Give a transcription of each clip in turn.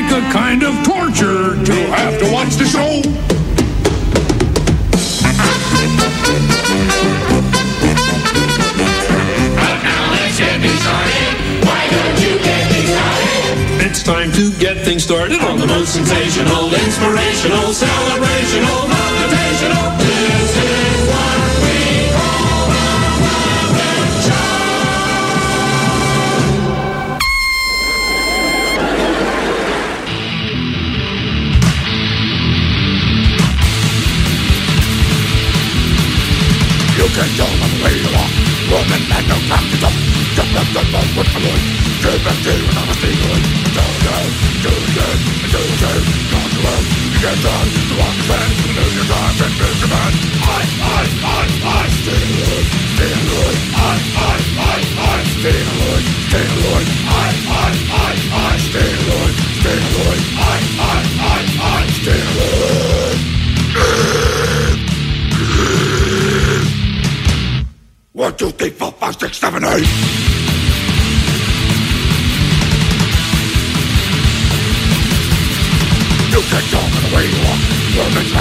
like a kind of torture to have to watch the show. It's time to get things started on the most sensational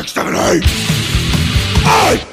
six, seven, eight. Eight!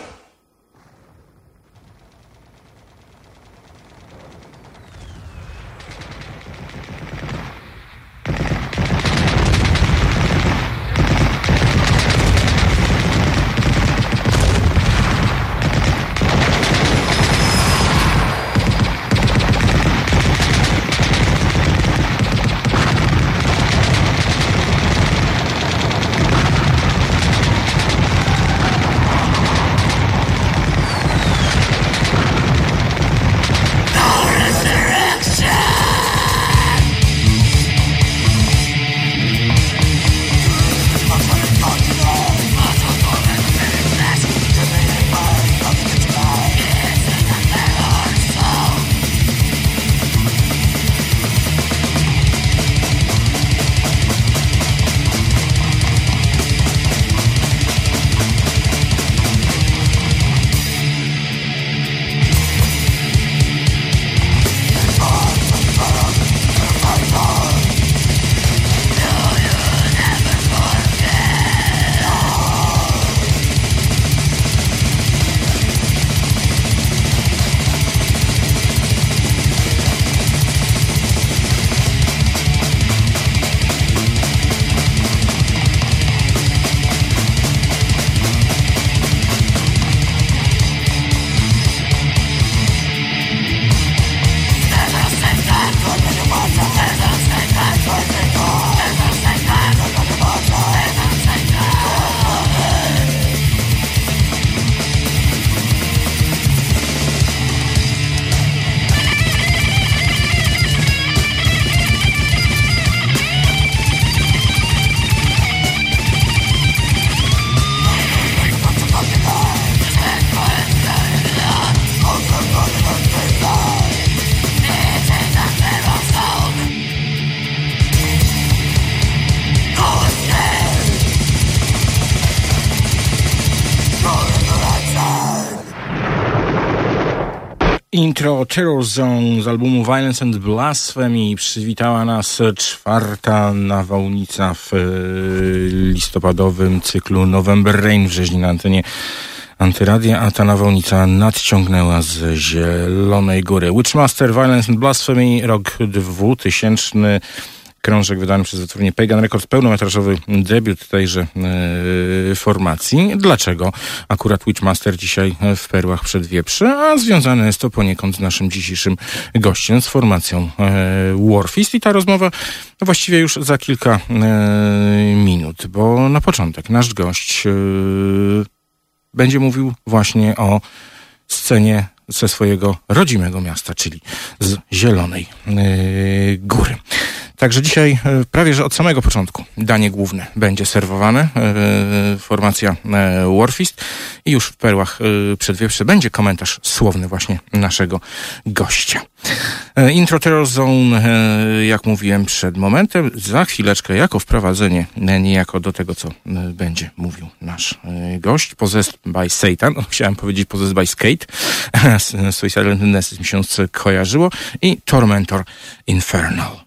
Terror Zone z albumu Violence and Blasphemy przywitała nas czwarta nawałnica w e, listopadowym cyklu November Rain w rzeźni na antenie Antyradia, a ta nawałnica nadciągnęła z Zielonej Góry. Witchmaster Violence and Blasphemy, rok 2000 krążek wydany przez wytwórnię Pagan Records, pełnometrażowy debiut tejże e, formacji. Dlaczego akurat Witchmaster dzisiaj w Perłach przed Wieprzy? A związane jest to poniekąd z naszym dzisiejszym gościem, z formacją e, Warfist i ta rozmowa właściwie już za kilka e, minut, bo na początek nasz gość e, będzie mówił właśnie o scenie ze swojego rodzimego miasta, czyli z Zielonej e, Góry. Także dzisiaj e, prawie że od samego początku danie główne będzie serwowane. E, formacja e, Warfist i już w perłach przedwieprze będzie komentarz słowny właśnie naszego gościa. Intro Terror Zone, jak mówiłem przed momentem, za chwileczkę jako wprowadzenie niejako do tego, co będzie mówił nasz gość. Possessed by Satan, chciałem powiedzieć Possessed by Skate, Suicidal Tendencies mi się kojarzyło i Tormentor Infernal.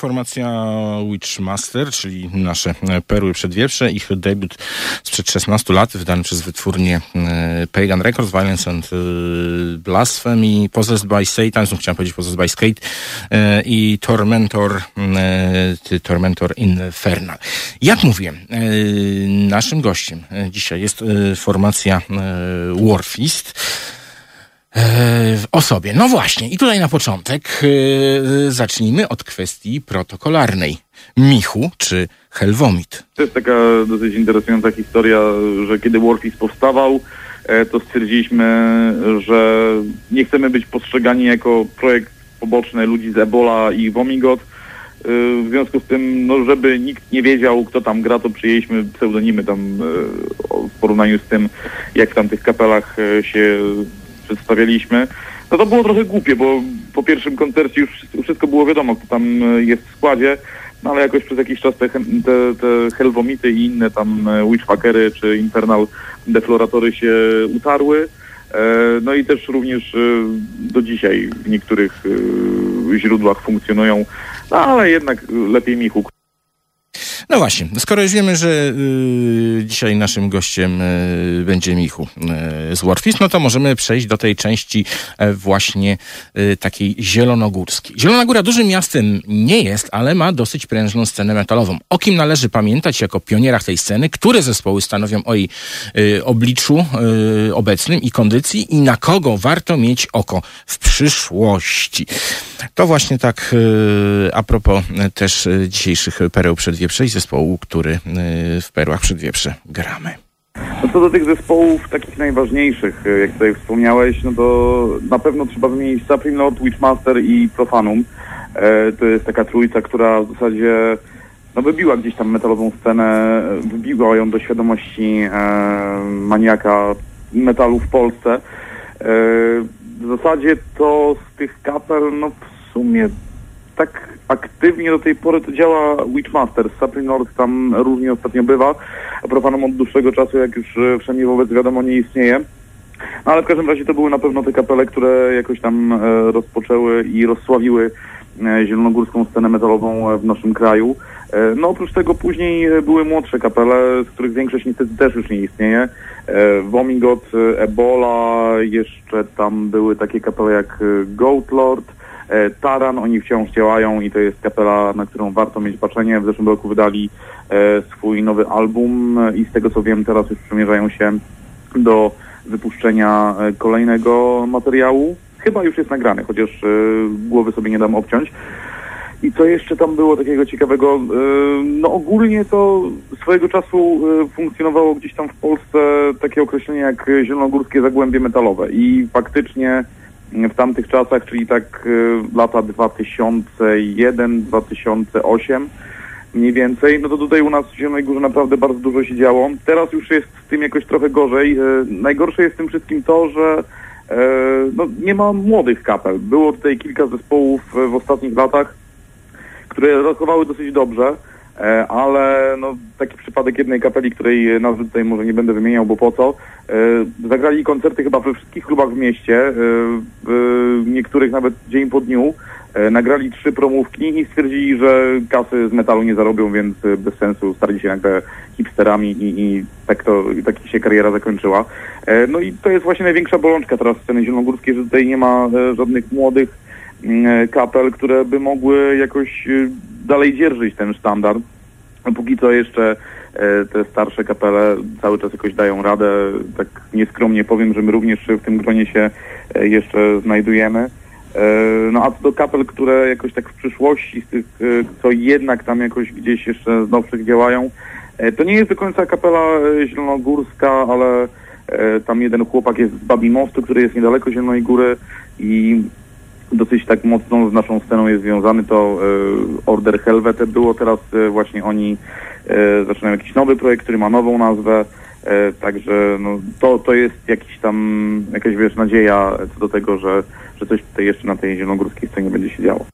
formacja Witchmaster, czyli nasze e, perły przedwieprze. Ich debiut sprzed 16 lat, wydany przez wytwórnię e, Pagan Records, Violence and e, Blasphemy, Possessed by Satan, znów chciałem powiedzieć Possessed by Skate i Tormentor, Tormentor Infernal. Jak mówię, e, naszym gościem dzisiaj jest formacja Warfist. E, w osobie. No właśnie, i tutaj na początek e, zacznijmy od kwestii protokolarnej. Michu czy Helwomit? To jest taka dosyć interesująca historia, że kiedy Warfist powstawał, e, to stwierdziliśmy, że nie chcemy być postrzegani jako projekt poboczny ludzi z Ebola i Womigot. E, W związku z tym, no, żeby nikt nie wiedział, kto tam gra, to przyjęliśmy pseudonimy tam o- w porównaniu z tym, jak w tamtych kapelach się przedstawialiśmy. No to było trochę głupie, bo po pierwszym koncercie już wszystko- było wiadomo, kto tam e, jest w składzie, no ale jakoś przez jakiś czas te, te, te Helvomity i inne tam e, Witchfuckery czy Infernal Defloratory się utarły. E, No i też również do dzisiaj w niektórych źródłach funkcjonują, no ale jednak lepiej Michu, No właśnie, skoro już wiemy, że y, dzisiaj naszym gościem y, będzie Michu y, z Warfist, no to możemy przejść do tej części e, właśnie y, takiej zielonogórskiej. Zielona Góra dużym miastem nie jest, ale ma dosyć prężną scenę metalową. O kim należy pamiętać jako pionierach tej sceny, które zespoły stanowią o jej y, obliczu y, obecnym i kondycji i na kogo warto mieć oko w przyszłości. To właśnie tak a propos też dzisiejszych pereł przedwieprze i zespołu, który y, w perłach przedwieprze gramy. No co do tych zespołów takich najważniejszych, e, jak tutaj wspomniałeś, no to na pewno trzeba wymienić Supreme Lord, Witchmaster i Profanum. E, to jest taka trójca, która w zasadzie no wybiła gdzieś tam metalową scenę, wybiła ją do świadomości e, maniaka metalu w Polsce. E, w zasadzie to z tych kapel, no w sumie tak aktywnie do tej pory to działa Witchmaster. Supreme Lord tam różnie ostatnio bywa. A Profanum od dłuższego czasu, jak już e, wszędzie wobec wiadomo, nie istnieje. No ale w każdym razie to były na pewno te kapele, które jakoś tam e, rozpoczęły i rozsławiły e, zielonogórską scenę metalową w naszym kraju. No oprócz tego później były młodsze kapele, z których większość niestety też już nie istnieje. Womigot, e, Ebola, jeszcze tam były takie kapele jak Goat Lord, Taran, oni wciąż działają i to jest kapela, na którą warto mieć patrzenie. W zeszłym roku wydali e, swój nowy album e, i z tego co wiem teraz już przymierzają się do wypuszczenia e, kolejnego materiału. Chyba już jest nagrany, chociaż e, głowy sobie nie dam obciąć. I co jeszcze tam było takiego ciekawego? E, No ogólnie to swojego czasu e, funkcjonowało gdzieś tam w Polsce takie określenie jak e, zielonogórskie zagłębie metalowe i faktycznie w tamtych czasach, czyli tak e, lata 2001-2008 mniej więcej, no to tutaj u nas w Zielonej Górze naprawdę bardzo dużo się działo. Teraz już jest z tym jakoś trochę gorzej. E, najgorsze jest w tym wszystkim to, że e, no, nie ma młodych kapel. Było tutaj kilka zespołów w ostatnich latach, które rokowały dosyć dobrze, ale no, taki przypadek jednej kapeli, której e, nazwy tutaj może nie będę wymieniał, bo po co, e, zagrali koncerty chyba we wszystkich klubach w mieście, e, w niektórych nawet dzień po dniu, e, nagrali trzy promówki i stwierdzili, że kasy z metalu nie zarobią, więc e, bez sensu stali się nagle hipsterami i, i tak to i tak się kariera zakończyła. E, No i to jest właśnie największa bolączka teraz sceny zielonogórskiej, że tutaj nie ma e, żadnych młodych kapel, które by mogły jakoś e, dalej dzierżyć ten standard. No póki co jeszcze e, te starsze kapele cały czas jakoś dają radę. Tak nieskromnie powiem, że my również w tym gronie się e, jeszcze znajdujemy. E, No a co do kapel, które jakoś tak w przyszłości, z tych, e, co jednak tam jakoś gdzieś jeszcze z nowszych działają, e, to nie jest do końca kapela e, zielonogórska, ale e, tam jeden chłopak jest z Babi Mostu, który jest niedaleko Zielonej Góry i dosyć tak mocno z naszą sceną jest związany, to e, Order Helvete było, teraz e, właśnie oni e, zaczynają jakiś nowy projekt, który ma nową nazwę, także no, to, to jest jakiś tam, jakaś wiesz, nadzieja co do tego, że, że coś tutaj jeszcze na tej zielonogórskiej scenie będzie się działo.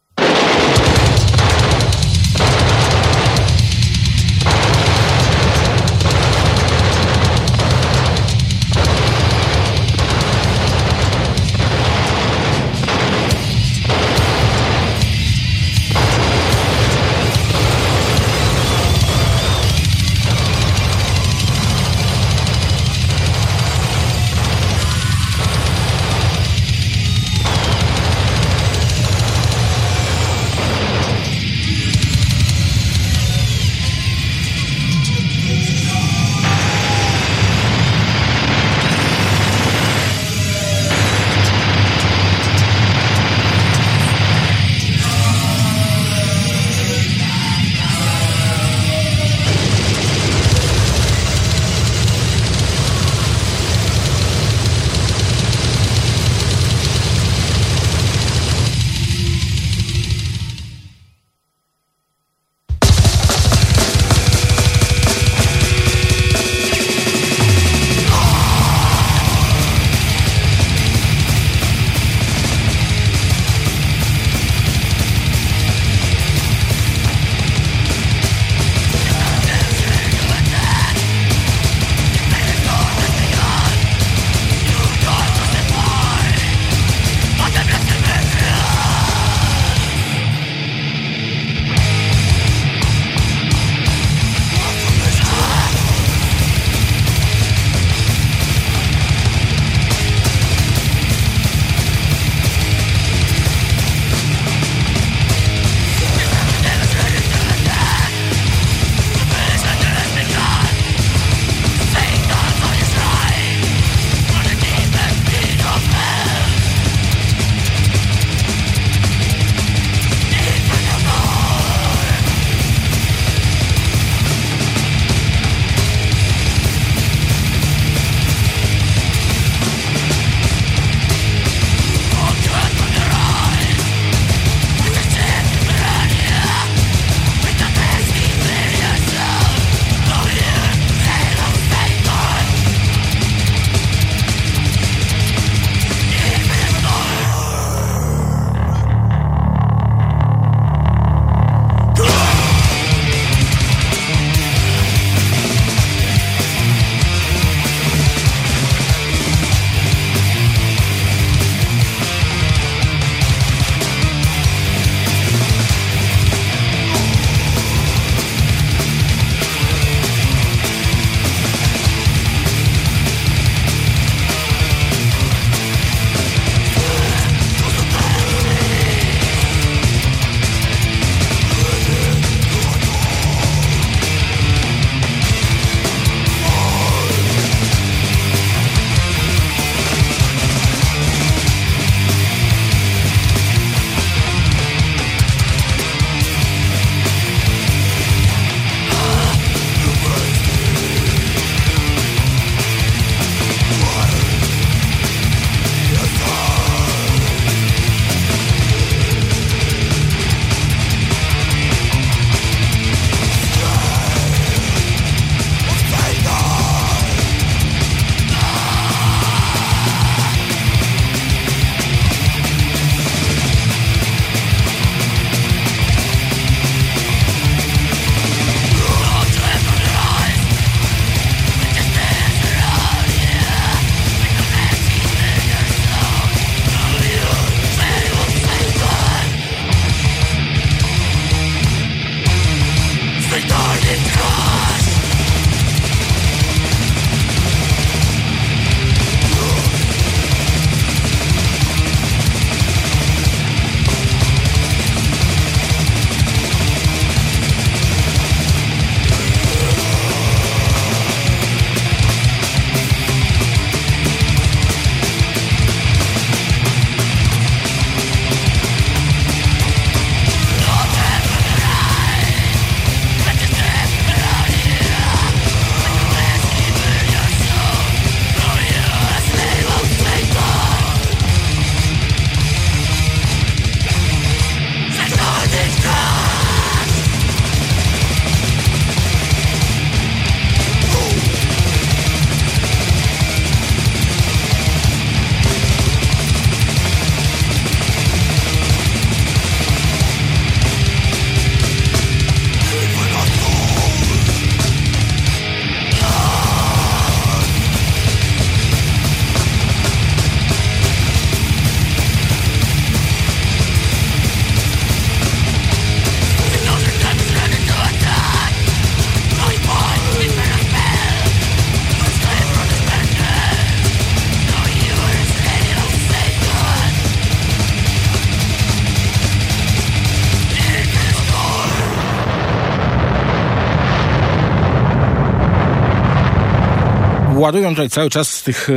Ładują tutaj cały czas z tych e,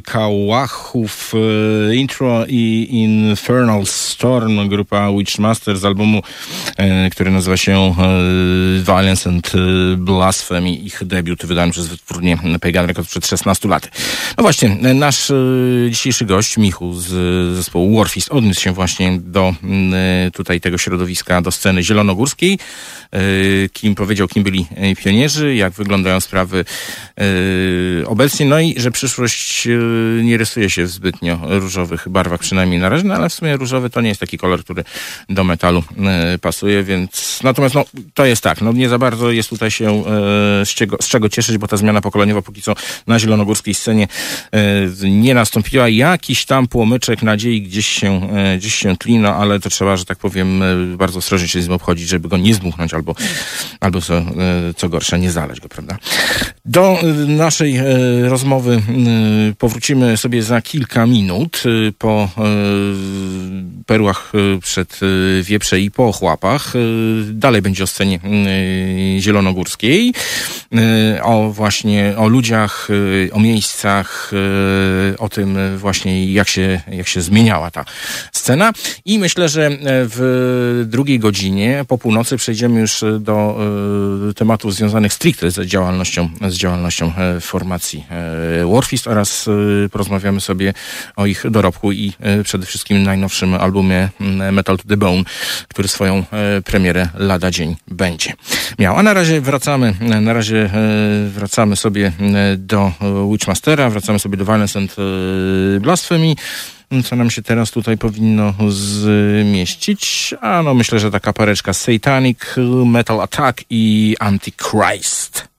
kałachów e, Intro i Infernal Storm, grupa Witchmaster z albumu, e, który nazywa się e, Violence and Blasphemy. Ich debiut wydany przez wytwórnię Pagan Records przed 16 laty. No właśnie, nasz dzisiejszy gość, Michu z zespołu Warfist, odniósł się właśnie do tutaj tego środowiska, do sceny zielonogórskiej. Kim powiedział, kim byli pionierzy, jak wyglądają sprawy obecnie, no i że przyszłość e, nie rysuje się w zbytnio różowych barwach, przynajmniej na razie, no ale w sumie różowy to nie jest taki kolor, który do metalu e, pasuje, więc natomiast no, to jest tak, no nie za bardzo jest tutaj się z, czego, z czego cieszyć, bo ta zmiana pokoleniowa póki co na zielonogórskiej scenie nie nastąpiła. Jakiś tam płomyczek nadziei gdzieś się, gdzieś się tli, no ale to trzeba, że tak powiem, bardzo ostrożnie się z nim obchodzić, żeby go nie zdmuchnąć albo, albo co, co gorsze, nie zaleć go, prawda? Do naszej e, rozmowy e, powrócimy sobie za kilka minut e, po perłach przed wieprze i po ochłapach. Dalej będzie o scenie zielonogórskiej, o właśnie o ludziach, o miejscach, o tym właśnie jak się, jak się zmieniała ta scena i myślę, że w drugiej godzinie po północy przejdziemy już do tematów związanych stricte z działalnością, z działalnością formacji e, Warfist oraz e, porozmawiamy sobie o ich dorobku i e, przede wszystkim najnowszym albumie mm, Metal to the Bone, który swoją premierę lada dzień będzie miał. A na razie wracamy, na razie wracamy sobie do Witchmastera, wracamy sobie do Violence and Blasphemy co nam się teraz tutaj powinno zmieścić? A no myślę, że taka pareczka Satanic, Metal Attack i Antichrist.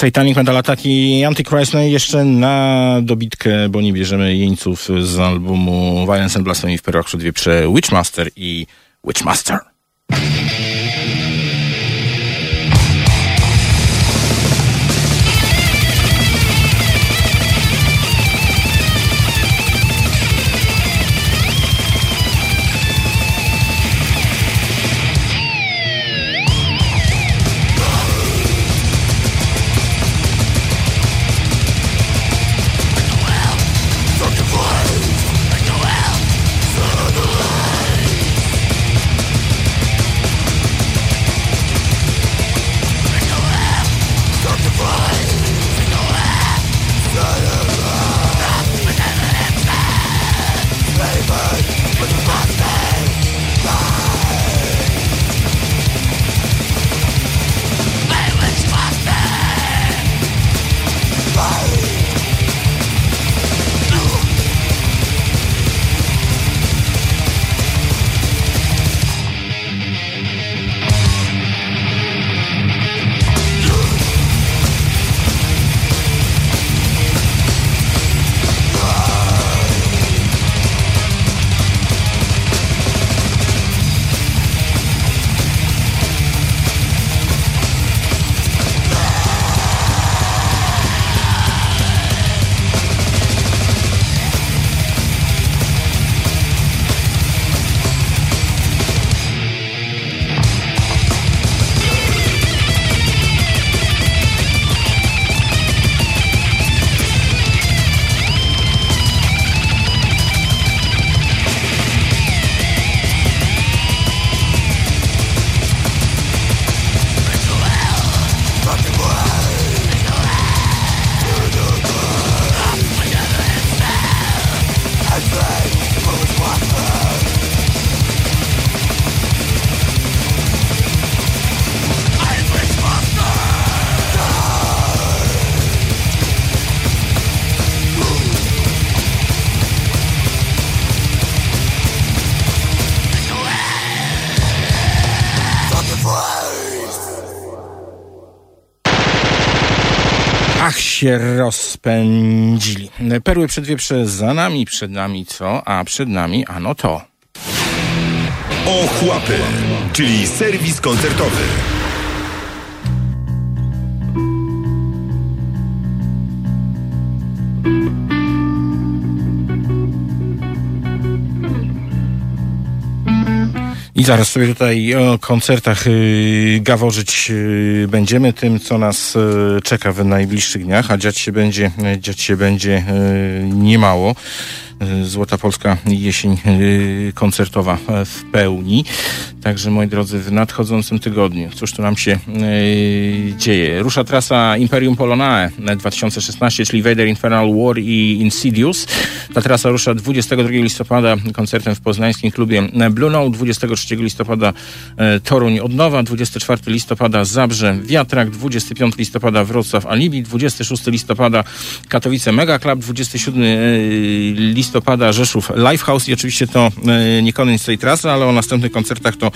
Satanic Metal Attack i Antichrist, no i jeszcze na dobitkę, bo nie bierzemy jeńców z albumu Violence and Blasphemy w perłach przed wieprze Witchmaster i Witchmaster. Rozpędzili. Perły przedwieprze za nami, przed nami co? A przed nami ano to. Ochłapy, czyli serwis koncertowy. I zaraz sobie tutaj o koncertach y, gaworzyć y, będziemy, tym co nas y, czeka w najbliższych dniach, a dziać się będzie, dziać się będzie niemało. Y, Złota Polska jesień y, koncertowa e, w pełni. Także moi drodzy, w nadchodzącym tygodniu, cóż tu nam się y, dzieje? Rusza trasa Imperium Polonae 2016, czyli Vader Infernal War i Insidious. Ta trasa rusza 22 listopada koncertem w poznańskim klubie Blue Note, 23 listopada e, Toruń Odnowa, 24 listopada Zabrze Wiatrak, 25 listopada Wrocław Alibi, 26 listopada Katowice Mega Club, 27 e, listopada Rzeszów Lifehouse i oczywiście to e, nie koniec tej trasy, ale o następnych koncertach to e,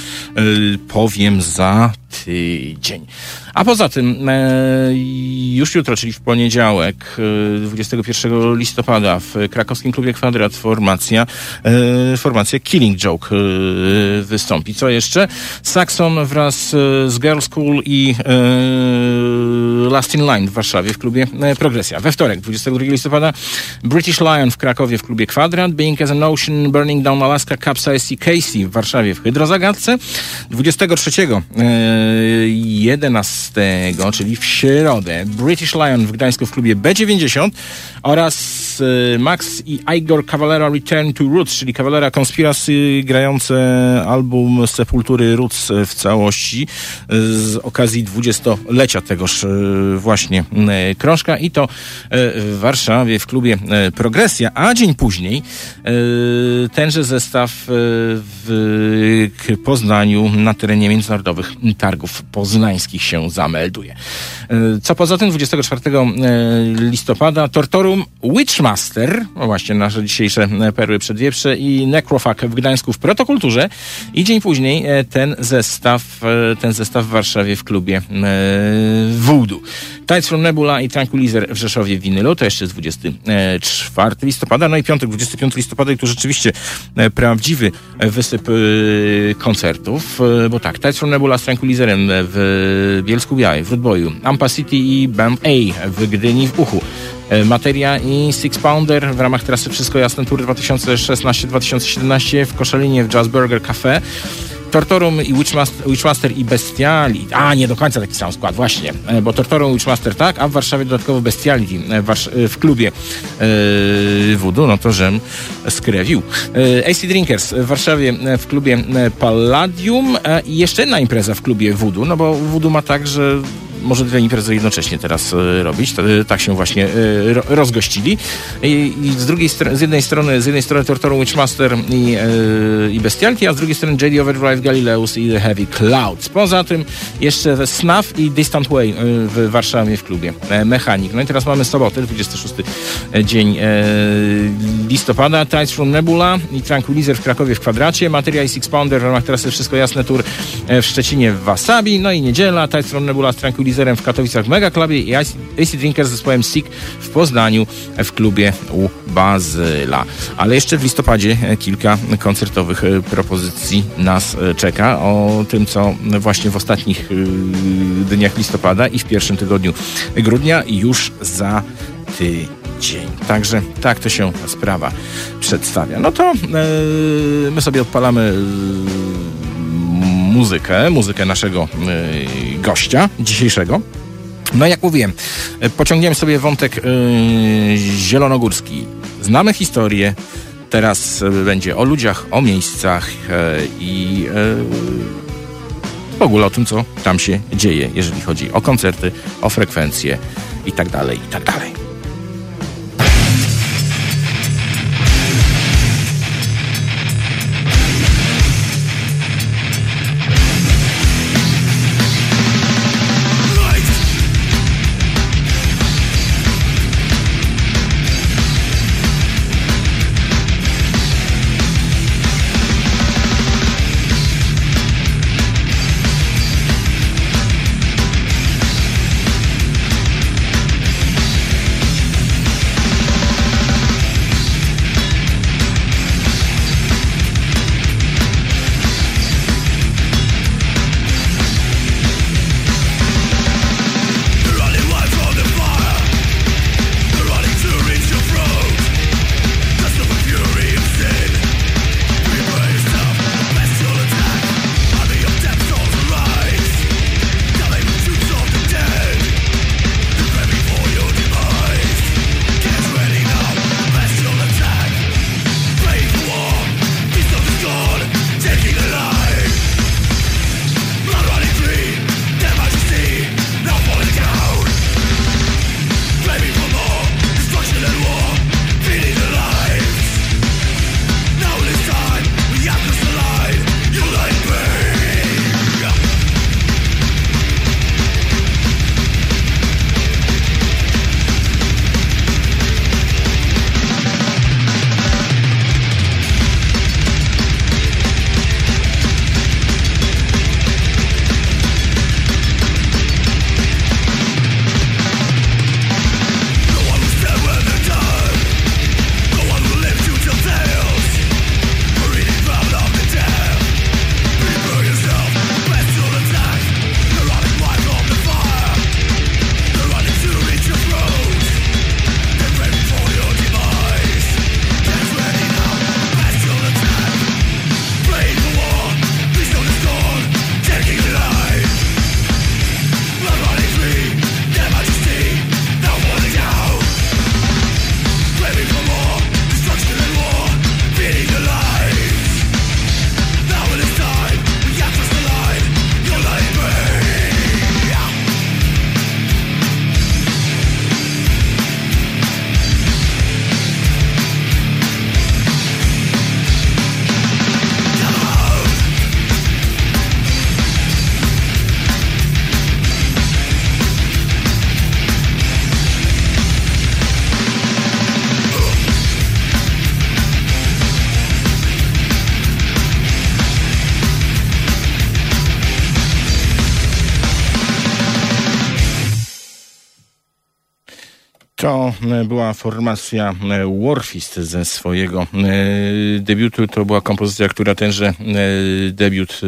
powiem za tydzień. A poza tym e, już jutro, czyli w poniedziałek, e, 21 listopada w krakowskim klubie Kwadrat formacja, e, formacja Killing Joke e, wystąpi. Co jeszcze? Saxon wraz e, z Girl School i e, Last in Line w Warszawie w klubie e, Progresja. We wtorek, 22 listopada, British Lion w Krakowie w klubie Kwadrat, Being as an Ocean, Burning Down Alaska, Capsize i Casey w Warszawie w Hydrozagadce. 23 e, 11, czyli w środę, British Lion w Gdańsku w klubie B90 oraz e, Max i Igor Cavalera Return to Roots, czyli Cavalera Conspiracy grające album Sepultury Roots w całości e, z okazji dwudziestolecia tegoż e, właśnie krążka. I to w Warszawie w klubie Progresja, a dzień później tenże zestaw w Poznaniu na terenie międzynarodowych targów poznańskich się zamelduje. E, Co poza tym 24 e, listopada Tortorum Witchmaster, no właśnie nasze dzisiejsze e, perły przedwieprze i Necrofag w Gdańsku w Protokulturze i dzień później ten zestaw, ten zestaw w Warszawie w klubie Voodoo. Tides from Nebula i Tranquilizer w Rzeszowie Winylu, to jeszcze jest 24 listopada, no i piątek, 25 listopada i tu rzeczywiście prawdziwy wysyp koncertów, bo tak, Tides from Nebula z W Bielsku Białej, w Rudboju, Ampa City i Band A w Gdyni w Uchu. E, Materia i Six Pounder w ramach trasy Wszystko Jasne Tour 2016-2017 w Koszalinie w Jazz Burger Cafe. Tortorum i Witchmaster, Witchmaster i Bestiali. A, nie do końca taki sam skład, właśnie. E, Bo Tortorum Witchmaster tak, a w Warszawie dodatkowo Bestiality e, w, e, w klubie e, Voodoo, no to żem skrewił. E, AC Drinkers w Warszawie w klubie Palladium i jeszcze jedna impreza w klubie Voodoo, no bo Voodoo ma tak, że może dwie imprezy jednocześnie teraz e, robić. Tak się właśnie e, ro, rozgościli. I, z drugiej z jednej strony, z jednej strony Tortorum Witchmaster i, e, i Bestiality, a z drugiej strony JD Overdrive, Galileus i The Heavy Clouds. Poza tym jeszcze Snuff i Distant Way w Warszawie w klubie Mechanik. No i teraz mamy sobotę, 26 dzień listopada. Tides from Nebula i Tranquilizer w Krakowie w kwadracie. Materia i Six Pounder w ramach trasy Wszystko Jasne Tour w Szczecinie w Wasabi. No i niedziela Tides from Nebula z Tranquilizerem w Katowicach w Mega Clubie i AC Drinkers z zespołem Sick w Poznaniu w klubie u Bazyla. Ale jeszcze w listopadzie e, kilka koncertowych e, propozycji nas e, czeka. O tym, co właśnie w ostatnich dniach listopada i w pierwszym tygodniu grudnia już za tydzień. Także tak to się sprawa przedstawia. No to e, my sobie odpalamy e, muzykę, muzykę naszego e, gościa dzisiejszego. No jak mówiłem, e, pociągniemy sobie wątek e, zielonogórski. Znamy historię, teraz będzie o ludziach, o miejscach i w ogóle o tym, co tam się dzieje, jeżeli chodzi o koncerty, o frekwencje i tak To e, była formacja e, Warfist ze swojego e, debiutu. To była kompozycja, która tenże debiut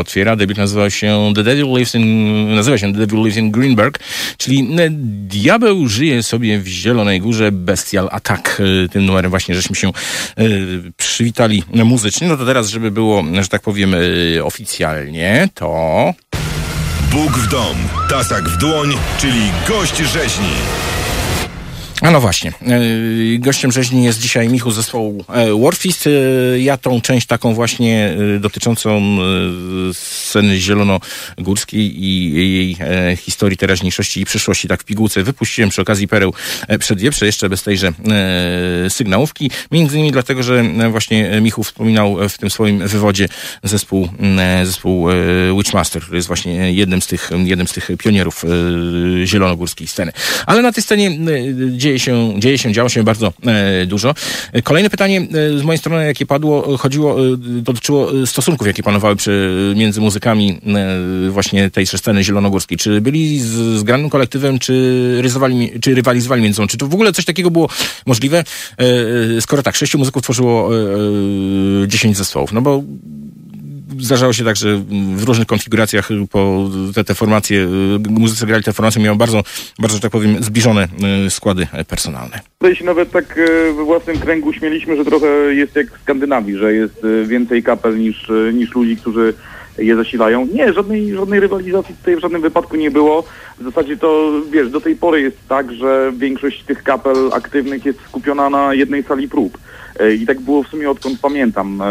otwiera. Debiut nazywał się The Devil Lives in, nazywa się The Devil Lives in Greenberg, czyli Diabeł żyje sobie w Zielonej Górze, Bestial Attack. Tym numerem właśnie żeśmy się przywitali muzycznie. No to teraz, żeby było, że tak powiem, oficjalnie, to... Bóg w dom, tasak w dłoń, czyli gość rzeźni. A no właśnie. E, Gościem rzeźni jest dzisiaj Michu zespołu e, Warfist. E, Ja tą część taką właśnie dotyczącą sceny zielonogórskiej i jej historii teraźniejszości i przyszłości, tak w pigułce wypuściłem przy okazji pereł przedwieprze, jeszcze bez tejże sygnałówki. Między innymi dlatego, że właśnie Michu wspominał w tym swoim wywodzie zespół, zespół Witchmaster, który jest właśnie jednym z tych, jednym z tych pionierów zielonogórskiej sceny. Ale na tej scenie e, dzieje się, dzieje się, działo się bardzo e, dużo. E, Kolejne pytanie e, z mojej strony, jakie padło, chodziło, dotyczyło stosunków, jakie panowały przy, między muzykami właśnie tej sceny zielonogórskiej. Czy byli z, zgranym kolektywem, czy, rywalizowali, czy rywalizowali między sobą? Czy to w ogóle coś takiego było możliwe, skoro tak, sześciu muzyków tworzyło dziesięć zespołów? No bo zdarzało się tak, że w różnych konfiguracjach po te, te formacje, y, muzycy grali te formacje, miały bardzo, bardzo, że tak powiem, zbliżone y, składy personalne. Tutaj się nawet tak e, we własnym kręgu śmieliśmy, że trochę jest jak w Skandynawii, że jest e, więcej kapel niż, e, niż ludzi, którzy je zasilają. Nie, żadnej, żadnej rywalizacji tutaj w żadnym wypadku nie było. W zasadzie to, wiesz, do tej pory jest tak, że większość tych kapel aktywnych jest skupiona na jednej sali prób. E, I tak było w sumie odkąd pamiętam. E,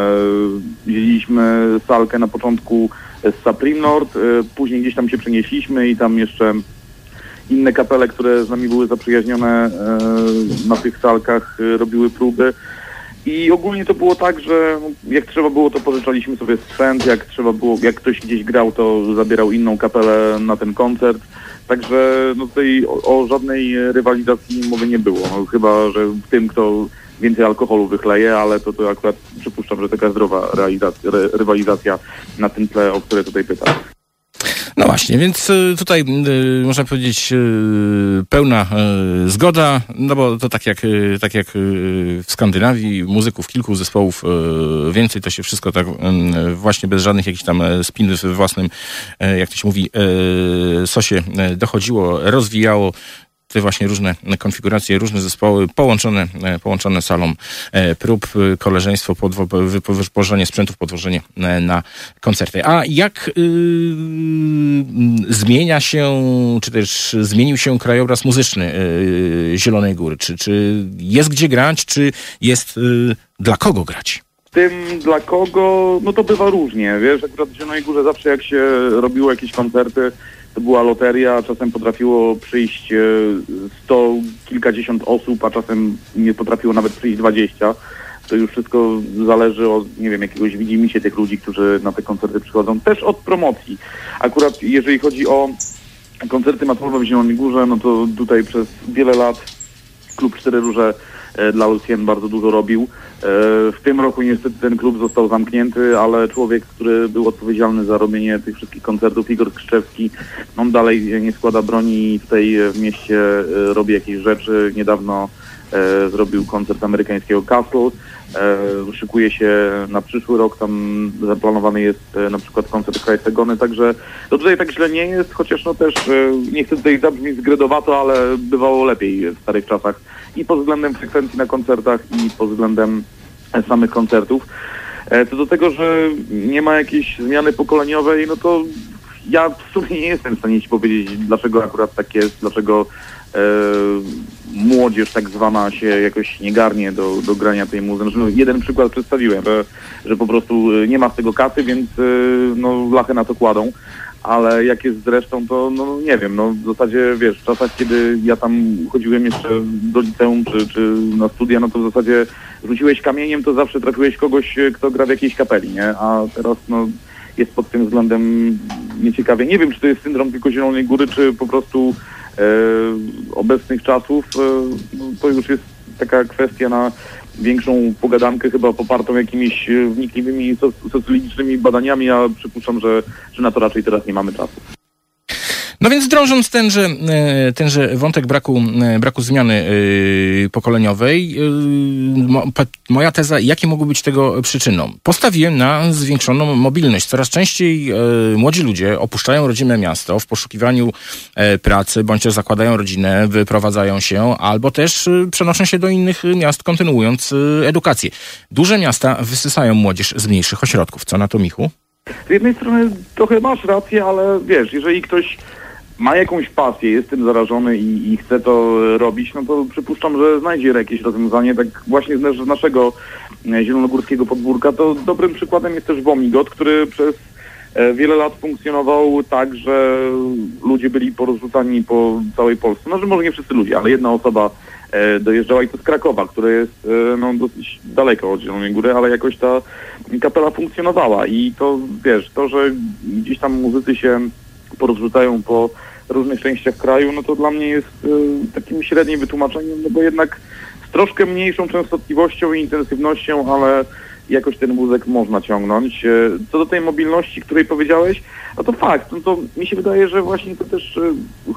Jeździliśmy salkę na początku z Supreme Nord, e, później gdzieś tam się przenieśliśmy i tam jeszcze inne kapele, które z nami były zaprzyjaźnione na tych salkach, robiły próby. I ogólnie to było tak, że jak trzeba było, to pożyczaliśmy sobie sprzęt, jak trzeba było, jak ktoś gdzieś grał, to zabierał inną kapelę na ten koncert. Także no tutaj o, o żadnej rywalizacji mowy nie było. No, chyba, że tym, kto więcej alkoholu wychleje, ale to, to akurat przypuszczam, że taka zdrowa realizacja, ry, rywalizacja na tym tle, o które tutaj pytasz. No właśnie, więc y, tutaj y, można powiedzieć y, pełna zgoda, no bo to tak jak, tak jak w Skandynawii, muzyków kilku zespołów więcej, to się wszystko tak właśnie bez żadnych jakichś tam spin w własnym, jak to się mówi, sosie dochodziło, rozwijało te właśnie różne konfiguracje, różne zespoły połączone, e, połączone salą e, prób, e, koleżeństwo, wypożyczenie sprzętów, podwożenie na koncerty. A jak y, zmienia się, czy też zmienił się krajobraz muzyczny y, Zielonej Góry? Czy, czy jest gdzie grać, czy jest y, dla kogo grać? tym dla kogo, no to bywa różnie, wiesz, akurat w Zielonej Górze zawsze jak się robiło jakieś koncerty, to była loteria, czasem potrafiło przyjść e, sto kilkadziesiąt osób, a czasem nie potrafiło nawet przyjść dwadzieścia. To już wszystko zależy od, nie wiem, jakiegoś widzimisię tych ludzi, którzy na te koncerty przychodzą. Też od promocji. Akurat jeżeli chodzi o koncerty metalowe w Zielonej Górze, no to tutaj przez wiele lat klub Cztery Róże e, dla Lucien bardzo dużo robił. E, W tym roku niestety ten klub został zamknięty, ale człowiek, który był odpowiedzialny za robienie tych wszystkich koncertów, Igor Skrzyszewski, on dalej nie składa broni i tutaj e, w mieście e, robi jakieś rzeczy. Niedawno zrobił koncert amerykańskiego Castle. Szykuje się na przyszły rok, tam zaplanowany jest na przykład koncert Krajsegony, także no tutaj tak źle nie jest, chociaż no też nie chcę tutaj zabrzmieć zgredowato, ale bywało lepiej w starych czasach i pod względem frekwencji na koncertach i pod względem e, samych koncertów. E, Co do tego, że nie ma jakiejś zmiany pokoleniowej, no to ja w sumie nie jestem w stanie ci powiedzieć, dlaczego akurat tak jest, dlaczego e, młodzież tak zwana się jakoś nie garnie do, do grania tej muzyki. Znaczy, no, jeden przykład przedstawiłem, że, że po prostu e, nie ma z tego kasy, więc e, no, lachę na to kładą. Ale jak jest z resztą, to no nie wiem, no w zasadzie wiesz, w czasach kiedy ja tam chodziłem jeszcze do liceum czy, czy na studia, no to w zasadzie rzuciłeś kamieniem, to zawsze trafiłeś kogoś, e, kto gra w jakiejś kapeli, nie? A teraz no jest pod tym względem nieciekawie. Nie wiem, czy to jest syndrom tylko Zielonej Góry, czy po prostu e, obecnych czasów. E, no, to już jest taka kwestia na większą pogadankę, chyba popartą jakimiś e, wnikliwymi soc- socjologicznymi badaniami, a przypuszczam, że, że na to raczej teraz nie mamy czasu. No więc drążąc tenże, e, tenże wątek braku, e, braku zmiany e, pokoleniowej, moja teza, jakie mogły być tego przyczyną? Postawiłem na zwiększoną mobilność. Coraz częściej młodzi ludzie opuszczają rodzime miasto w poszukiwaniu pracy, bądź zakładają rodzinę, wyprowadzają się, albo też przenoszą się do innych miast, kontynuując edukację. Duże miasta wysysają młodzież z mniejszych ośrodków. Co na to, Michu? Z jednej strony trochę masz rację, ale wiesz, jeżeli ktoś ma jakąś pasję, jest tym zarażony i, i chce to robić, no to przypuszczam, że znajdzie jakieś rozwiązanie. Tak właśnie z, nasz- z naszego e, zielonogórskiego podwórka, to dobrym przykładem jest też Womigot, który przez e, wiele lat funkcjonował tak, że ludzie byli porozrzucani po całej Polsce. No, że może nie wszyscy ludzie, ale jedna osoba e, dojeżdżała i to z Krakowa, które jest no, dosyć daleko od Zielonej Góry, ale jakoś ta kapela funkcjonowała i to wiesz, to, że gdzieś tam muzycy się porozrzucają po różnych częściach kraju, no to dla mnie jest e, takim średnim wytłumaczeniem, no bo jednak z troszkę mniejszą częstotliwością i intensywnością, ale jakoś ten wózek można ciągnąć. E, Co do tej mobilności, której powiedziałeś, no to fakt, no to mi się wydaje, że właśnie to też e,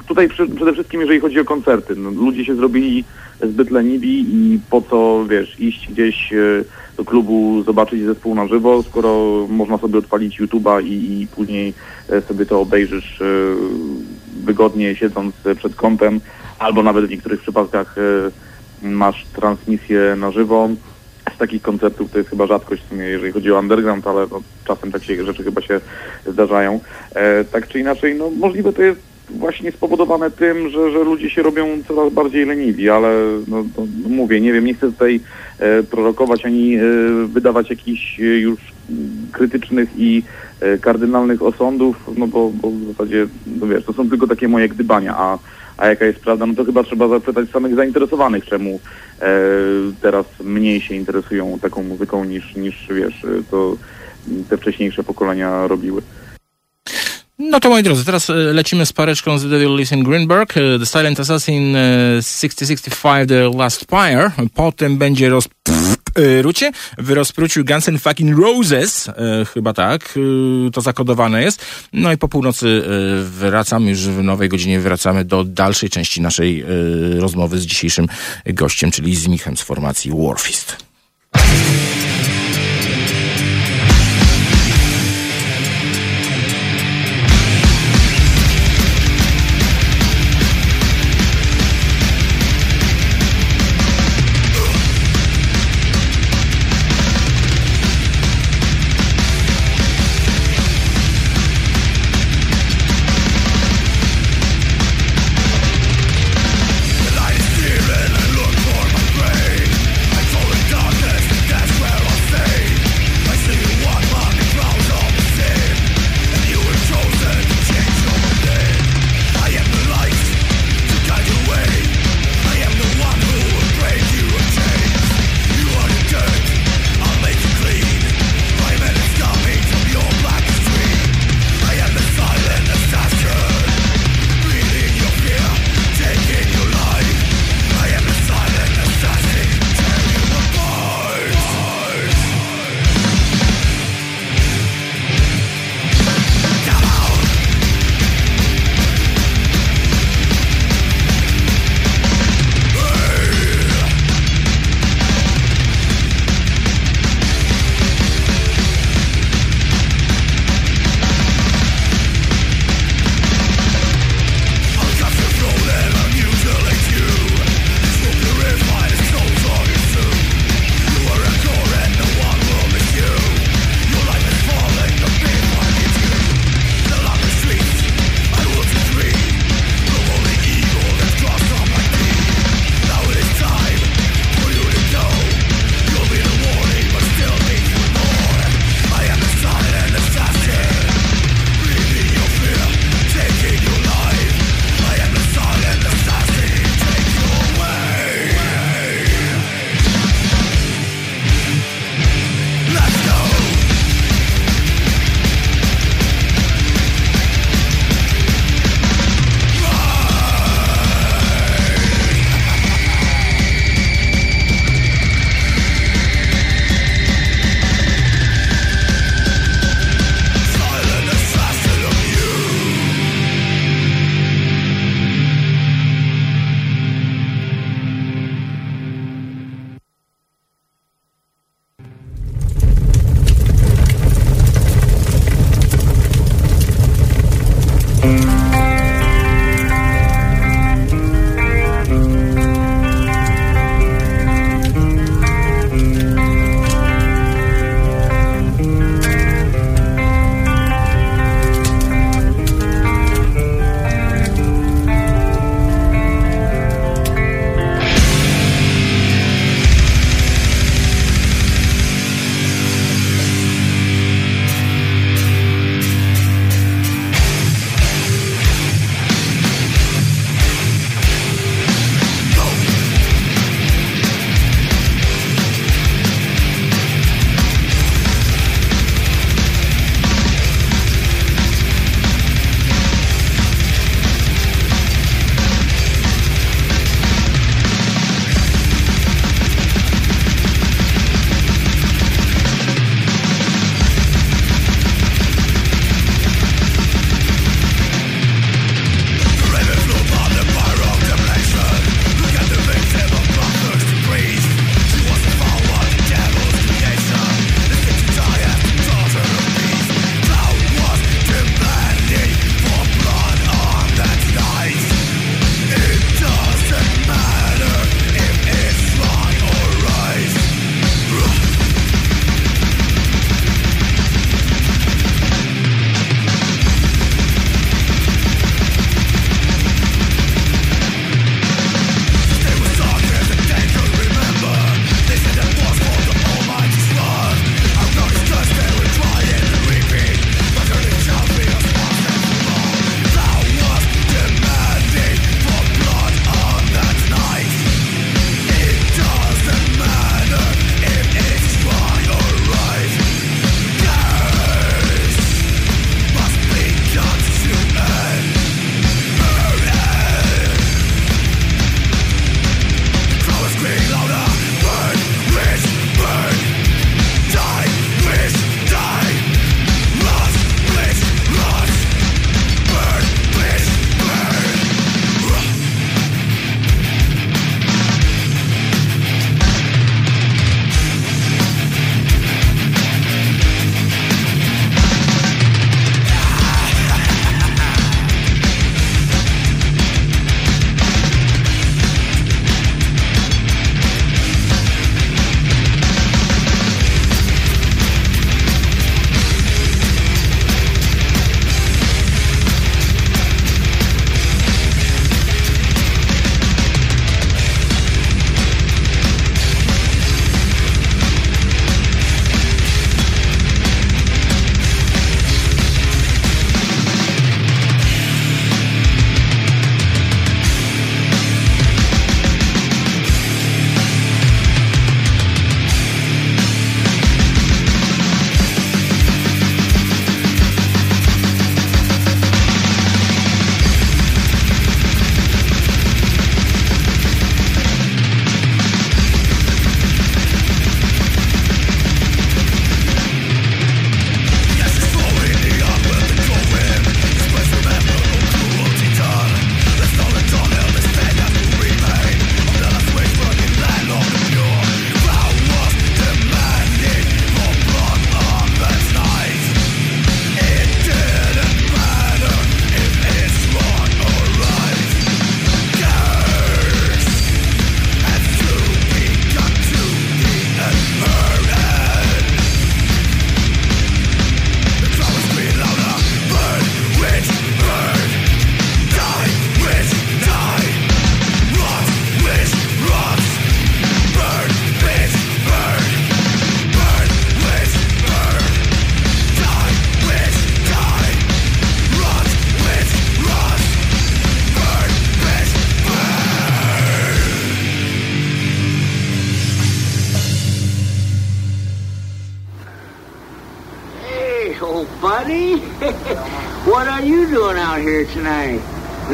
tutaj przede wszystkim jeżeli chodzi o koncerty, no, ludzie się zrobili zbyt leniwi i po co, wiesz, iść gdzieś do klubu, zobaczyć zespół na żywo, skoro można sobie odpalić YouTube'a i, i później e, sobie to obejrzysz wygodnie siedząc e, przed kątem, albo nawet w niektórych przypadkach e, masz transmisję na żywo. Z takich koncertów to jest chyba rzadkość w sumie, jeżeli chodzi o underground, ale no, czasem takie rzeczy chyba się zdarzają. E, tak czy inaczej, no możliwe to jest właśnie spowodowane tym, że, że ludzie się robią coraz bardziej leniwi, ale no, to, no mówię, nie wiem, nie chcę tutaj e, prorokować ani e, wydawać jakichś już krytycznych i kardynalnych osądów, no bo, bo w zasadzie, no wiesz, to są tylko takie moje gdybania, a, a jaka jest prawda, no to chyba trzeba zapytać samych zainteresowanych, czemu e, teraz mniej się interesują taką muzyką niż, niż wiesz, e, to te wcześniejsze pokolenia robiły. No to moi drodzy, teraz e, lecimy z pareczką z The Devil in Greenberg, e, The Silent Assassin e, 6065 The Last Fire, potem będzie roz... e, Rucie w rozpruciu Guns N' Fucking Roses, e, chyba tak, e, to zakodowane jest. No i po północy e, wracamy, już w nowej godzinie wracamy do dalszej części naszej e, rozmowy z dzisiejszym gościem, czyli z Michem z formacji Warfist.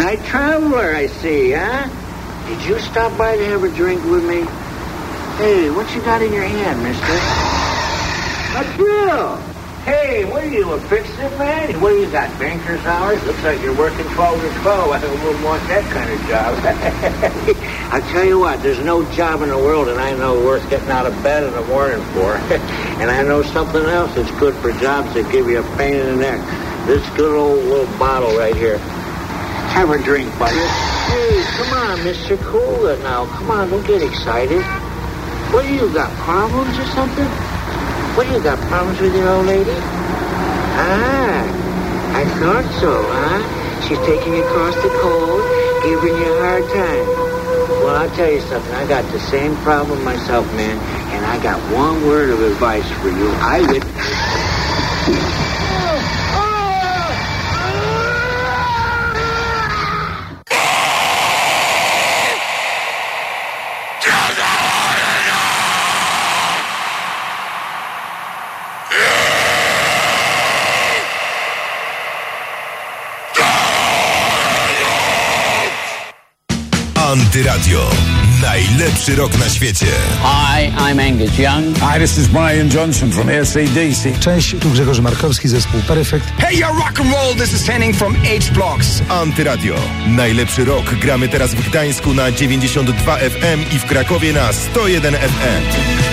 Night traveler, I see, huh? Did you stop by to have a drink with me? Hey, what you got in your hand, mister? A drill. Hey, what are you, a fix-it man? What do you got, banker's hours? Looks like you're working 12 to 12. I wouldn't want that kind of job. I'll tell you what, there's no job in the world that I know worth getting out of bed in the morning for. and I know something else that's good for jobs that give you a pain in the neck. This good old little bottle right here. Have a drink, buddy. Hey, come on, Mr. Cool it now. Come on, don't get excited. What do you got, problems or something? What do you got, problems with your old lady? Ah, I thought so, huh? She's taking you across the cold, giving you a hard time. Well, I'll tell you something. I got the same problem myself, man. And I got one word of advice for you. I would... Antyradio. Najlepszy rok na świecie. Hi, I'm Angus Young. Hi, this is Brian Johnson from ACDC. Cześć, tu Grzegorz Markowski, zespół Perfect. Hey, yo, rock and roll, this is Henning from H-Blocks. Antyradio. Najlepszy rok gramy teraz w Gdańsku na 92 FM i w Krakowie na 101 FM.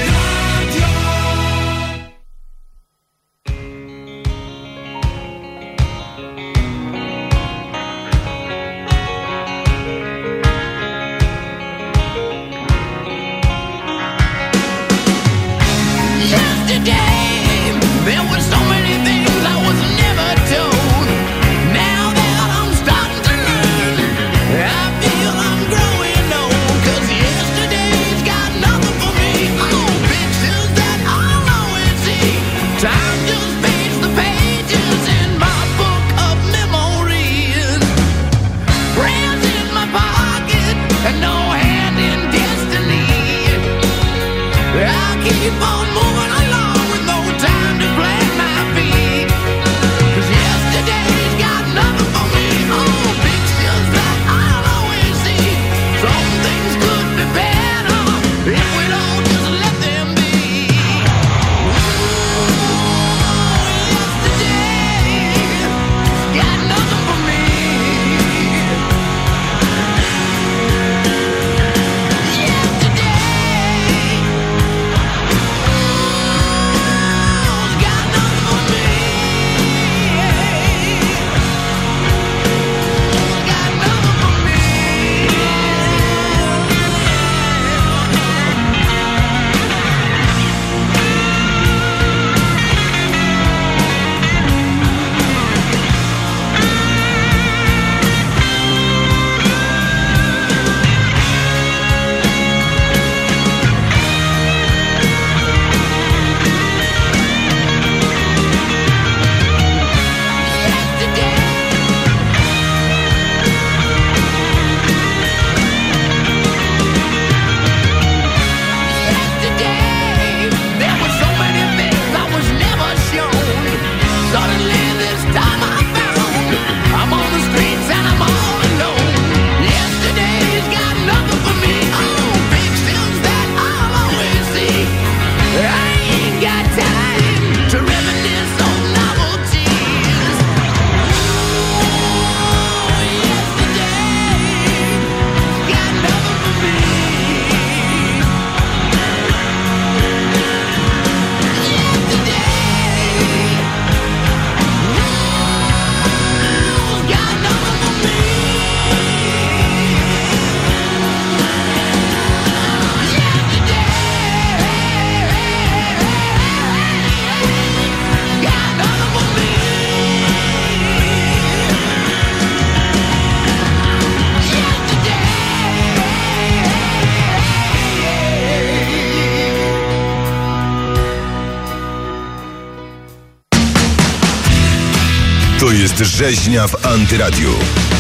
Rzeźnia w Antyradiu.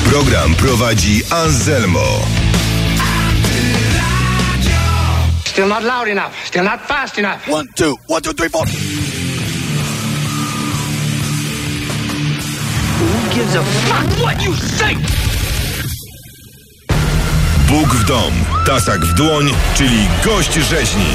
Program prowadzi Anselmo. Still not loud enough. Still not fast enough. One, two, one, two, three, four. Who gives a fuck what you say? Bóg w dom, tasak w dłoń, czyli gość rzeźni.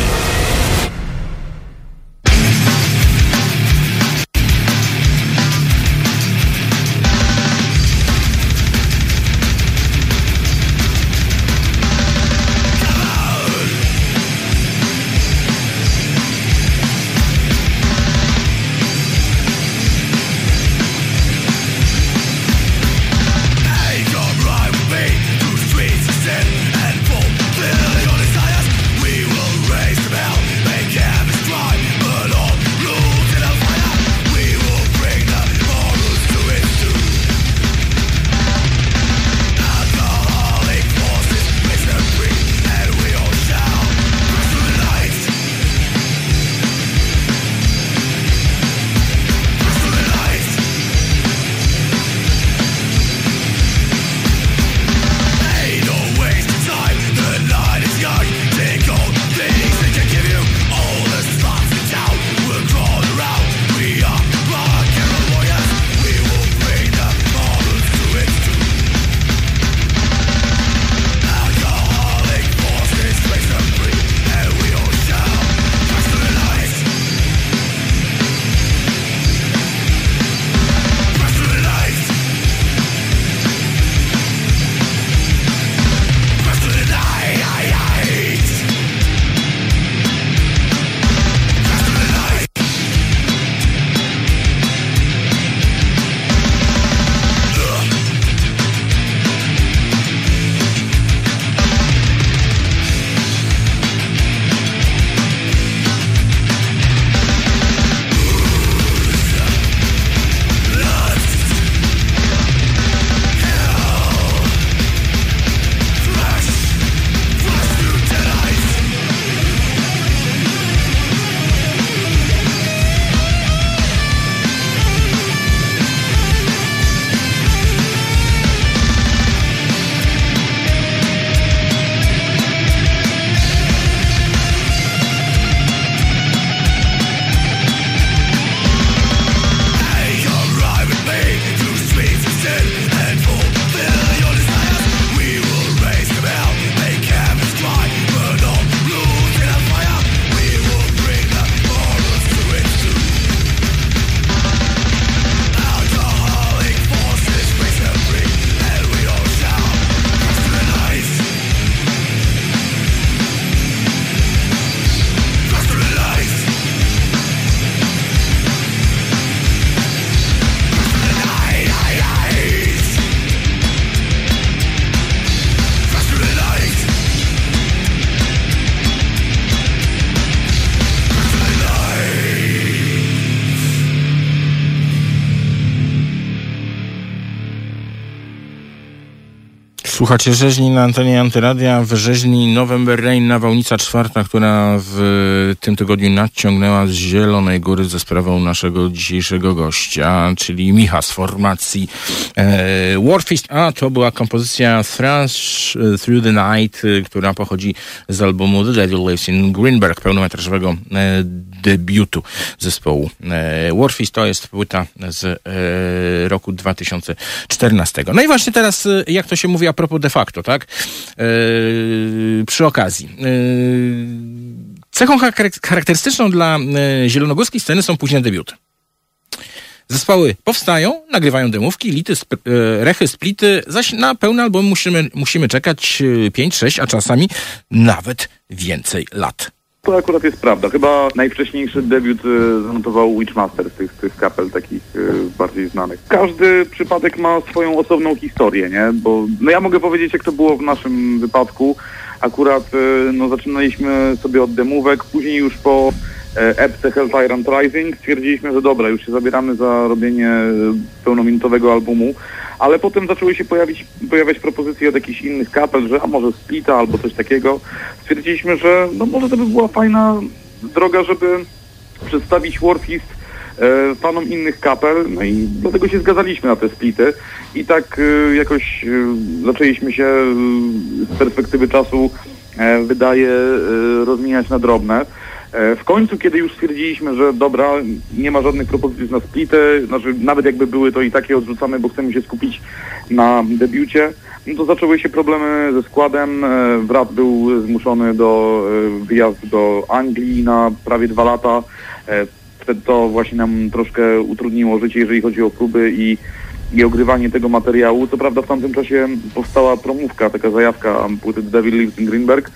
Słuchacie rzeźni na antenie Antyradia. W rzeźni November Rain, nawałnica czwarta, która w tym tygodniu nadciągnęła z Zielonej Góry ze sprawą naszego dzisiejszego gościa, czyli Micha z formacji e, Warfist. A to była kompozycja Thrash Through the Night, e, która pochodzi z albumu The Devil Lives in Greenberg, pełnometrażowego e, debiutu zespołu e, Warfist. To jest płyta z e, roku 2014. No i właśnie teraz, e, jak to się mówi a propos de facto, tak? E, przy okazji. E, cechą charakter- charakterystyczną dla e, zielonogórskiej sceny są późne debiuty. Zespoły powstają, nagrywają demówki, lity, sp- rechy, splity, zaś na pełny album musimy, musimy czekać e, 5, 6, a czasami nawet więcej lat. To akurat jest prawda. Chyba najwcześniejszy debiut y, zanotował Witchmaster z tych, tych kapel takich y, bardziej znanych. Każdy przypadek ma swoją osobną historię, nie? Bo no ja mogę powiedzieć, jak to było w naszym wypadku. Akurat y, no, zaczynaliśmy sobie od demówek, później już po epce Hell Tyrant Rising stwierdziliśmy, że dobra, już się zabieramy za robienie e, pełnominutowego albumu, ale potem zaczęły się pojawić, pojawiać propozycje od jakichś innych kapel, że a może Splita albo coś takiego. Stwierdziliśmy, że no może to by była fajna droga, żeby przedstawić Warfist e, fanom innych kapel, no i dlatego się zgadzaliśmy na te splity i tak e, jakoś e, zaczęliśmy się e, z perspektywy czasu e, wydaje e, rozmieniać na drobne. E, W końcu, kiedy już stwierdziliśmy, że dobra, nie ma żadnych propozycji na splity, znaczy nawet jakby były, to i takie odrzucamy, bo chcemy się skupić na debiucie, no to zaczęły się problemy ze składem. E, Brat był zmuszony do e, wyjazdu do Anglii na prawie dwa lata. Wtedy to właśnie nam troszkę utrudniło życie, jeżeli chodzi o próby i, i ogrywanie tego materiału. Co prawda w tamtym czasie powstała promówka, taka zajawka płyty The Devil Lives in Greenberg,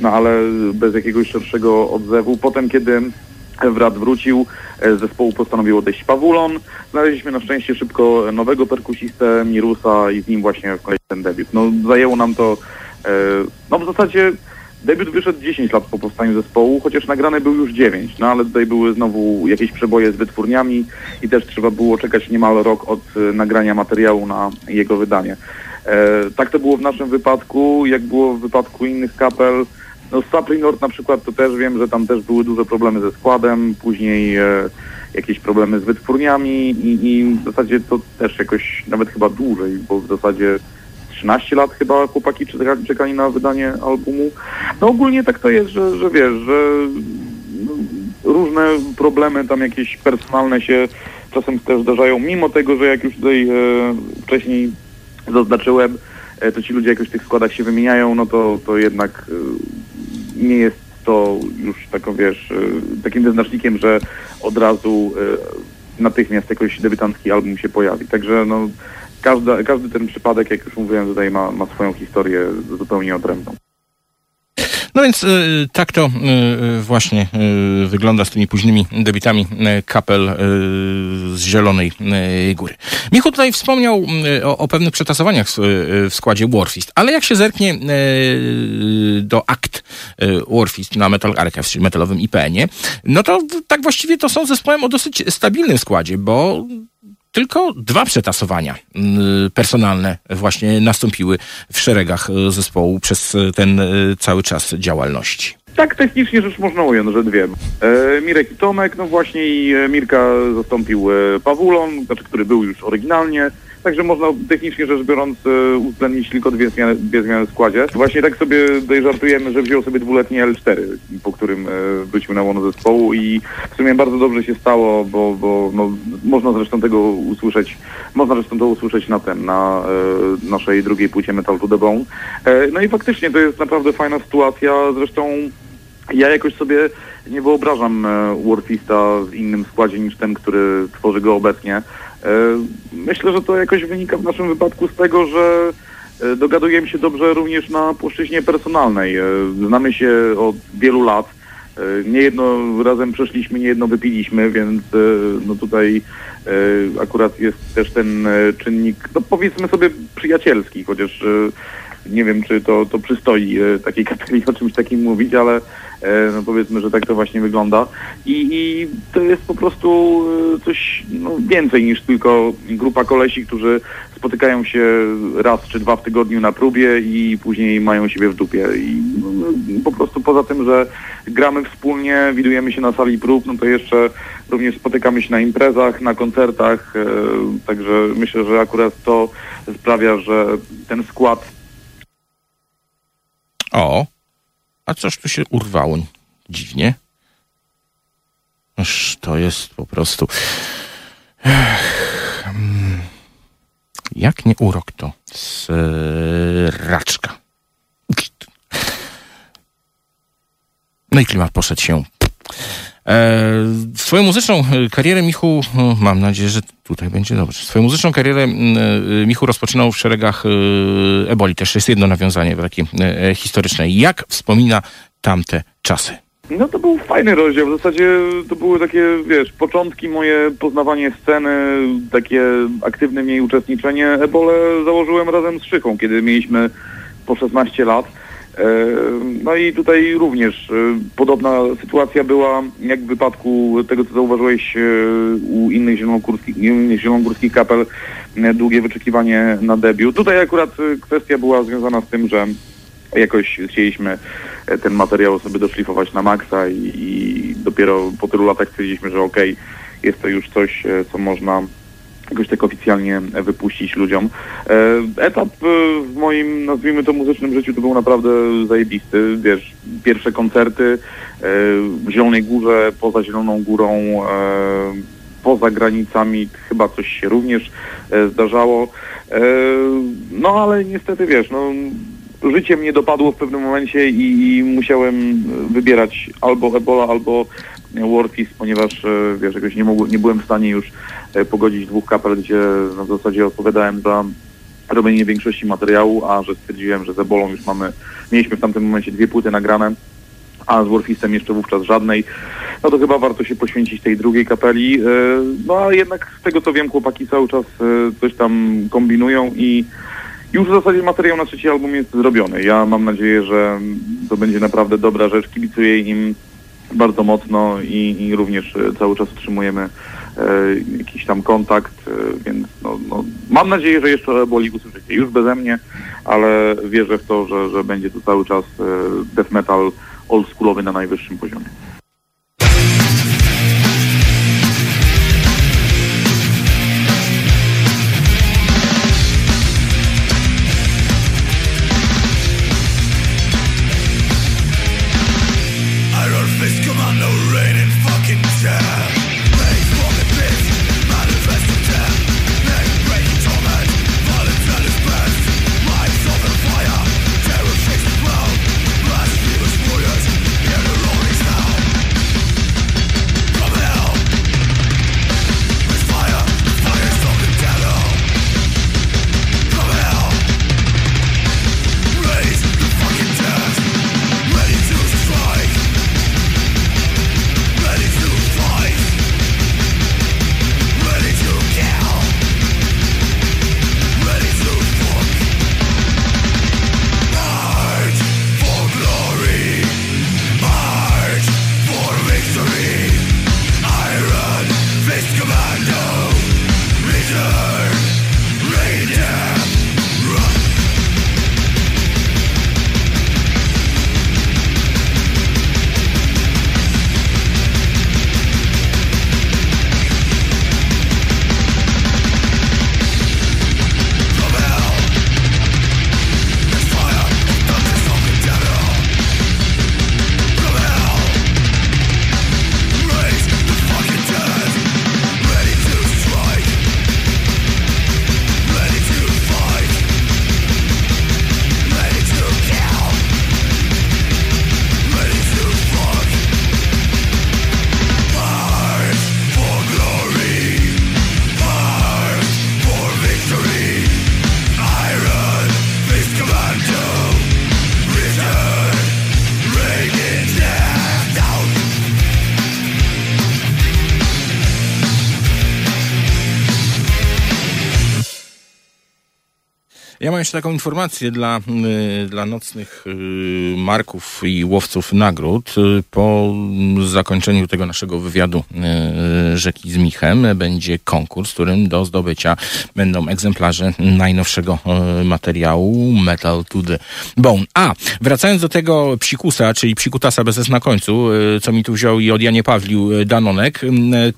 no ale bez jakiegoś szerszego odzewu. Potem, kiedy Wrat wrócił, e, zespołu postanowił odejść Pawulon. Znaleźliśmy na szczęście szybko nowego perkusistę Mirusa i z nim właśnie wkleić ten debiut. No zajęło nam to, e, no w zasadzie debiut wyszedł 10 lat po powstaniu zespołu, chociaż nagrane był już 9, no ale tutaj były znowu jakieś przeboje z wytwórniami i też trzeba było czekać niemal rok od e, nagrania materiału na jego wydanie. Tak to było w naszym wypadku, jak było w wypadku innych kapel. No Sapri Nord na przykład to też wiem, że tam też były duże problemy ze składem, później e, jakieś problemy z wytwórniami i, i w zasadzie to też jakoś nawet chyba dłużej, bo w zasadzie 13 lat chyba chłopaki czekali na wydanie albumu. No ogólnie tak to jest, że, że wiesz, że no, różne problemy tam jakieś personalne się czasem też zdarzają, mimo tego, że jak już tutaj e, wcześniej zaznaczyłem, e, to ci ludzie jakoś w tych składach się wymieniają, no to, to jednak e, nie jest to już taką, wiesz, e, takim wyznacznikiem, że od razu e, natychmiast jakoś debiutancki album się pojawi. Także no, każda, każdy ten przypadek, jak już mówiłem, tutaj ma, ma swoją historię zupełnie odrębną. No więc y, tak to y, właśnie y, wygląda z tymi późnymi debiutami y, kapel z Zielonej Góry. Michu tutaj wspomniał o, o pewnych przetasowaniach w, składzie Warfist, ale jak się zerknie do akt Warfist na Metal Archives, czyli metalowym IPN-ie, no to tak właściwie to są zespołem o dosyć stabilnym składzie, bo tylko dwa przetasowania y, personalne właśnie nastąpiły w szeregach y, zespołu przez y, ten y, cały czas działalności. Tak technicznie rzecz można ująć, że dwie. E, Mirek i Tomek, no właśnie i e, Mirka zastąpił e, Pawulon, znaczy, który był już oryginalnie. Także można technicznie rzecz biorąc e, uwzględnić tylko dwie zmiany, dwie zmiany w składzie. Właśnie tak sobie tutaj żartujemy, że wziął sobie dwuletnie L4, po którym e, wrócił na łono zespołu i w sumie bardzo dobrze się stało, bo, bo no, można zresztą tego usłyszeć, można zresztą to usłyszeć na ten, na e, naszej drugiej płycie Metal to the Bone. E, no i faktycznie to jest naprawdę fajna sytuacja, zresztą ja jakoś sobie nie wyobrażam e, Warfista w innym składzie niż ten, który tworzy go obecnie. E, Myślę, że to jakoś wynika w naszym wypadku z tego, że e, dogadujemy się dobrze również na płaszczyźnie personalnej. Znamy się od wielu lat. E, Niejedno razem przeszliśmy, niejedno wypiliśmy, więc e, no tutaj e, akurat jest też ten czynnik, no powiedzmy sobie przyjacielski, chociaż nie wiem, czy to, to przystoi takiej kapeli o czymś takim mówić, ale no powiedzmy, że tak to właśnie wygląda. I, i to jest po prostu coś no, więcej niż tylko grupa kolesi, którzy spotykają się raz czy dwa w tygodniu na próbie i później mają siebie w dupie. I no, po prostu poza tym, że gramy wspólnie, widujemy się na sali prób, no to jeszcze również spotykamy się na imprezach, na koncertach, e, także myślę, że akurat to sprawia, że ten skład O, a coś tu się urwało dziwnie. Aż to jest po prostu. Ech. Jak nie urok to sraczka. No i klimat poszedł się. E, swoją muzyczną karierę Michu, o, mam nadzieję, że tutaj będzie dobrze. Swoją muzyczną karierę e, Michu rozpoczynał w szeregach e, Eboli. Też jest jedno nawiązanie takie e, historyczne. Jak wspomina tamte czasy? No to był fajny rozdział. W zasadzie to były takie, wiesz, początki moje poznawanie sceny, takie aktywne jej uczestniczenie. Ebolę założyłem razem z Szychą, kiedy mieliśmy po 16 lat. E, No i tutaj również e, podobna sytuacja była jak w wypadku tego, co zauważyłeś e, u innych zielonogórskich, innych zielonogórskich kapel, długie wyczekiwanie na debiut. Tutaj akurat kwestia była związana z tym, że jakoś chcieliśmy ten materiał sobie doszlifować na maksa i, i dopiero po tylu latach stwierdziliśmy, że okej, jest to już coś, e, co można jakoś tak oficjalnie wypuścić ludziom. E, Etap e, w moim, nazwijmy to, muzycznym życiu to był naprawdę zajebisty. Wiesz, pierwsze koncerty e, w Zielonej Górze, poza Zieloną Górą, e, poza granicami chyba coś się również e, zdarzało. E, No ale niestety, wiesz, no życie mnie dopadło w pewnym momencie i, i musiałem wybierać albo Ebola, albo Warfis, ponieważ e, wiesz, jakoś nie, mogłem, nie byłem w stanie już e, pogodzić dwóch kapel, gdzie no, w zasadzie odpowiadałem za robienie większości materiału, a że stwierdziłem, że z Ebolą już mamy, mieliśmy w tamtym momencie dwie płyty nagrane, a z Warfisem jeszcze wówczas żadnej, no to chyba warto się poświęcić tej drugiej kapeli. E, No a jednak z tego co wiem, chłopaki cały czas e, coś tam kombinują i już w zasadzie materiał na trzeci album jest zrobiony. Ja mam nadzieję, że to będzie naprawdę dobra rzecz. Kibicuję im bardzo mocno i, i również e, cały czas utrzymujemy e, jakiś tam kontakt, e, więc no, no, mam nadzieję, że jeszcze o Eboli usłyszycie. Już beze mnie, ale wierzę w to, że, że będzie to cały czas e, death metal oldschoolowy na najwyższym poziomie. Jeszcze taką informację dla, y, dla nocnych y, marków i łowców nagród. Y, Po zakończeniu tego naszego wywiadu Rzeki z Michem będzie konkurs, w którym do zdobycia będą egzemplarze najnowszego materiału Metal to the Bone. A, wracając do tego psikusa, czyli psikutasa bez S na końcu, co mi tu wziął i od Janie Pawlił Danonek,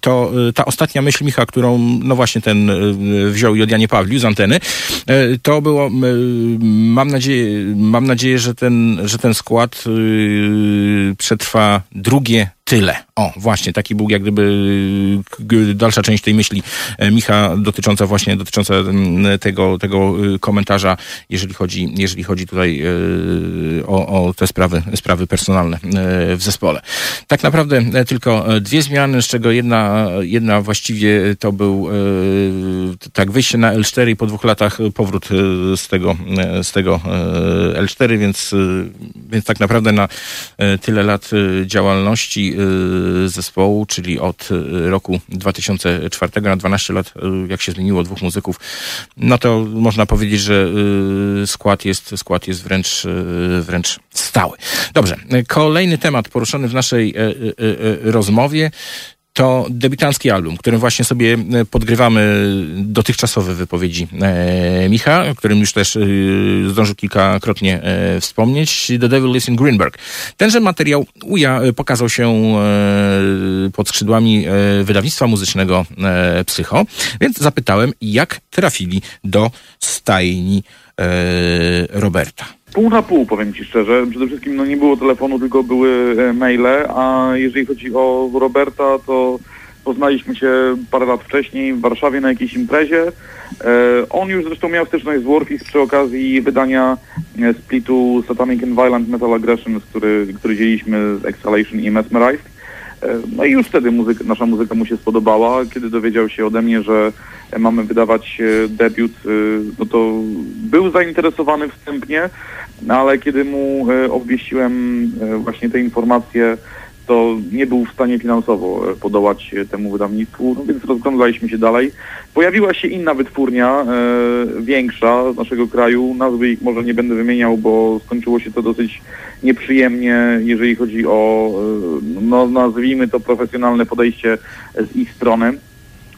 to ta ostatnia myśl Micha, którą no właśnie ten wziął i od Janie Pawlił z anteny, to było, mam nadzieję, mam nadzieję, że ten, że ten skład y, przetrwa drugie tyle. O, właśnie, taki był jak gdyby dalsza część tej myśli e, Micha dotycząca właśnie, dotycząca tego, tego y, komentarza, jeżeli chodzi, jeżeli chodzi tutaj y, o, o te sprawy, sprawy personalne y, w zespole. Tak naprawdę e, tylko e, dwie zmiany, z czego jedna, jedna właściwie to był tak wyjście na L4 i po dwóch latach powrót z tego, e, z tego e, L4, więc, więc tak naprawdę na e, tyle lat działalności y, zespołu, czyli od y, roku 2004 na 12 lat, y, jak się zmieniło dwóch muzyków, no to można powiedzieć, że skład jest, skład jest wręcz, wręcz stały. Dobrze, kolejny temat poruszony w naszej rozmowie to debiutancki album, którym właśnie sobie e, podgrywamy dotychczasowe wypowiedzi e, Micha, o którym już też e, zdążył kilkakrotnie wspomnieć, The Devil is in Greenberg. Tenże materiał uja pokazał się pod skrzydłami wydawnictwa muzycznego Psycho, więc zapytałem, jak trafili do stajni Roberta. Pół na pół, powiem Ci szczerze. Przede wszystkim no, nie było telefonu, tylko były e, maile, a jeżeli chodzi o Roberta, to poznaliśmy się parę lat wcześniej w Warszawie na jakiejś imprezie. E, on już zresztą miał styczność z Warfis przy okazji wydania e, splitu Satanic and Violent Metal Aggressions, który, który dzieliliśmy z Exhalation i Mesmerized. E, No i już wtedy muzyka, nasza muzyka mu się spodobała. Kiedy dowiedział się ode mnie, że mamy wydawać e, debiut, e, no to był zainteresowany wstępnie, no ale kiedy mu obwieściłem właśnie te informacje, to nie był w stanie finansowo e, podołać e, temu wydawnictwu, no więc rozglądaliśmy się dalej. Pojawiła się inna wytwórnia, e, większa z naszego kraju, nazwy ich może nie będę wymieniał, bo skończyło się to dosyć nieprzyjemnie, jeżeli chodzi o, e, no nazwijmy to profesjonalne podejście z ich strony.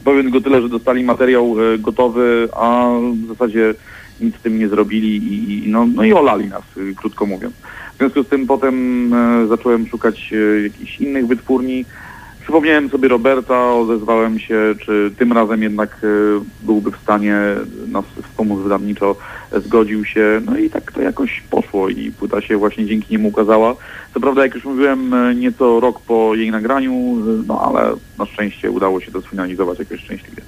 Powiem tylko tyle, że dostali materiał e, gotowy, a w zasadzie nic z tym nie zrobili i, i, no, no i olali nas, krótko mówiąc. W związku z tym potem e, zacząłem szukać e, jakichś innych wytwórni. Przypomniałem sobie Roberta, odezwałem się, czy tym razem jednak e, byłby w stanie nas wspomóc wydawniczo, zgodził się, no i tak to jakoś poszło i płyta się właśnie dzięki niemu ukazała. Co prawda, jak już mówiłem, nieco rok po jej nagraniu, no ale na szczęście udało się to sfinalizować jakoś szczęśliwie.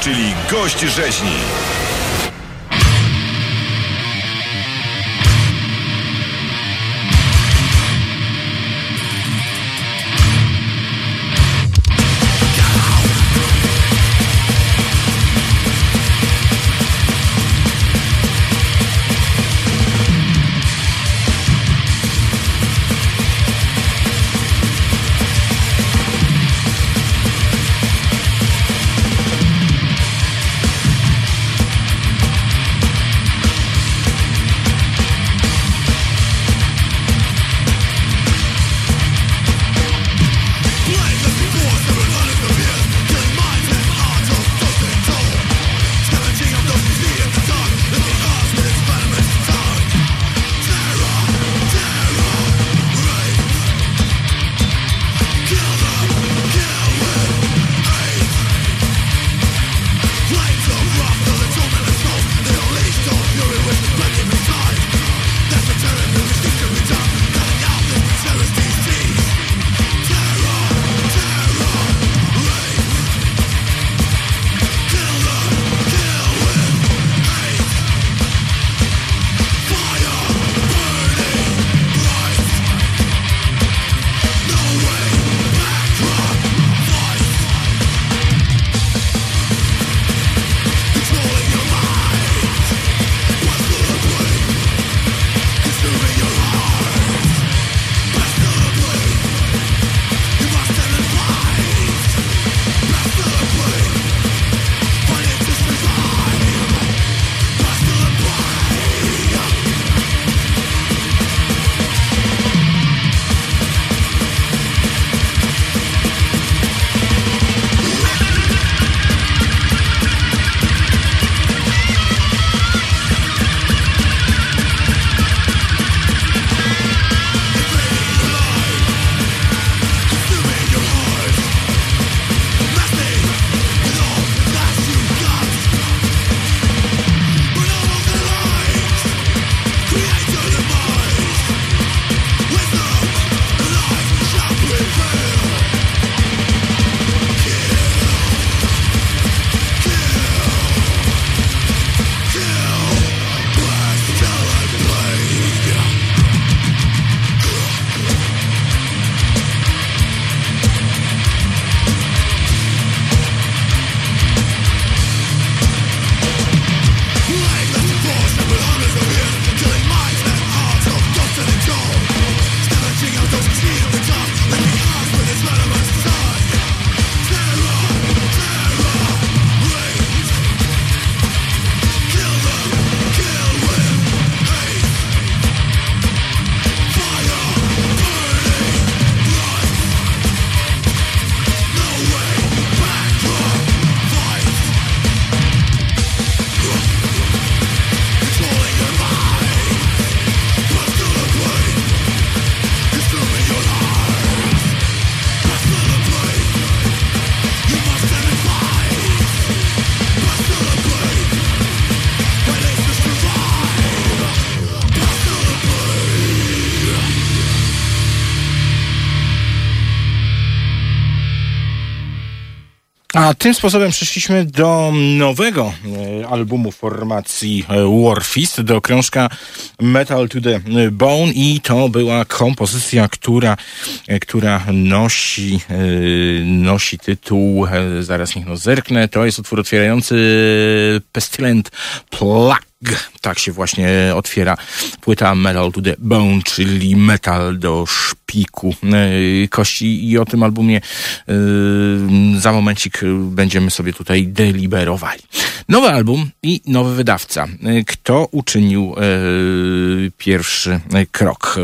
Czyli gość rzeźni. A tym sposobem przeszliśmy do nowego e, albumu formacji e, Warfist, do krążka Metal to the Bone i to była kompozycja, która, e, która nosi, nosi tytuł, zaraz niech no zerknę, to jest utwór otwierający Pestilent Plague. Tak się właśnie otwiera płyta Metal to the Bone, czyli metal do szpiku e, kości i o tym albumie e, za momencik będziemy sobie tutaj deliberowali. Nowy album i nowy wydawca. E, Kto uczynił pierwszy krok?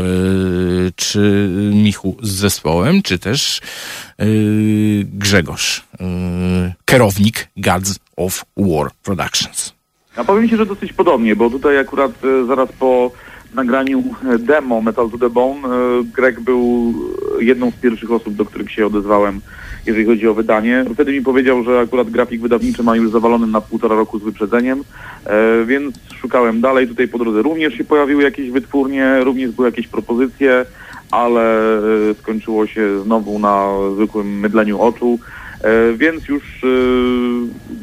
Czy Michu z zespołem, czy też Grzegorz, kierownik Gods of War Productions? A powiem Ci, że dosyć podobnie, bo tutaj akurat e, zaraz po nagraniu e, demo Metal to the Bone e, Greg był jedną z pierwszych osób, do których się odezwałem, jeżeli chodzi o wydanie. Wtedy mi powiedział, że akurat grafik wydawniczy ma już zawalony na półtora roku z wyprzedzeniem, więc szukałem dalej. Tutaj po drodze również się pojawiły jakieś wytwórnie, również były jakieś propozycje, ale skończyło się znowu na zwykłym mydleniu oczu. E, Więc już e,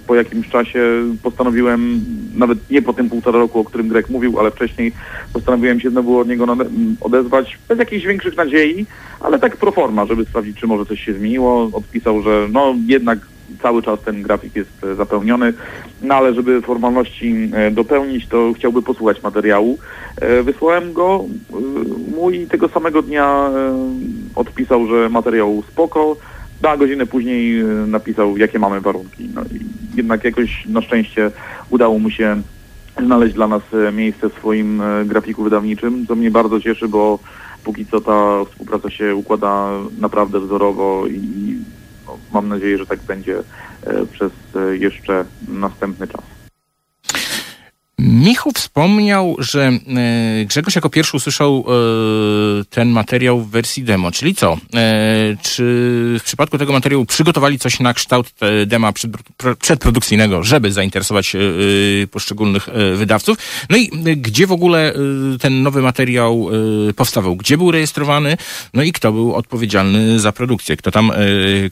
po jakimś czasie postanowiłem, nawet nie po tym półtora roku, o którym Greg mówił, ale wcześniej postanowiłem się znowu od niego odezwać bez jakichś większych nadziei, ale tak pro forma, żeby sprawdzić, czy może coś się zmieniło. Odpisał, że no jednak cały czas ten grafik jest e, zapełniony, no ale żeby formalności dopełnić, to chciałby posłuchać materiału. Wysłałem go, mój tego samego dnia odpisał, że materiał spoko, no, a godzinę później e, napisał, jakie mamy warunki. No i jednak jakoś na szczęście udało mu się znaleźć dla nas e, miejsce w swoim e, grafiku wydawniczym, co mnie bardzo cieszy, bo póki co ta współpraca się układa naprawdę wzorowo i no, mam nadzieję, że tak będzie przez jeszcze następny czas. Michu wspomniał, że e, Grzegorz jako pierwszy usłyszał e, ten materiał w wersji demo. Czyli co? E, czy w przypadku tego materiału przygotowali coś na kształt dema przed, pro, przedprodukcyjnego, żeby zainteresować poszczególnych wydawców? No i gdzie w ogóle ten nowy materiał powstawał? Gdzie był rejestrowany? No i kto był odpowiedzialny za produkcję? Kto tam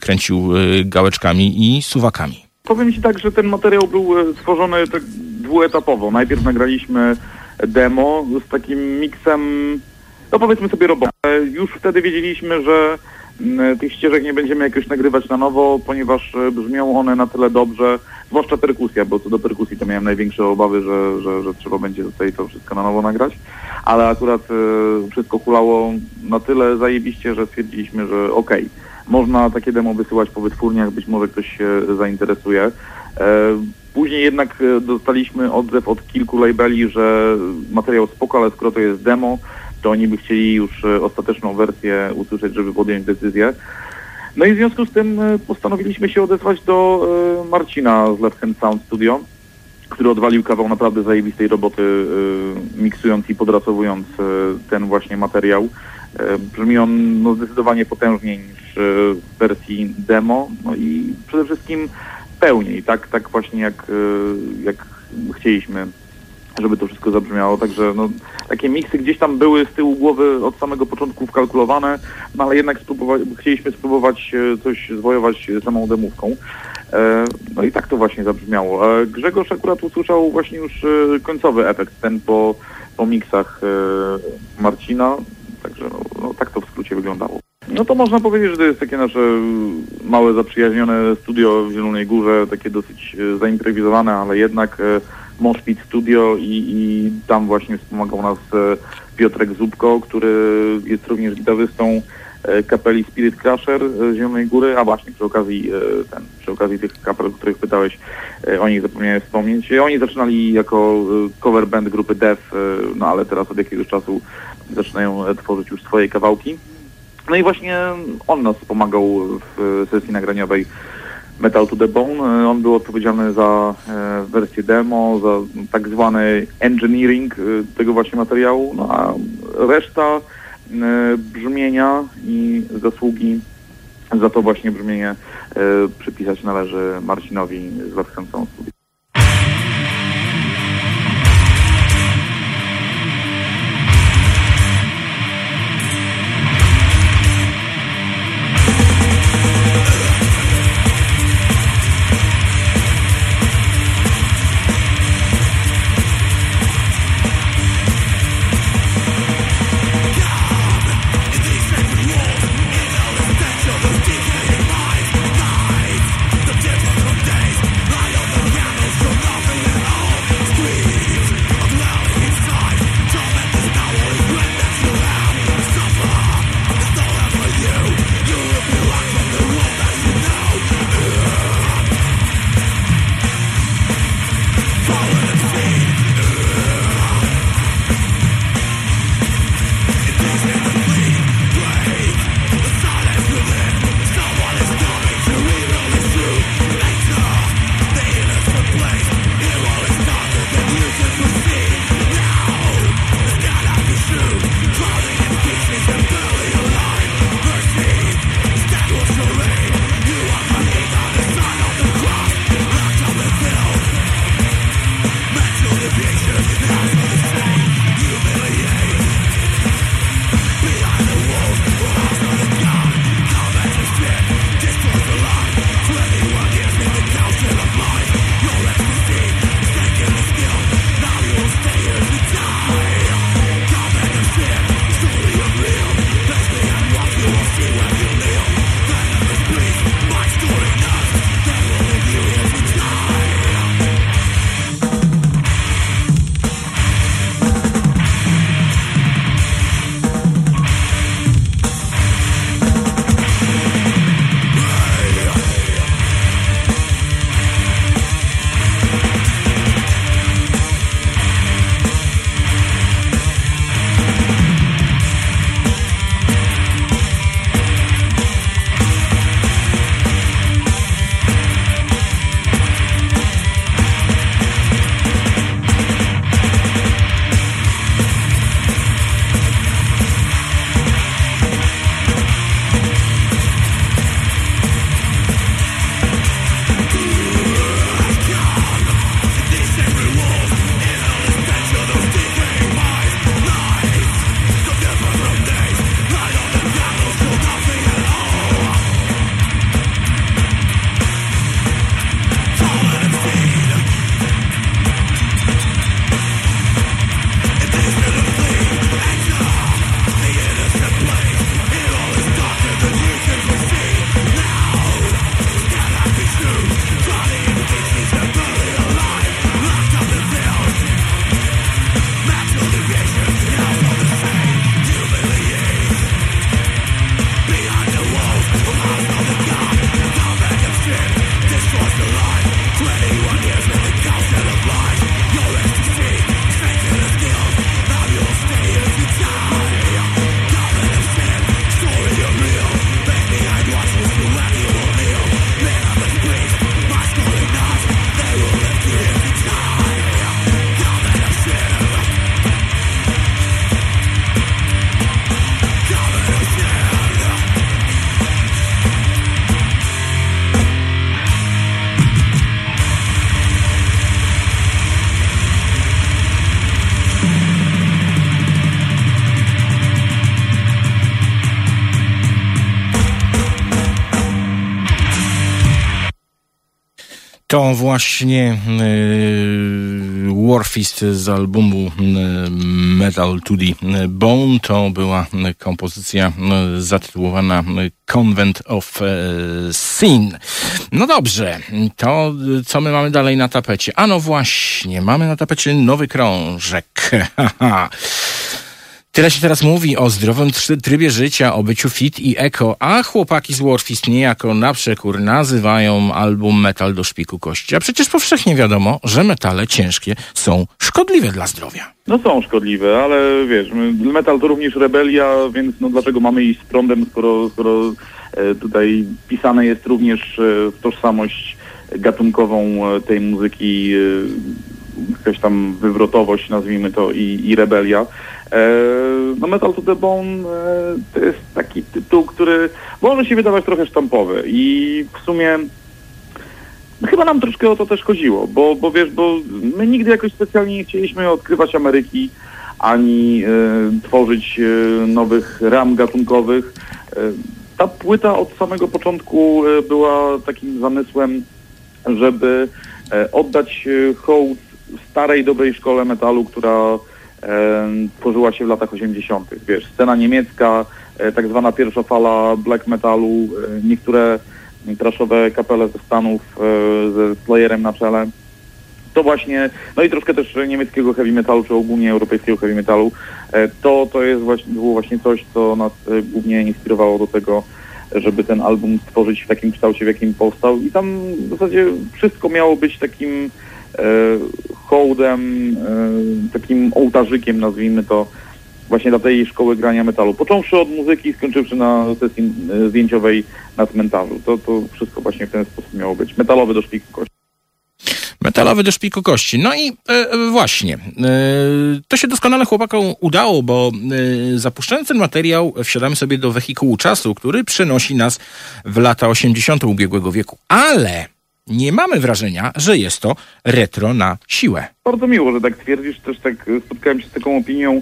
kręcił gałeczkami i suwakami? Powiem Ci tak, że ten materiał był stworzony tak dwuetapowo. Najpierw nagraliśmy demo z takim miksem, no powiedzmy sobie robotę. Już wtedy wiedzieliśmy, że mm, tych ścieżek nie będziemy jakoś nagrywać na nowo, ponieważ e, brzmią one na tyle dobrze, zwłaszcza perkusja, bo co do perkusji to miałem największe obawy, że, że, że trzeba będzie tutaj to wszystko na nowo nagrać, ale akurat e, wszystko kulało na tyle zajebiście, że stwierdziliśmy, że okej, można takie demo wysyłać po wytwórniach, być może ktoś się zainteresuje. Później jednak e, dostaliśmy odzew od kilku labeli, że materiał spoko, ale skoro to jest demo, to oni by chcieli już e, ostateczną wersję usłyszeć, żeby podjąć decyzję. No i w związku z tym e, postanowiliśmy się odezwać do Marcina z Left Hand Sound Studio, który odwalił kawał naprawdę zajebistej roboty, miksując i podrasowując ten właśnie materiał. Brzmi on no, zdecydowanie potężniej niż w wersji demo, no i przede wszystkim pełniej, tak, tak właśnie jak, e, jak chcieliśmy, żeby to wszystko zabrzmiało. Także no, takie miksy gdzieś tam były z tyłu głowy od samego początku wkalkulowane, no ale jednak spróbować, chcieliśmy spróbować e, coś zwojować samą demówką. E, No i tak to właśnie zabrzmiało. Grzegorz akurat usłyszał właśnie już e, końcowy efekt, ten po, po miksach Marcina, także no, no, tak to w skrócie wyglądało. No to można powiedzieć, że to jest takie nasze mm, małe, zaprzyjaźnione studio w Zielonej Górze, takie dosyć e, zaimprowizowane, ale jednak e, Moshpit Studio i, i tam właśnie wspomagał nas e, Piotrek Zubko, który jest również gitarzystą kapeli Spirit Crusher z Zielonej Góry, a właśnie przy okazji ten, przy okazji tych kapel, o których pytałeś, o nich zapomniałem wspomnieć. Oni zaczynali jako cover band grupy Def, no ale teraz od jakiegoś czasu zaczynają tworzyć już swoje kawałki. No i właśnie on nas pomagał w sesji nagraniowej Metal to the Bone. E, On był odpowiedzialny za e, wersję demo, za tak zwany engineering e, tego właśnie materiału, no a reszta e, brzmienia i zasługi za to właśnie brzmienie e, przypisać należy Marcinowi z Sound Studio. To właśnie yy, Warfist z albumu yy, Metal to the Bone. To była kompozycja yy, zatytułowana Convent of Sin. No dobrze, to co my mamy dalej na tapecie? A no właśnie, mamy na tapecie nowy krążek. Tyle się teraz mówi o zdrowym trybie życia, o byciu fit i eko, a chłopaki z Warfist niejako na przekór nazywają album metal do szpiku kości. A przecież powszechnie wiadomo, że metale ciężkie są szkodliwe dla zdrowia. No są szkodliwe, ale wiesz, metal to również rebelia, więc no dlaczego mamy iść z prądem, skoro, skoro e, tutaj pisane jest również e, w tożsamość gatunkową e, tej muzyki, jakaś tam wywrotowość, nazwijmy to, i, i rebelia. E, no Metal to the Bone e, to jest taki tytuł, który może się wydawać trochę sztampowy i w sumie Chyba nam troszkę o to też chodziło, bo, bo wiesz, bo my nigdy jakoś specjalnie nie chcieliśmy odkrywać Ameryki, ani e, tworzyć e, nowych ram gatunkowych. E, ta płyta od samego początku e, była takim zamysłem, żeby oddać hołd starej, dobrej szkole metalu, która tworzyła się w latach 80. Wiesz, scena niemiecka, e, tak zwana pierwsza fala black metalu, e, niektóre traszowe kapele ze Stanów e, ze Slayerem na czele. To właśnie, no i troszkę też niemieckiego heavy metalu, czy ogólnie europejskiego heavy metalu. To, to jest właśnie, było właśnie coś, co nas głównie inspirowało do tego, żeby ten album stworzyć w takim kształcie, w jakim powstał. I tam w zasadzie wszystko miało być takim hołdem, e, takim ołtarzykiem, nazwijmy to, właśnie dla tej szkoły grania metalu. Począwszy od muzyki, skończywszy na sesji e, zdjęciowej na cmentarzu. To, to wszystko właśnie w ten sposób miało być. Metalowy do szpiku kości. Metalowy do szpiku kości. No i e, e, właśnie, e, to się doskonale chłopakom udało, bo e, zapuszczając ten materiał wsiadamy sobie do wehikułu czasu, który przenosi nas w lata 80. ubiegłego wieku. Ale nie mamy wrażenia, że jest to retro na siłę. Bardzo miło, że tak twierdzisz. Też tak e, spotkałem się z taką opinią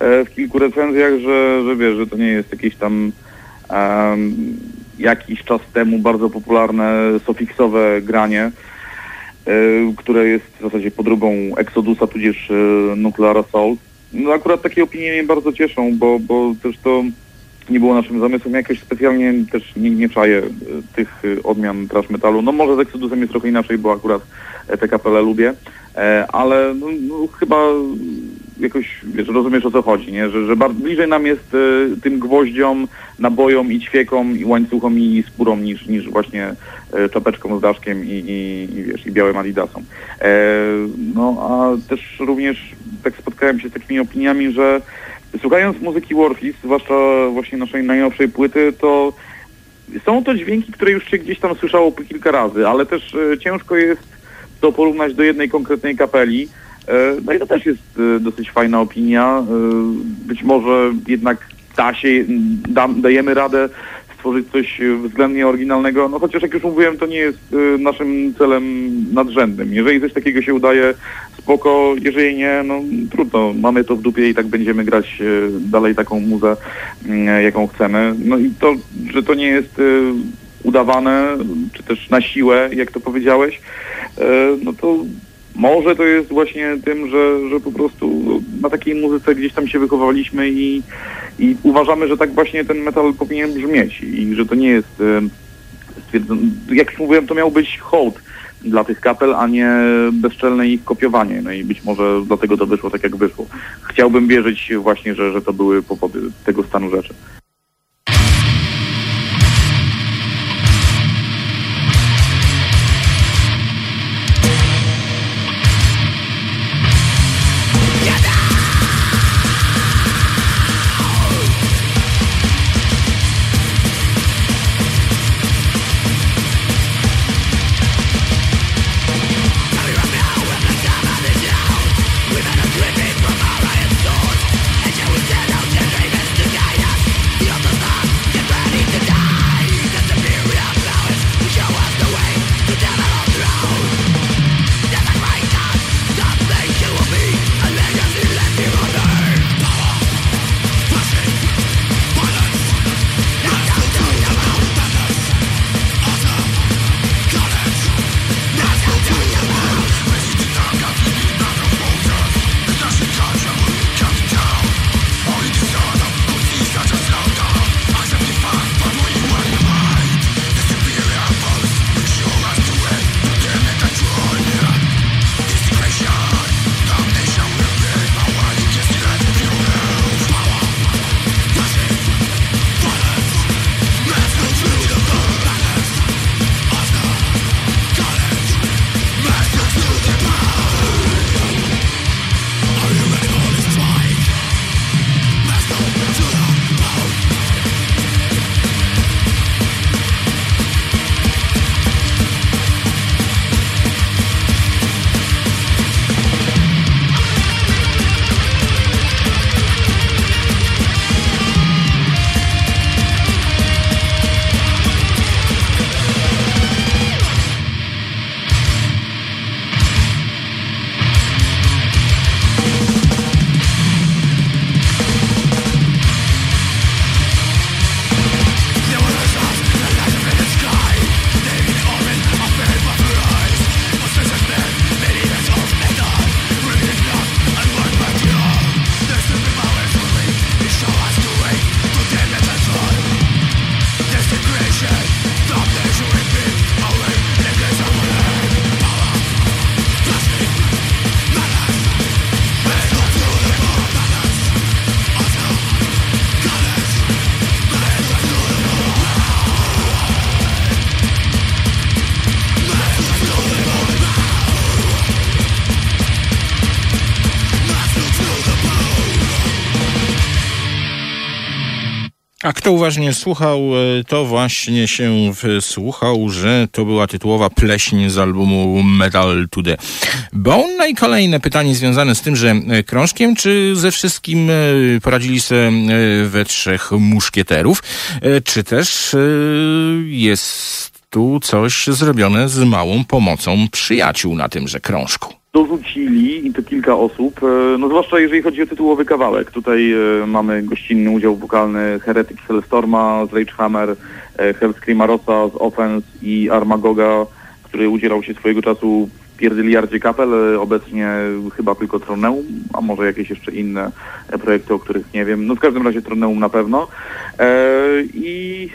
e, w kilku recenzjach, że, że wiesz, że to nie jest jakieś tam jakiś czas temu bardzo popularne sofiksowe granie, e, które jest w zasadzie podróbą Exodusa tudzież Nuclear Assault. No akurat takie opinie mnie bardzo cieszą, bo, bo też to nie było naszym zamysłem. Jakoś specjalnie też nie, nie czaję e, tych e, odmian trash metalu. No może z Exodusem jest trochę inaczej, bo akurat e, te kapele lubię, ale no, no, chyba jakoś, wiesz, rozumiesz o co chodzi, nie? Że, że bliżej nam jest tym gwoździom, nabojom i ćwiekom i łańcuchom i skórom niż, niż właśnie czapeczką z daszkiem i, i, i wiesz, i białym adidasem. E, no a też również tak spotkałem się z takimi opiniami, że słuchając muzyki Warfist, zwłaszcza właśnie naszej najnowszej płyty, to są to dźwięki, które już się gdzieś tam słyszało po kilka razy, ale też e, ciężko jest to porównać do jednej konkretnej kapeli. E, No i to też jest e, dosyć fajna opinia. Być może jednak da się, da, dajemy radę stworzyć coś e, względnie oryginalnego, no chociaż jak już mówiłem, to nie jest e, naszym celem nadrzędnym. Jeżeli coś takiego się udaje, spoko, jeżeli nie, no trudno, mamy to w dupie i tak będziemy grać e, dalej taką muzę, mm, jaką chcemy. No i to, że to nie jest udawane, czy też na siłę, jak to powiedziałeś, no to może to jest właśnie tym, że, że po prostu na takiej muzyce gdzieś tam się wychowaliśmy i, i uważamy, że tak właśnie ten metal powinien brzmieć i że to nie jest e, stwierdzone, jak już mówiłem, to miał być hołd dla tych kapel, a nie bezczelne ich kopiowanie. No i być może dlatego to wyszło tak, jak wyszło. Chciałbym wierzyć właśnie, że, że to były powody tego stanu rzeczy. Kto uważnie słuchał, e, to właśnie się wsłuchał, że to była tytułowa pleśń z albumu Metal to the Bone. No i kolejne pytanie związane z tym, że e, krążkiem, czy ze wszystkim e, poradzili sobie we trzech muszkieterów, czy też jest tu coś zrobione z małą pomocą przyjaciół na tymże krążku. Dorzucili i to kilka osób, e, no zwłaszcza jeżeli chodzi o tytułowy kawałek. Tutaj e, mamy gościnny udział wokalny Heretic Hellstorma z Ragehammer, e, Hellscreama Rossa z Offense i Armagoga, który udzielał się swojego czasu Pierdyliardzie Kapel, e, obecnie chyba tylko Troneum, a może jakieś jeszcze inne projekty, o których nie wiem. No w każdym razie Troneum na pewno. E, I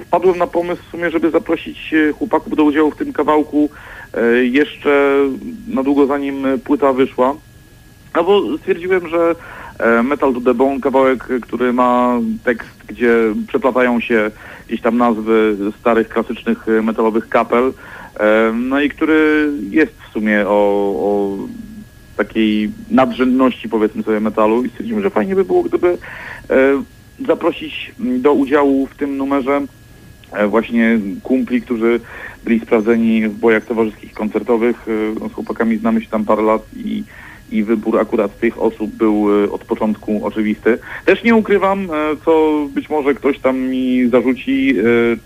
e, wpadłem na pomysł w sumie, żeby zaprosić chłopaków do udziału w tym kawałku jeszcze na długo zanim płyta wyszła. No bo stwierdziłem, że Metal to the Bone, kawałek, który ma tekst, gdzie przeplatają się gdzieś tam nazwy starych, klasycznych metalowych kapel, no i który jest w sumie o, o takiej nadrzędności, powiedzmy sobie, metalu i stwierdziłem, że fajnie by było, gdyby zaprosić do udziału w tym numerze właśnie kumpli, którzy byli sprawdzeni w bojach towarzyskich koncertowych. Z chłopakami znamy się tam parę lat i, i wybór akurat tych osób był e, od początku oczywisty. Też nie ukrywam, e, co być może ktoś tam mi zarzuci, e,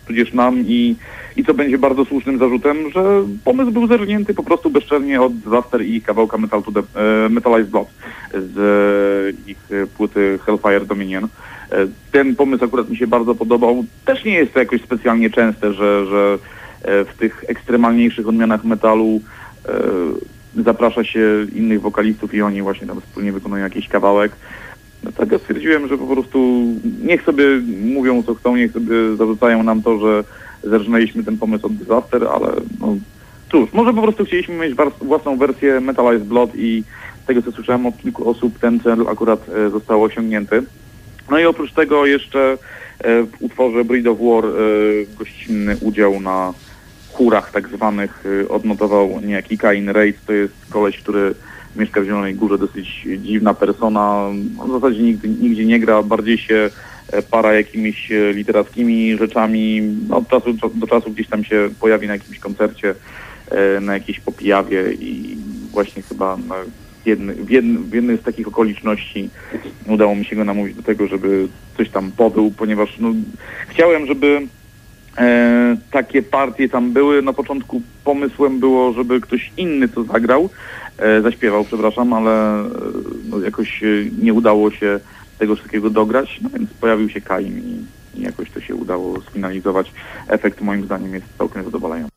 tudzież nam i, i co będzie bardzo słusznym zarzutem, że pomysł był zerżnięty po prostu bezczelnie od Disaster i kawałka Metal to the, Metalized Blood z ich płyty Hellfire Dominion. Ten pomysł akurat mi się bardzo podobał. Też nie jest to jakoś specjalnie częste, że, że w tych ekstremalniejszych odmianach metalu zaprasza się innych wokalistów i oni właśnie tam wspólnie wykonują jakiś kawałek. Dlatego stwierdziłem, że po prostu niech sobie mówią co chcą, niech sobie zarzucają nam to, że zerżnęliśmy ten pomysł od Disaster, ale no cóż, może po prostu chcieliśmy mieć własną wersję Metalized Blood i z tego co słyszałem od kilku osób ten cel akurat e, został osiągnięty. No i oprócz tego jeszcze e, w utworze Breed of War e, gościnny udział na chórach tak zwanych e, odnotował niejaki Kain Reid, to jest koleś, który mieszka w Zielonej Górze, dosyć dziwna persona, on w zasadzie nigdy, nigdzie nie gra, bardziej się e, para jakimiś e, literackimi rzeczami, no, od czasu do czasu gdzieś tam się pojawi na jakimś koncercie, e, na jakiejś popijawie i właśnie chyba jedny, w, jedny, w jednej z takich okoliczności udało mi się go namówić do tego, żeby coś tam pobył, ponieważ no, chciałem, żeby e, takie partie tam były. Na początku pomysłem było, żeby ktoś inny to zagrał, e, zaśpiewał, przepraszam, ale e, no, jakoś e, nie udało się tego wszystkiego dograć, no więc pojawił się Kaim i, i jakoś to się udało sfinalizować. Efekt moim zdaniem jest całkiem zadowalający.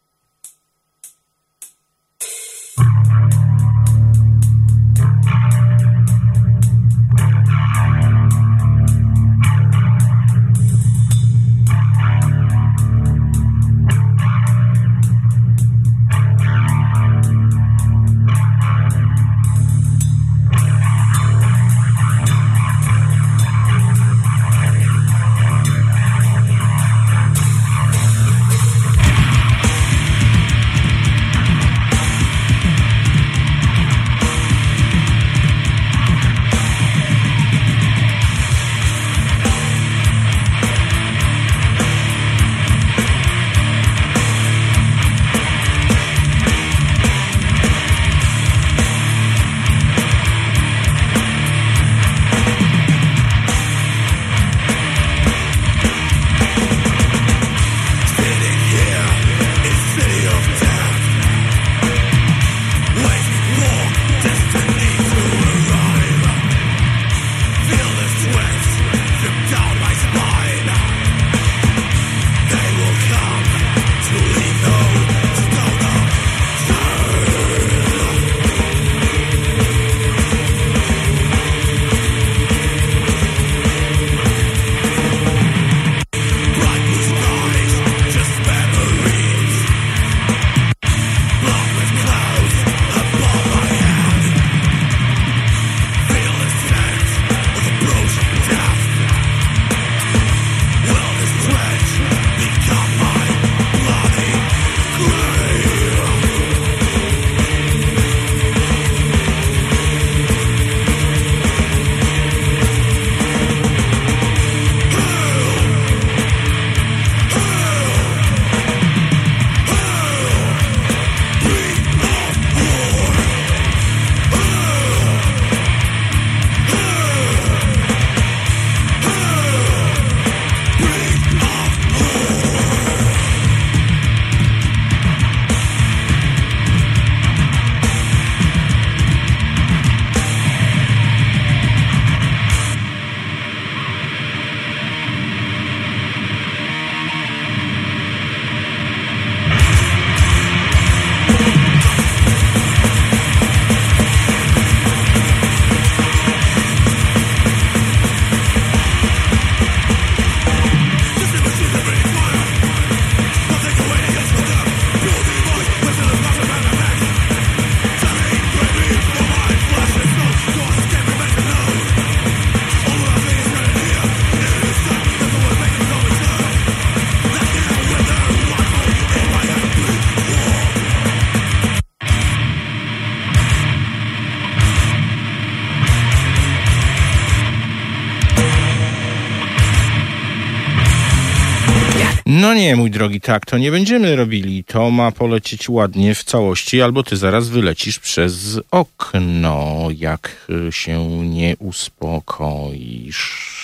Nie, mój drogi, tak, to nie będziemy robili. To ma polecieć ładnie w całości, albo ty zaraz wylecisz przez okno, jak y, się nie uspokoisz.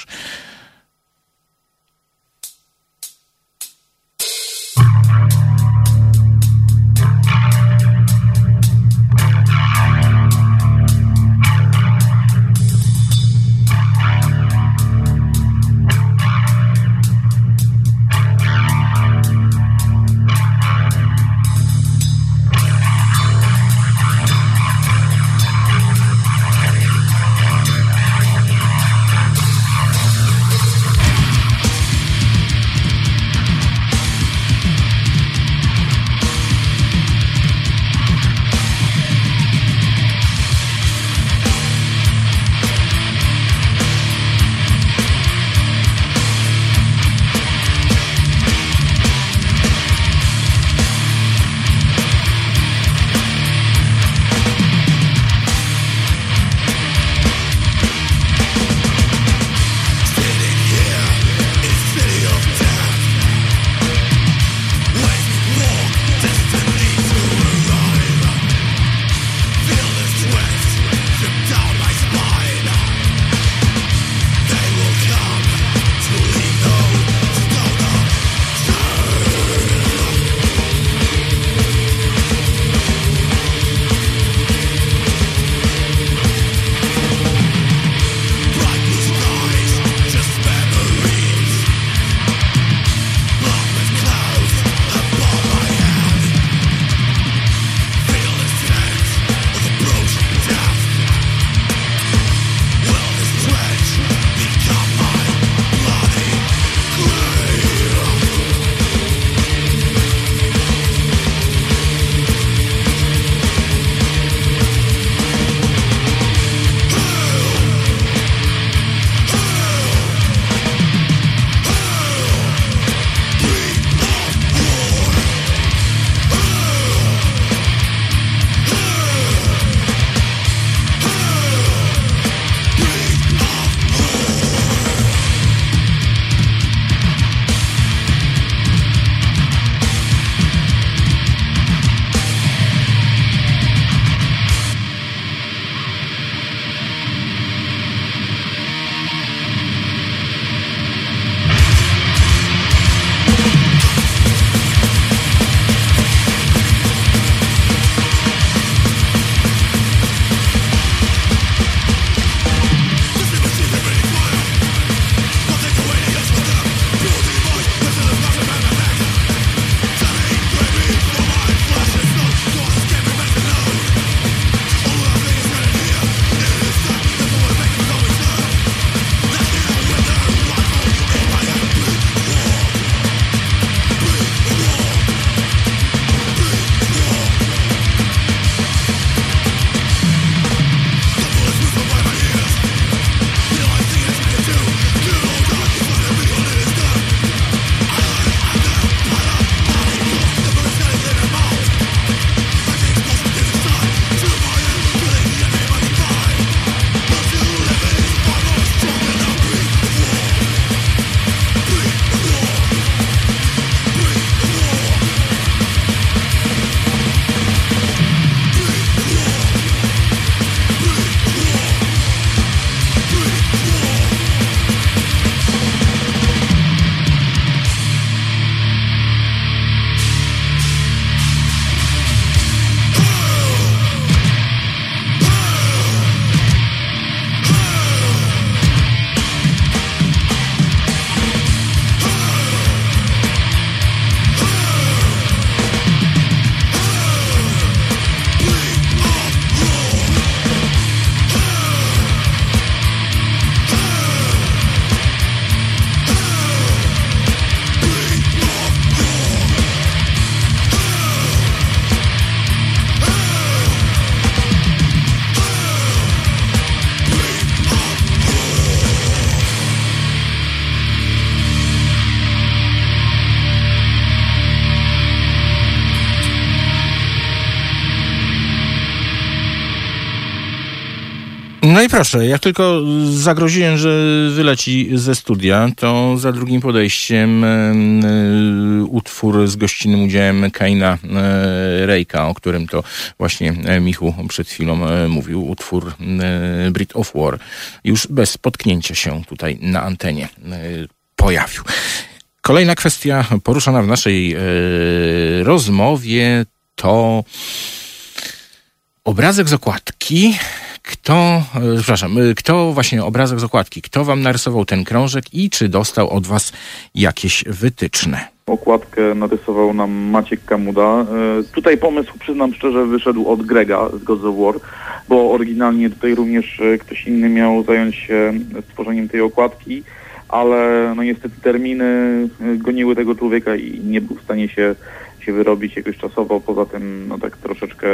No i proszę, jak tylko zagroziłem, że wyleci ze studia, to za drugim podejściem e, utwór z gościnnym udziałem Kaina e, Rejka, o którym to właśnie e, Michu przed chwilą e, mówił. Utwór Brit of War. Już bez potknięcia się tutaj na antenie pojawił. Kolejna kwestia poruszana w naszej rozmowie to obrazek z okładki. Kto, e, przepraszam, e, kto właśnie obrazek z okładki, kto wam narysował ten krążek i czy dostał od was jakieś wytyczne? Okładkę narysował nam Maciek Kamuda. E, Tutaj pomysł, przyznam szczerze, wyszedł od Grega z Gods of War, bo oryginalnie tutaj również ktoś inny miał zająć się stworzeniem tej okładki, ale no niestety terminy goniły tego człowieka i nie był w stanie się, się wyrobić jakoś czasowo. Poza tym no tak troszeczkę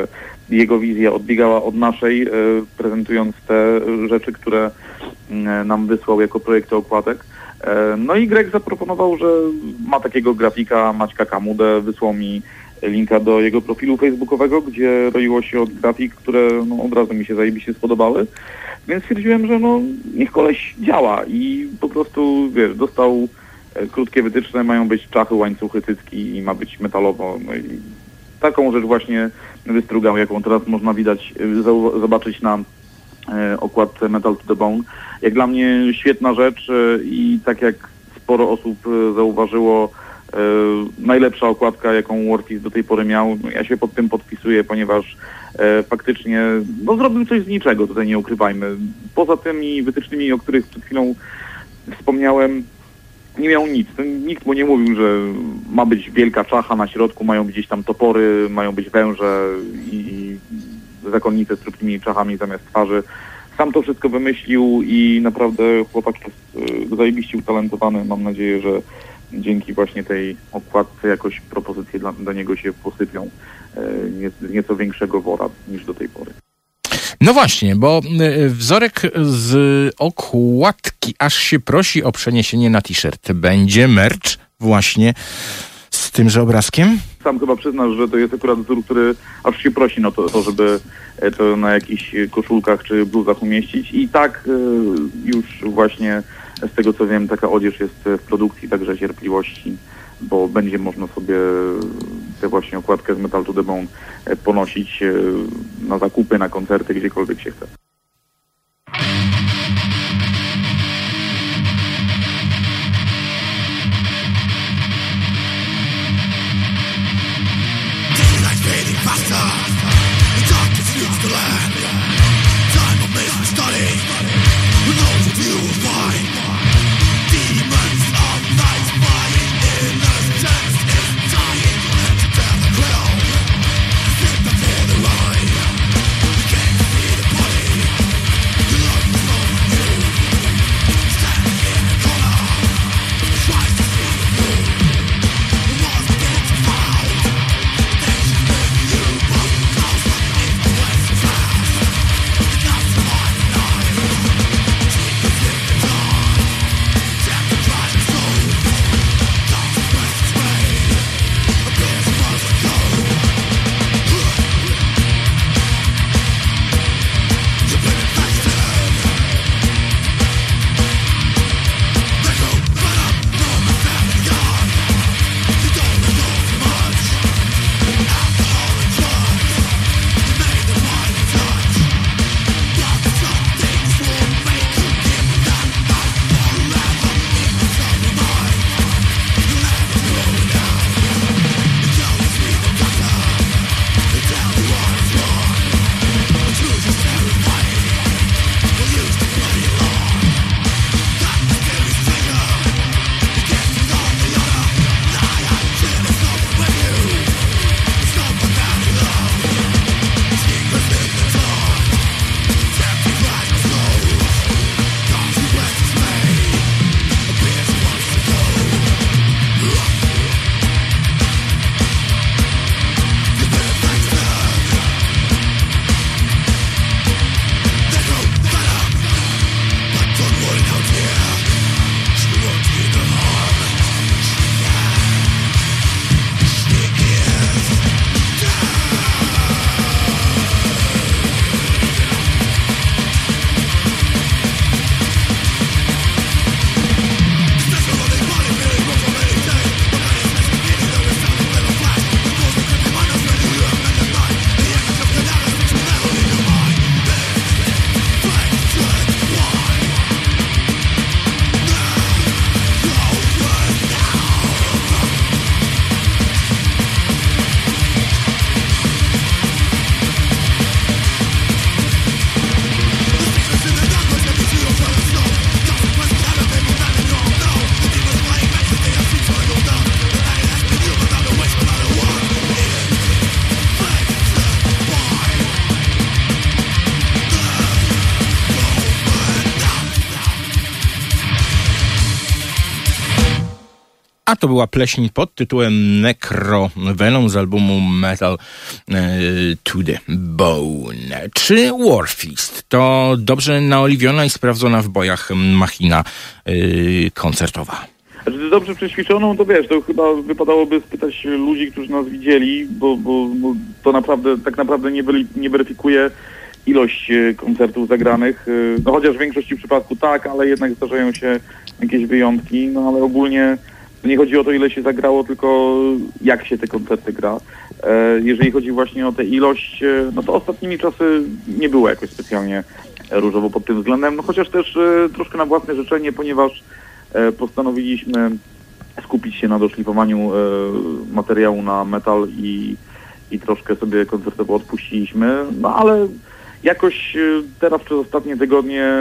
jego wizja odbiegała od naszej, e, prezentując te rzeczy, które mm, nam wysłał jako projekty okładek. E, No i Greg zaproponował, że ma takiego grafika Maćka Kamudę, wysłał mi linka do jego profilu facebookowego, gdzie roiło się od grafik, które no, od razu mi się zajebiście spodobały. Więc stwierdziłem, że no niech koleś działa i po prostu, wiesz, dostał krótkie wytyczne, mają być czachy, łańcuchy, cycki i ma być metalowo. No i taką rzecz właśnie wystrugał, jaką teraz można widać, zau- zobaczyć na e, okładce Metal to the Bone. Jak dla mnie świetna rzecz e, i tak jak sporo osób e, zauważyło, e, najlepsza okładka, jaką Warfis do tej pory miał. No, Ja się pod tym podpisuję, ponieważ e, faktycznie no, zrobił coś z niczego, tutaj nie ukrywajmy. Poza tymi wytycznymi, o których przed chwilą wspomniałem, nie miał nic. Nikt mu nie mówił, że ma być wielka czacha na środku, mają być gdzieś tam topory, mają być węże i zakonnice z krótkimi czachami zamiast twarzy. Sam to wszystko wymyślił i naprawdę chłopak jest y, zajebiście utalentowany. Mam nadzieję, że dzięki właśnie tej okładce jakoś propozycje dla, dla niego się posypią y, nieco większego wora niż do tej pory. No właśnie, bo y, wzorek z okładki aż się prosi o przeniesienie na t-shirt. Będzie merch właśnie z tymże obrazkiem? Sam chyba przyznasz, że to jest akurat wzór, który aż się prosi na to, to żeby e, to na jakichś koszulkach czy bluzach umieścić. I tak e, już właśnie z tego co wiem, taka odzież jest w produkcji, także cierpliwości, bo będzie można sobie tę właśnie okładkę z Metal to the Bone e, ponosić e, na zakupy, na koncerty, gdziekolwiek się chce. To była pleśń pod tytułem Necro Venom z albumu Metal e, to the Bone. Czy Warfist to dobrze naoliwiona i sprawdzona w bojach machina e, koncertowa? Znaczy, dobrze przećwiczoną, to wiesz, to chyba wypadałoby spytać ludzi, którzy nas widzieli, bo, bo, bo to naprawdę, tak naprawdę nie, wery- nie weryfikuje ilość e, koncertów zagranych. No chociaż w większości przypadków tak, ale jednak zdarzają się jakieś wyjątki, no ale ogólnie nie chodzi o to, ile się zagrało, tylko jak się te koncerty gra. E, Jeżeli chodzi właśnie o tę ilość, e, no to ostatnimi czasy nie było jakoś specjalnie różowo pod tym względem, no chociaż też e, troszkę na własne życzenie, ponieważ postanowiliśmy skupić się na doszlifowaniu materiału na metal i, i troszkę sobie koncertowo odpuściliśmy, no ale jakoś teraz przez ostatnie tygodnie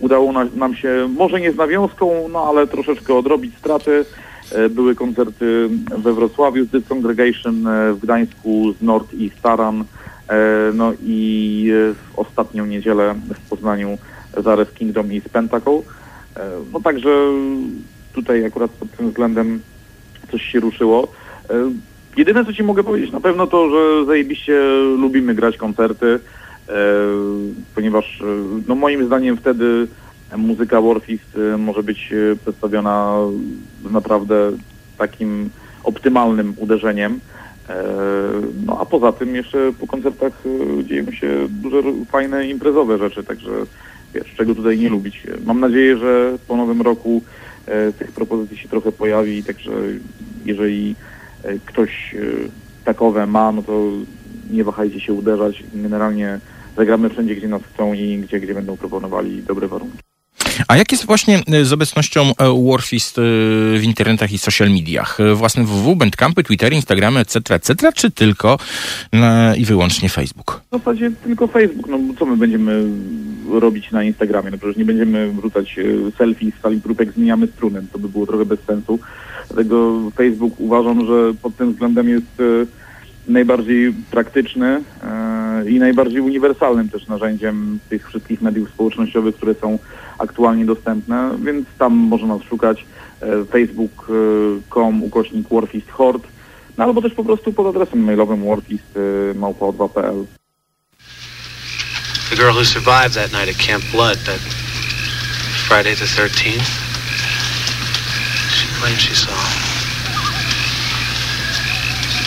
udało na, nam się, może nie z nawiązką, no ale troszeczkę odrobić straty. E, Były koncerty we Wrocławiu z The Congregation, e, w Gdańsku z Nord i Staran, e, no i w ostatnią niedzielę w Poznaniu z Ares Kingdom i z Pentacle. No także tutaj akurat pod tym względem coś się ruszyło. Jedyne co Ci mogę powiedzieć na pewno to, że zajebiście lubimy grać koncerty, ponieważ no moim zdaniem wtedy muzyka Warfist e, może być e, przedstawiona naprawdę takim optymalnym uderzeniem. E, No a poza tym jeszcze po koncertach e, dzieją się duże fajne imprezowe rzeczy, także wiesz, czego tutaj nie lubić. Mam nadzieję, że po nowym roku e, tych propozycji się trochę pojawi, także jeżeli e, ktoś takowe ma, no to nie wahajcie się uderzać. Generalnie zagramy wszędzie, gdzie nas chcą i gdzie, gdzie będą proponowali dobre warunki. A jak jest właśnie e, z obecnością e, Warfist e, w internetach i social mediach? Własne www, bandcampy, Twittery, Instagramy, etc., etc., czy tylko i wyłącznie Facebook? W zasadzie tylko Facebook. No co my będziemy robić na Instagramie? No przecież nie będziemy wrzucać selfie z sali próbek zmieniamy struny. To by było trochę bez sensu. Dlatego Facebook uważam, że pod tym względem jest najbardziej praktyczny i najbardziej uniwersalnym też narzędziem tych wszystkich mediów społecznościowych, które są aktualnie dostępne, więc tam można nas szukać e, facebook.com ukośnik Warfist Horde, no albo też po prostu pod adresem mailowym warfist e, małpa2.pl. The girl who survived that night at Camp Blood, that Friday the 13th, she she saw.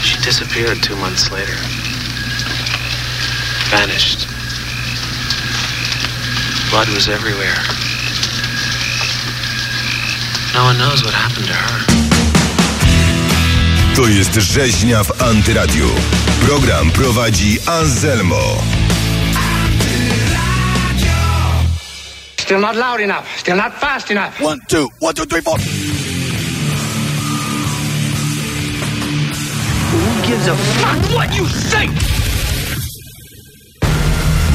She disappeared two months later. Vanished. Blood was everywhere. No one knows what happened to her. To jest rzeźnia w Antyradiu. Program prowadzi Anselmo. Still not loud enough. Still not fast enough. One, two, one, two, three, four. Who gives a fuck what you say?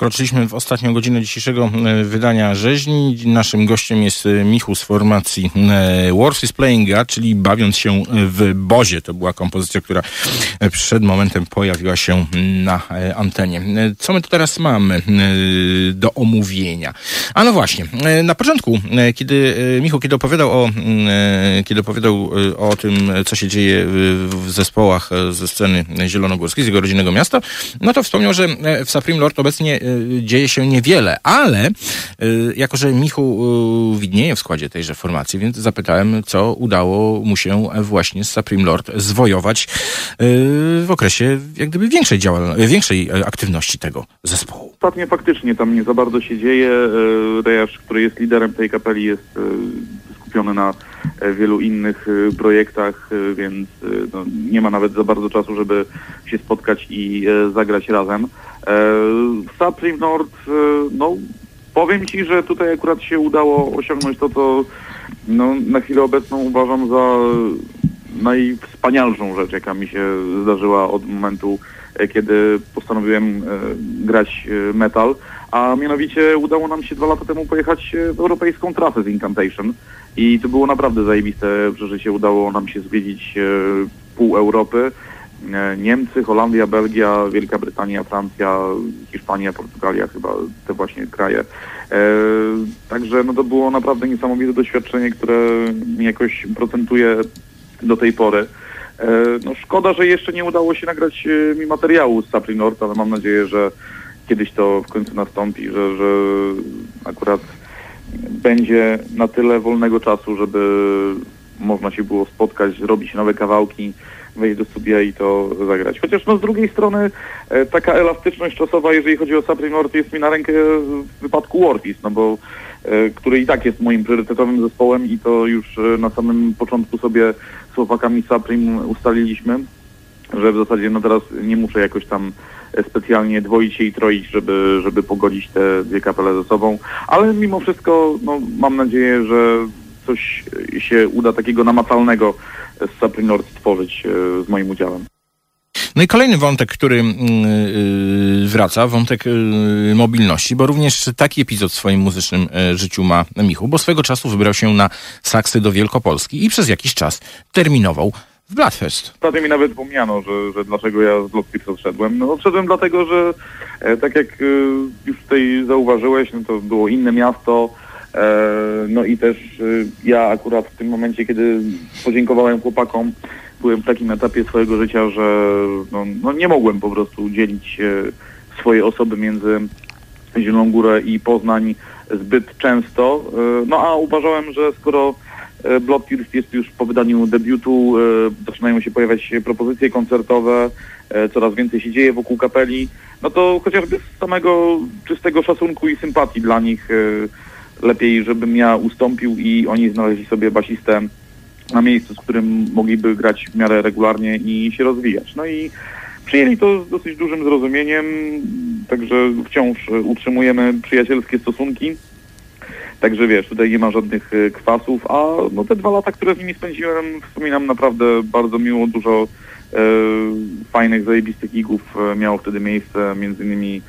Wkroczyliśmy w ostatnią godzinę dzisiejszego e, wydania rzeźni. Naszym gościem jest e, Michu z formacji e, Wars is Playing God, czyli bawiąc się w bozie. To była kompozycja, która przed momentem pojawiła się na antenie. Co my tu teraz mamy do omówienia? A no właśnie, na początku, kiedy Michu, kiedy opowiadał o, mm, kiedy opowiadał o tym, co się dzieje w, zespołach ze sceny zielonogórskiej, z jego rodzinnego miasta, no to wspomniał, że w Supreme Lord obecnie dzieje się niewiele, ale e, jako, że Michu e, widnieje w składzie tejże formacji, więc zapytałem, co udało mu się właśnie z Supreme Lord zwojować e, w okresie jak gdyby większej, działal- większej e, aktywności tego zespołu. Ostatnio faktycznie tam nie za bardzo się dzieje. E, Rejasz, który jest liderem tej kapeli, jest e, skupiony na e, wielu innych e, projektach, e, więc e, no, nie ma nawet za bardzo czasu, żeby się spotkać i e, zagrać razem. E, Supreme Nord, e, no powiem Ci, że tutaj akurat się udało osiągnąć to, co no, na chwilę obecną uważam za najwspanialszą rzecz, jaka mi się zdarzyła od momentu, e, kiedy postanowiłem grać metal, a mianowicie udało nam się dwa lata temu pojechać w europejską trasę z Incantation i to było naprawdę zajebiste przeżycie. Udało nam się zwiedzić pół Europy, Niemcy, Holandia, Belgia, Wielka Brytania, Francja, Hiszpania, Portugalia, chyba te właśnie kraje. E, także no to było naprawdę niesamowite doświadczenie, które jakoś procentuje do tej pory. E, no szkoda, że jeszcze nie udało się nagrać e, mi materiału z Sapri Nord, ale mam nadzieję, że kiedyś to w końcu nastąpi, że, że akurat będzie na tyle wolnego czasu, żeby można się było spotkać, robić nowe kawałki, wejść do studia i to zagrać. Chociaż no z drugiej strony e, taka elastyczność czasowa, jeżeli chodzi o Supreme jest mi na rękę w wypadku Warpis, no bo e, który i tak jest moim priorytetowym zespołem i to już e, na samym początku sobie z chłopakami Supreme ustaliliśmy, że w zasadzie no teraz nie muszę jakoś tam specjalnie dwoić się i troić, żeby, żeby pogodzić te dwie kapele ze sobą, ale mimo wszystko no, mam nadzieję, że coś się uda takiego namacalnego z Supreme Nord stworzyć e, z moim udziałem. No i kolejny wątek, który mm, yy, wraca, wątek yy, mobilności, bo również taki epizod w swoim muzycznym e, życiu ma Michu, bo swego czasu wybrał się na saksy do Wielkopolski i przez jakiś czas terminował w Bladfest. Ostatnio mi nawet wspomniano, że, że dlaczego ja z Blockfist odszedłem. No odszedłem dlatego, że e, tak jak e, już tutaj zauważyłeś, no to było inne miasto, no i też e, ja akurat w tym momencie, kiedy podziękowałem chłopakom, byłem w takim etapie swojego życia, że no, no nie mogłem po prostu dzielić e, swojej osoby między Zieloną Górę i Poznań zbyt często. E, No a uważałem, że skoro e, Bloodthirst jest już po wydaniu debiutu, e, zaczynają się pojawiać propozycje koncertowe, e, coraz więcej się dzieje wokół kapeli, no to chociażby z samego czystego szacunku i sympatii dla nich e, lepiej, żebym ja ustąpił i oni znaleźli sobie basistę na miejscu, z którym mogliby grać w miarę regularnie i się rozwijać. No i przyjęli to z dosyć dużym zrozumieniem, także wciąż utrzymujemy przyjacielskie stosunki. Także wiesz, tutaj nie ma żadnych e, kwasów, a no te dwa lata, które z nimi spędziłem, wspominam naprawdę bardzo miło, dużo e, fajnych, zajebistych gigów e, miało wtedy miejsce, między innymi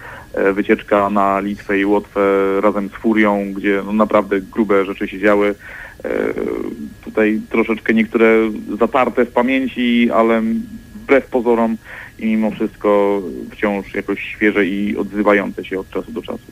wycieczka na Litwę i Łotwę razem z Furią, gdzie no, naprawdę grube rzeczy się działy. E, tutaj troszeczkę niektóre zatarte w pamięci, ale wbrew pozorom i mimo wszystko wciąż jakoś świeże i odzywające się od czasu do czasu.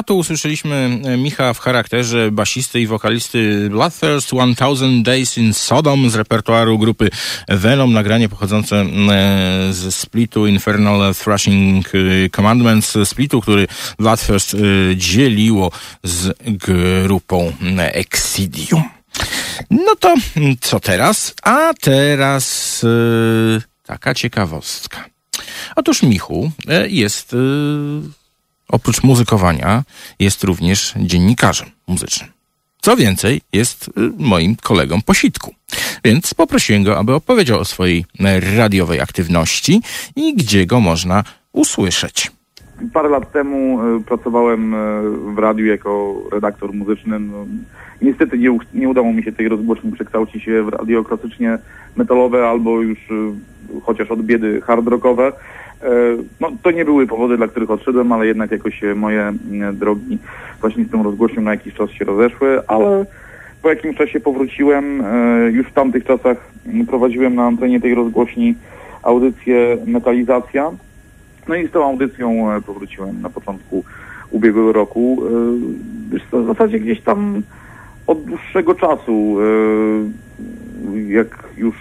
A tu usłyszeliśmy e, Micha w charakterze basisty i wokalisty Bloodthirst 1000 Days in Sodom z repertuaru grupy Venom, nagranie pochodzące ze splitu Infernal Thrashing e, Commandments, splitu, który Bloodthirst e, dzieliło z grupą Exidium. No to mm, co teraz? A teraz taka ciekawostka. Otóż Michu jest, oprócz muzykowania, jest również dziennikarzem muzycznym. Co więcej, jest e, moim kolegą po sitku. Więc poprosiłem go, aby opowiedział o swojej e, radiowej aktywności i gdzie go można usłyszeć. Parę lat temu e, pracowałem e, w radiu jako redaktor muzyczny. No, niestety nie, nie udało mi się tej rozgłośni przekształcić w radio klasycznie metalowe albo już chociaż od biedy hard rockowe. E, No, to nie były powody, dla których odszedłem, ale jednak jakoś e, moje e, drogi właśnie z tą rozgłośnią na jakiś czas się rozeszły, ale po jakimś czasie powróciłem. Już w tamtych czasach prowadziłem na antenie tej rozgłośni audycję Metalizacja. No i z tą audycją powróciłem na początku ubiegłego roku. W zasadzie gdzieś tam od dłuższego czasu, jak już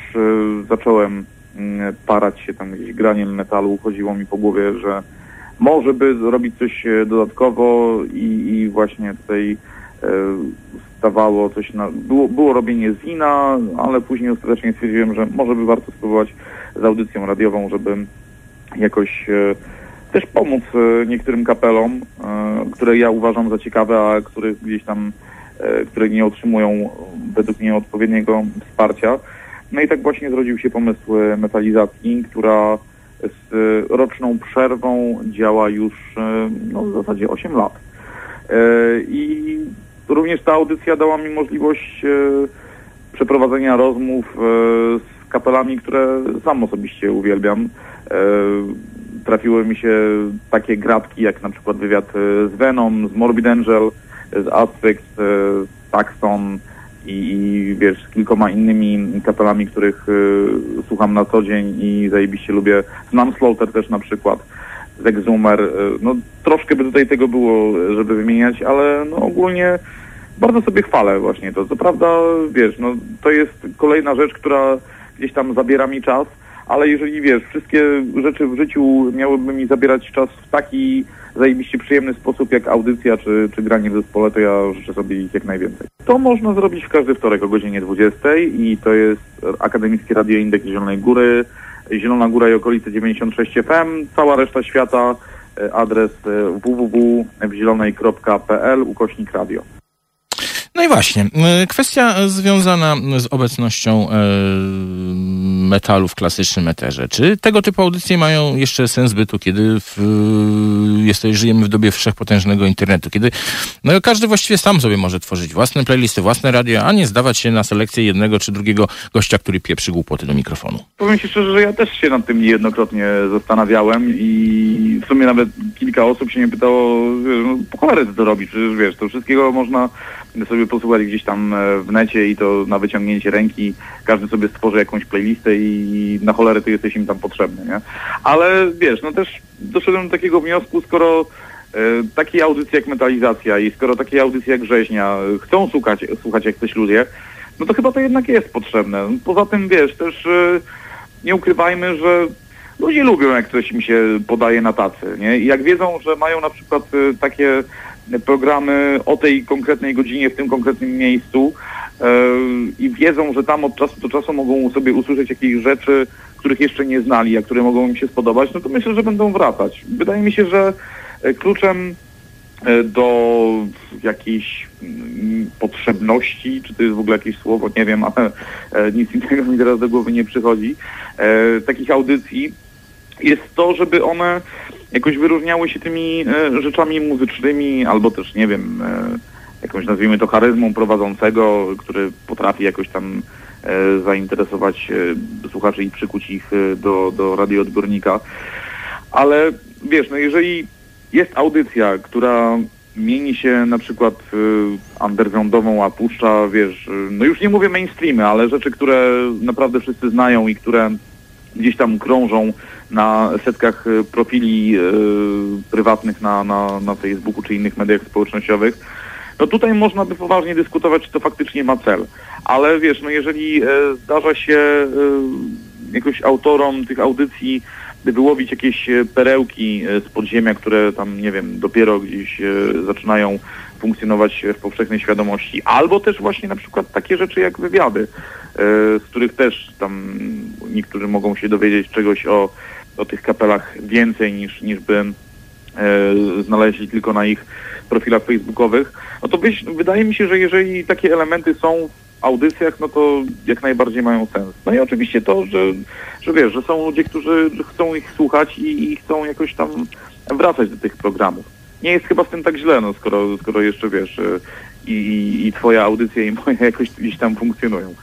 zacząłem parać się tam gdzieś graniem metalu, chodziło mi po głowie, że może by zrobić coś e, dodatkowo i, i właśnie tutaj e, stawało coś na... Było, było robienie zina, ale później ostatecznie stwierdziłem, że może by warto spróbować z audycją radiową, żeby jakoś e, też pomóc niektórym kapelom, które ja uważam za ciekawe, a których gdzieś tam, które nie otrzymują według mnie odpowiedniego wsparcia. No i tak właśnie zrodził się pomysł e, metalizacji, która z e, roczną przerwą działa już e, no, w zasadzie 8 lat. I również ta audycja dała mi możliwość przeprowadzenia rozmów z kapelami, które sam osobiście uwielbiam. Trafiły mi się takie gratki, jak na przykład wywiad z Venom, z Morbid Angel, z Aspect, z Saxon i, i wiesz, z kilkoma innymi kapelami, których e, słucham na co dzień i zajebiście lubię. Znam Slaughter też na przykład z Exhumer. E, No troszkę by tutaj tego było, żeby wymieniać, ale no ogólnie bardzo sobie chwalę właśnie to. Co prawda, wiesz, no to jest kolejna rzecz, która gdzieś tam zabiera mi czas, ale jeżeli wiesz, wszystkie rzeczy w życiu miałyby mi zabierać czas w taki zajebiście przyjemny sposób jak audycja czy, czy granie w zespole, to ja życzę sobie ich jak najwięcej. To można zrobić w każdy wtorek o godzinie 20 i to jest Akademickie Radio Indeks Zielonej Góry, Zielona Góra i okolice 96 FM, cała reszta świata, e, adres e, www.wzielonej.pl ukośnik radio. No i właśnie, e, kwestia związana z obecnością e, metalu w klasycznym eterze. Czy tego typu audycje mają jeszcze sens bytu, kiedy w, jest, żyjemy w dobie wszechpotężnego internetu, kiedy no, każdy właściwie sam sobie może tworzyć własne playlisty, własne radio, a nie zdawać się na selekcję jednego czy drugiego gościa, który pieprzy głupoty do mikrofonu. Powiem Ci szczerze, że ja też się nad tym niejednokrotnie zastanawiałem i w sumie nawet kilka osób się mnie pytało, wiesz, no, po cholerę ty to robisz, przecież wiesz, to wszystkiego można sobie posłuchać gdzieś tam e, w necie i to na wyciągnięcie ręki, każdy sobie stworzy jakąś playlistę i na cholerę ty jesteś im tam potrzebny, nie? Ale wiesz, no też doszedłem do takiego wniosku, skoro e, takie audycje jak Metalizacja i skoro takie audycje jak Rzeźnia e, chcą słuchać, słuchać jak coś ludzie, no to chyba to jednak jest potrzebne. Poza tym, wiesz, też nie ukrywajmy, że ludzie lubią, jak coś im się podaje na tacy, nie? I jak wiedzą, że mają na przykład takie programy o tej konkretnej godzinie w tym konkretnym miejscu e, i wiedzą, że tam od czasu do czasu mogą sobie usłyszeć jakieś rzeczy, których jeszcze nie znali, a które mogą im się spodobać, no to myślę, że będą wracać. Wydaje mi się, że e, kluczem e, do jakiejś mm, potrzebności, czy to jest w ogóle jakieś słowo, nie wiem, ale nic innego mi teraz do głowy nie przychodzi, takich audycji jest to, żeby one jakoś wyróżniały się tymi e, rzeczami muzycznymi, albo też, nie wiem, e, jakąś nazwijmy to charyzmą prowadzącego, który potrafi jakoś tam e, zainteresować słuchaczy i przykuć ich do, do radioodbiornika. Ale wiesz, no jeżeli jest audycja, która mieni się na przykład undergroundową, a puszcza, wiesz, no już nie mówię mainstreamy, ale rzeczy, które naprawdę wszyscy znają i które gdzieś tam krążą na setkach e, profili e, prywatnych na, na, na Facebooku czy innych mediach społecznościowych, no tutaj można by poważnie dyskutować, czy to faktycznie ma cel. Ale wiesz, no jeżeli e, zdarza się e, jakoś autorom tych audycji wyłowić jakieś e, perełki z podziemia, które tam, nie wiem, dopiero gdzieś zaczynają funkcjonować w powszechnej świadomości, albo też właśnie na przykład takie rzeczy jak wywiady, e, z których też tam niektórzy mogą się dowiedzieć czegoś o, o tych kapelach więcej niż, niż by e, znaleźli tylko na ich profilach facebookowych, no to wydaje mi się, że jeżeli takie elementy są w audycjach, no to jak najbardziej mają sens. No i oczywiście to, że, że wiesz, że są ludzie, którzy chcą ich słuchać i, i chcą jakoś tam wracać do tych programów. Nie jest chyba z tym tak źle, no skoro, skoro jeszcze wiesz, i, i, i twoja audycja i moja jakoś gdzieś tam funkcjonują.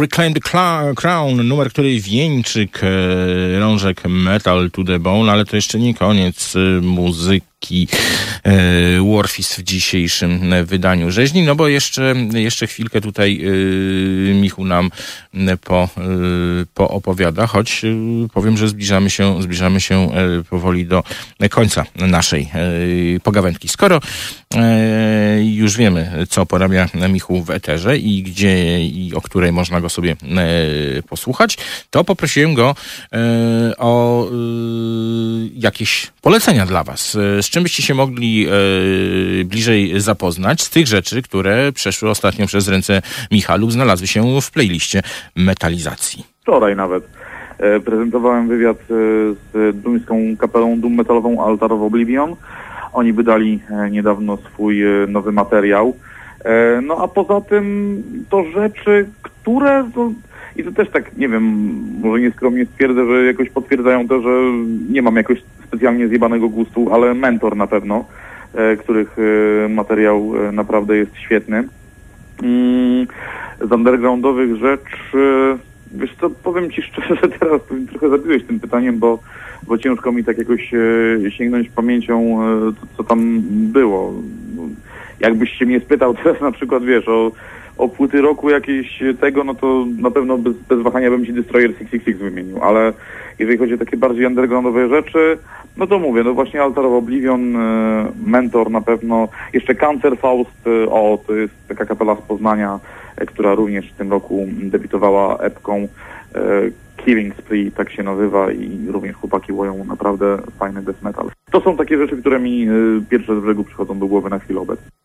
Reclaim the Crown, numer, który wieńczy e, rążek Metal to the Bone, ale to jeszcze nie koniec e, muzyki e, Warfis w dzisiejszym e, wydaniu rzeźni, no bo jeszcze, jeszcze chwilkę tutaj e, Michu nam e, po, e, poopowiada, choć e, powiem, że zbliżamy się, zbliżamy się powoli do końca naszej pogawędki. Skoro już wiemy, co porabia Michu w eterze i gdzie i o której można go sobie posłuchać, to poprosiłem go o jakieś polecenia dla Was. Z czym byście się mogli e, bliżej zapoznać z tych rzeczy, które przeszły ostatnio przez ręce Micha lub znalazły się w playliście metalizacji. Wczoraj nawet e, prezentowałem wywiad e, z duńską kapelą doom metalową Altar of Oblivion. Oni wydali e, niedawno swój e, nowy materiał. E, no a poza tym to rzeczy, które i to też tak, nie wiem, może nieskromnie stwierdzę, że jakoś potwierdzają to, że nie mam jakoś specjalnie zjebanego gustu, ale mentor na pewno, e, których e, materiał e, naprawdę jest świetny. Mm, z undergroundowych rzeczy, wiesz co, powiem Ci szczerze, teraz trochę zabiłeś tym pytaniem, bo, bo ciężko mi tak jakoś sięgnąć pamięcią, co, co tam było. Jakbyś się mnie spytał teraz na przykład, wiesz, o, o płyty roku jakieś tego, no to na pewno bez, bez wahania bym Ci Destroyer 666 wymienił, ale jeżeli chodzi o takie bardziej undergroundowe rzeczy, no to mówię, no właśnie Altar of Oblivion, e, Mentor na pewno, jeszcze Cancer Faust, e, o, to jest taka kapela z Poznania, e, która również w tym roku debiutowała epką Killing Spree, tak się nazywa i również chłopaki łoją naprawdę fajny death metal. To są takie rzeczy, które mi pierwsze z brzegu przychodzą do głowy na chwilę obecną.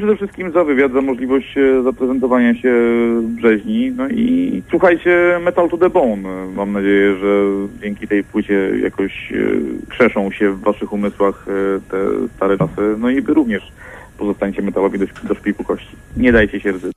Przede wszystkim za wywiad, za możliwość e, zaprezentowania się Brzeźni. No i słuchajcie Metal to the Bone. Mam nadzieję, że dzięki tej płycie jakoś e, krzeszą się w waszych umysłach e, te stare czasy. No i wy również pozostańcie metalowi do, do szpiku kości. Nie dajcie się rdzy.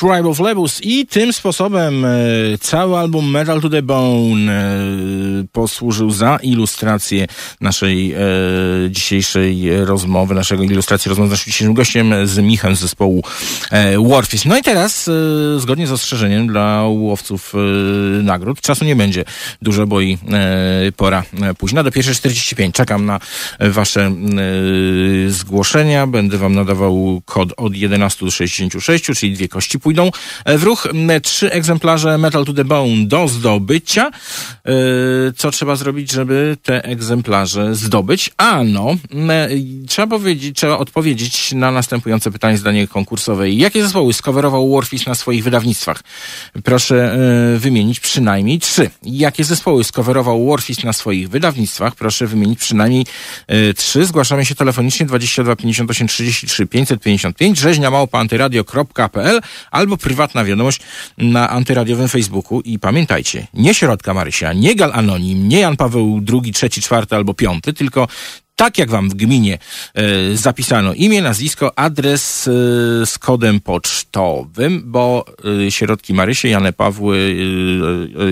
Tribal Flebus i tym sposobem e, cały album Metal to the Bone e, posłużył za ilustrację naszej e, dzisiejszej rozmowy, naszego ilustracji rozmowy z naszym dzisiejszym gościem, z Michem z zespołu e, Warfist. No i teraz, e, zgodnie z ostrzeżeniem dla łowców nagród, czasu nie będzie dużo, bo i pora późna. Do pierwszej 45 czekam na wasze zgłoszenia. Będę wam nadawał kod od 11 do 66, czyli dwie kości pójdą w ruch. Trzy egzemplarze Metal to the Bone do zdobycia. E, Co trzeba zrobić, żeby te egzemplarze zdobyć? Ano, m, trzeba powiedzieć, trzeba odpowiedzieć na następujące pytanie zdanie konkursowe. Jakie zespoły skowerował Warfist na swoich wydawnictwach? Proszę e, wymienić przynajmniej trzy. Jakie zespoły skowerował Warfist na swoich wydawnictwach? Proszę wymienić przynajmniej e, trzy. Zgłaszamy się telefonicznie 22 58 33 555 rzeźnia małpa antyradio.pl albo prywatna wiadomość na antyradiowym Facebooku i pamiętajcie, nie środka Marysia, nie Gal Anonim, nie Jan Paweł II, trzeci, czwarty albo piąty, tylko tak jak wam w gminie e, zapisano imię, nazwisko, adres e, z kodem pocztowym, bo e, środki Marysie, Jane Pawły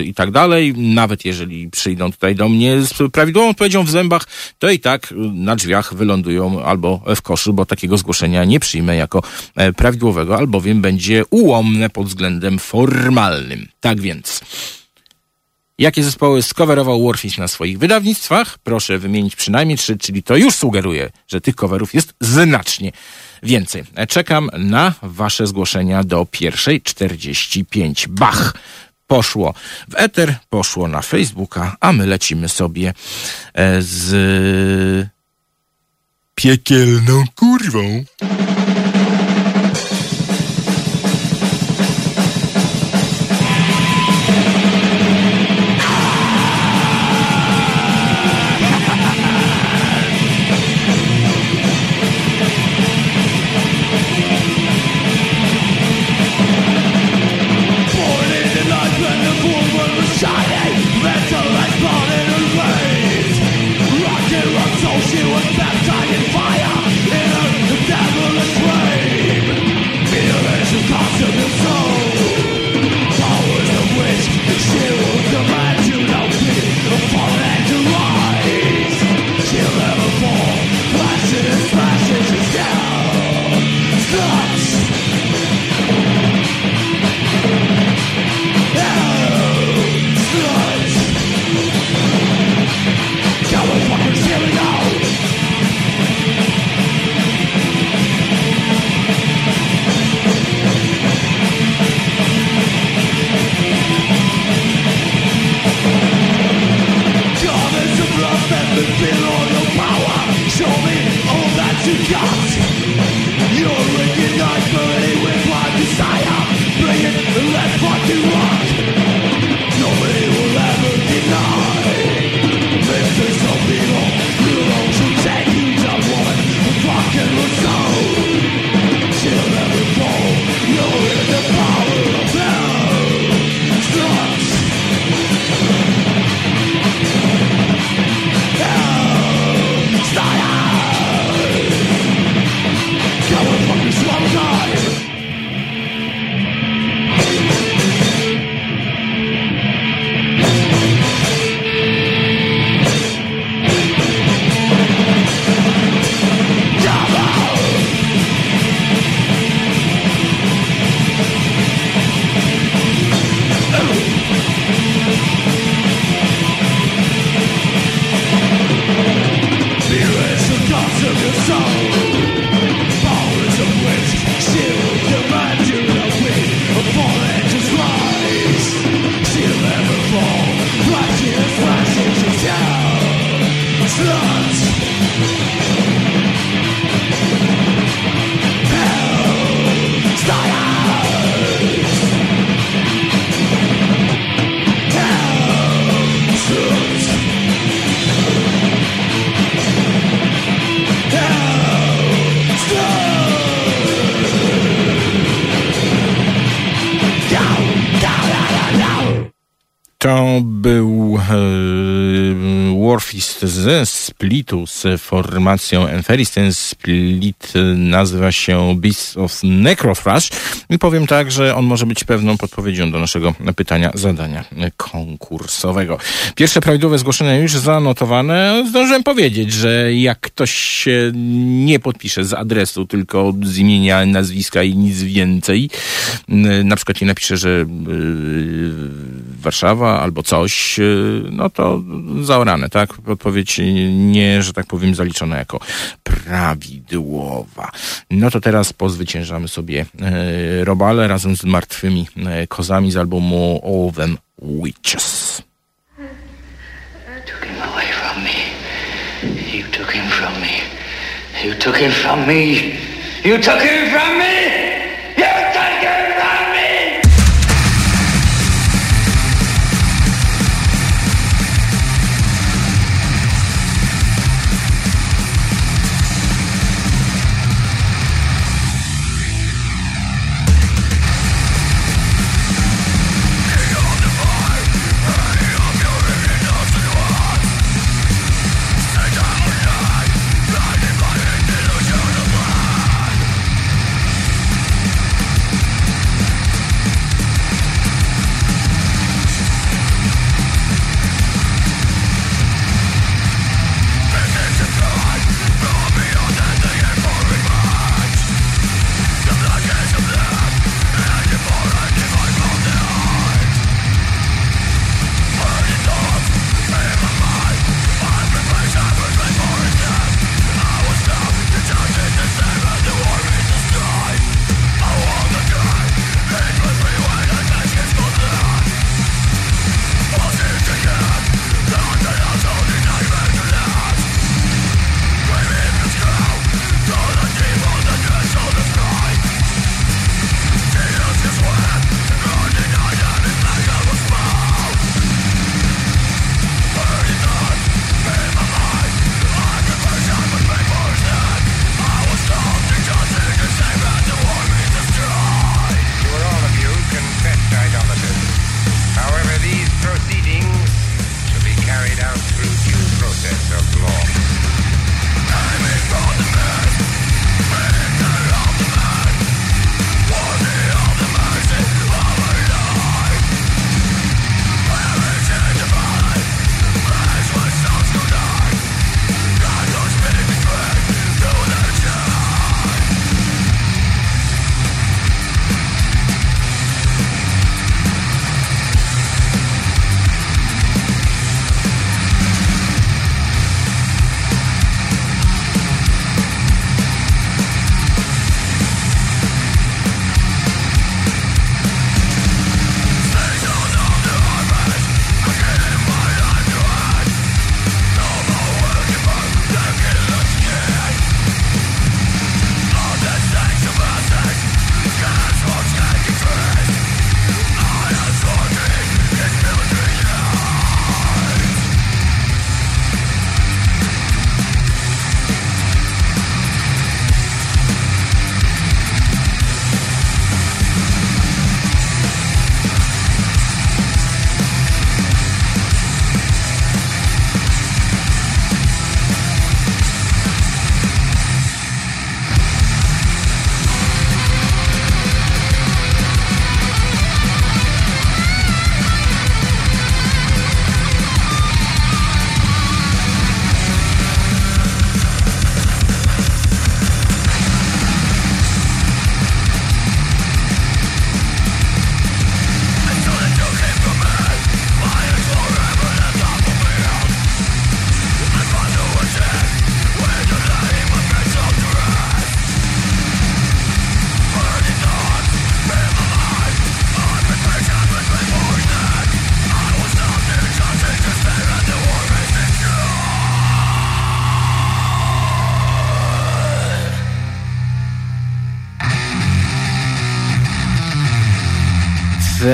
i tak dalej, nawet jeżeli przyjdą tutaj do mnie z prawidłową odpowiedzią w zębach, to i tak na drzwiach wylądują albo w koszu, bo takiego zgłoszenia nie przyjmę jako prawidłowego, albowiem będzie ułomne pod względem formalnym. Tak więc... Jakie zespoły skowerował Warfist na swoich wydawnictwach? Proszę wymienić przynajmniej trzy, czyli to już sugeruje, że tych coverów jest znacznie więcej. Czekam na wasze zgłoszenia do pierwszej 45. Bach! Poszło w eter, poszło na Facebooka, a my lecimy sobie e, z piekielną kurwą. Splitu z formacją Enferis. Ten split nazywa się Beast of Necrofrush i powiem tak, że on może być pewną podpowiedzią do naszego pytania, zadania konkursowego. Pierwsze prawidłowe zgłoszenia już zanotowane. Zdążyłem powiedzieć, że jak ktoś się nie podpisze z adresu, tylko z imienia, nazwiska i nic więcej, na przykład nie napisze, że yy, Warszawa albo coś, yy, no to zaorane, tak? Odpowiedź nie, że tak powiem, zaliczona jako prawidłowa. No to teraz pozwyciężamy sobie yy, Robale razem z martwymi yy, kozami z albumu Them Witches. You took him from me. You took him from me. You took him from me.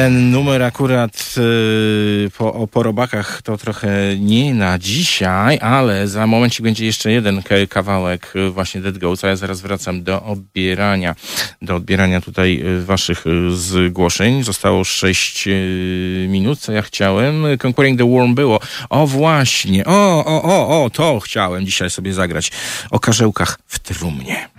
Ten numer akurat y, po, o porobakach to trochę nie na dzisiaj, ale za momencik będzie jeszcze jeden kawałek y, właśnie Dead Goats, a ja zaraz wracam do odbierania, do odbierania tutaj y, waszych y, zgłoszeń. Zostało 6 minut, co ja chciałem. Conquering the Worm było. O właśnie, o, o, o, o, to chciałem dzisiaj sobie zagrać. O karzełkach w trumnie.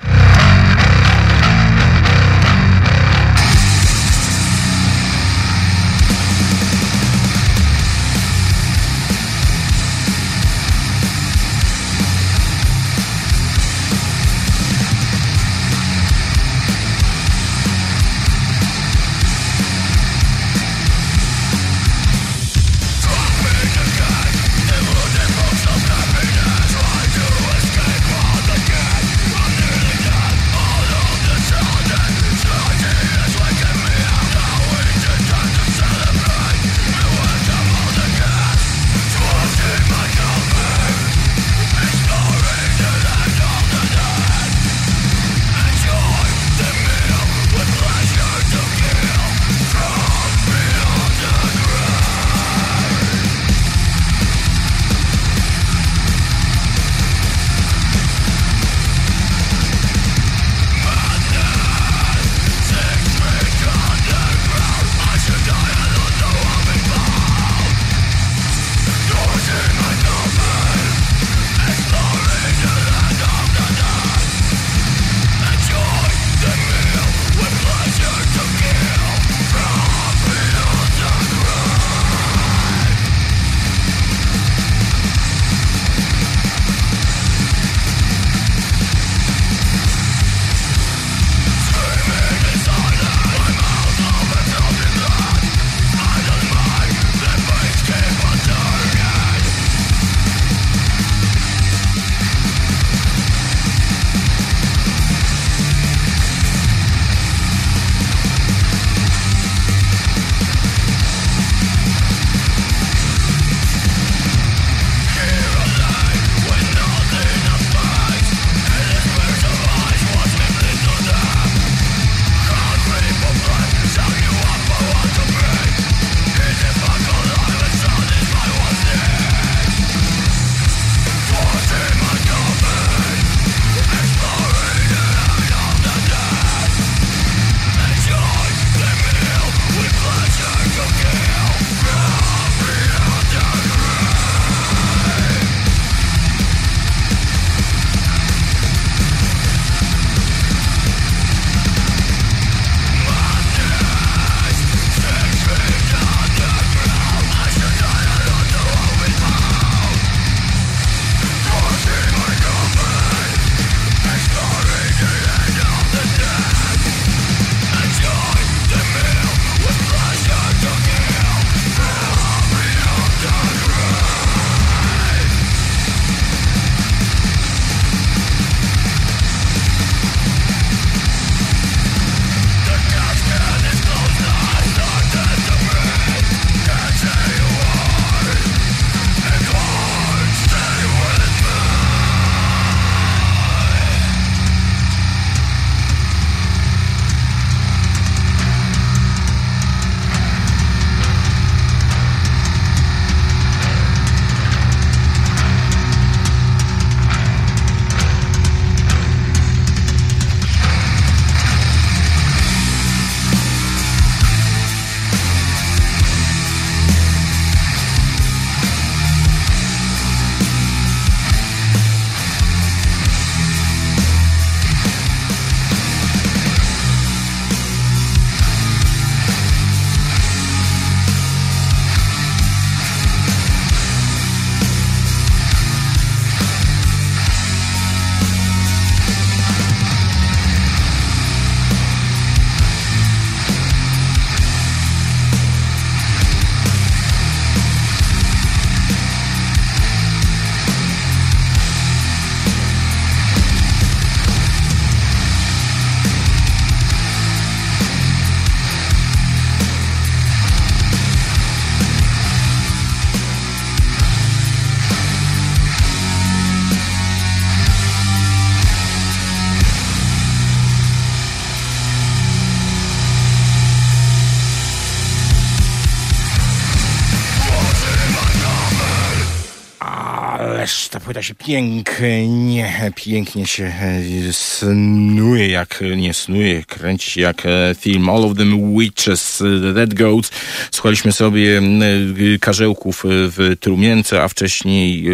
Ależ ta płyta się pięknie, pięknie się e, snuje, jak nie snuje, kręci się jak e, film All of them Witches, Dead Goats. Słuchaliśmy sobie e, karzełków w Trumience, a wcześniej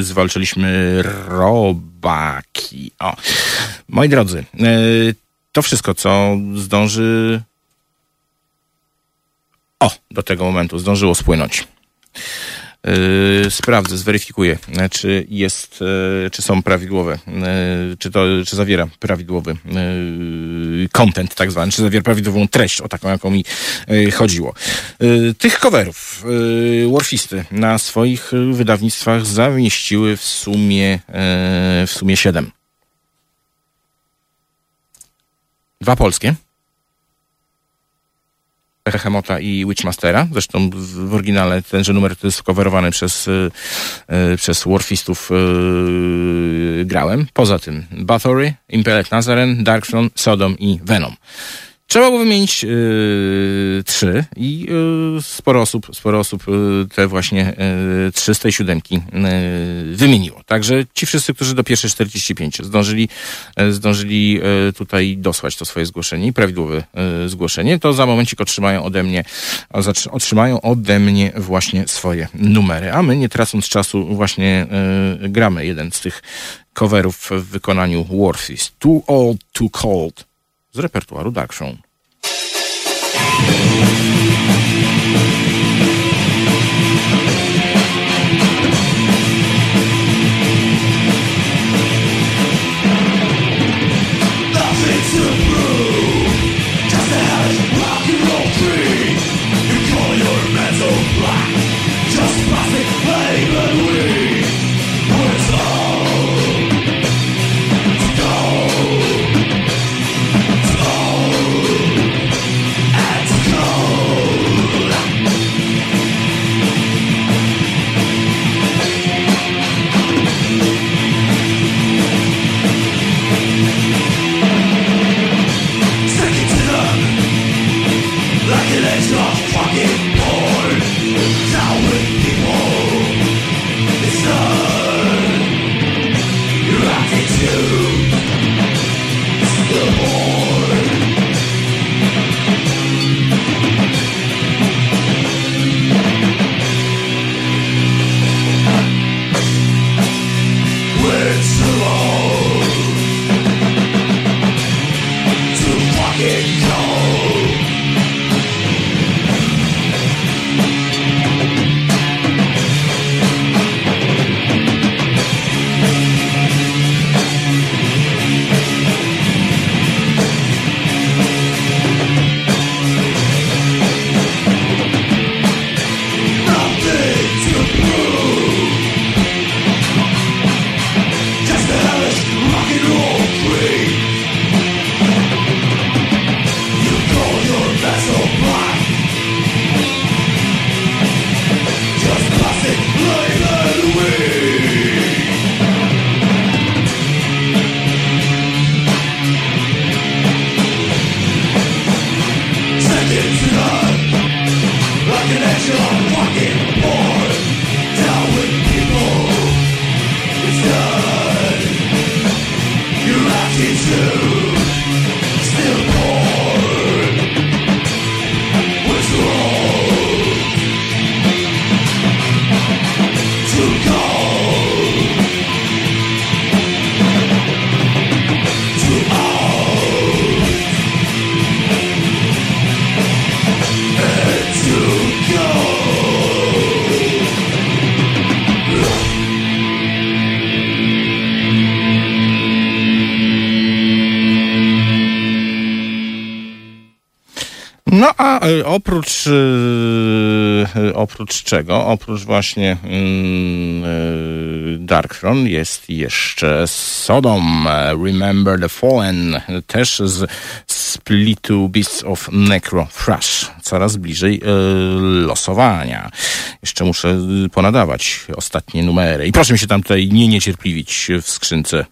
zwalczyliśmy robaki. O. Moi drodzy, to wszystko, co zdąży... O, do tego momentu zdążyło spłynąć. Yy, sprawdzę, zweryfikuję, e, czy jest, e, czy są prawidłowe, e, czy to, czy zawiera prawidłowy content tak zwany, czy zawiera prawidłową treść, o taką, jaką mi chodziło. Tych coverów Warfisty na swoich wydawnictwach zamieściły w sumie, w sumie siedem. Dwa polskie. Hemota i Witchmastera. Zresztą w, oryginale tenże numer to jest coverowany przez, y, y, przez Warfistów y, grałem. Poza tym Bathory, Impeled Nazaren, Darkthrone, Sodom i Venom. Trzeba było wymienić yy, trzy i yy, sporo osób, sporo osób yy, te właśnie trzy z tej siódemki wymieniło. Także ci wszyscy, którzy do pierwszej 45 zdążyli, zdążyli tutaj dosłać to swoje zgłoszenie i prawidłowe zgłoszenie, to za momencik otrzymają ode mnie, otrzymają ode mnie właśnie swoje numery. A my, nie tracąc czasu, właśnie gramy jeden z tych coverów w wykonaniu Warfist. Too Old, Too Cold z repertuaru. Nothing y, oprócz y, y, oprócz czego? Oprócz właśnie mm, Darkthrone jest jeszcze Sodom, e, Remember the Fallen, też z splitu Beasts of Necro Thrash. Coraz bliżej losowania. Jeszcze muszę ponadawać ostatnie numery. I proszę mi się tam tutaj nie niecierpliwić w skrzynce.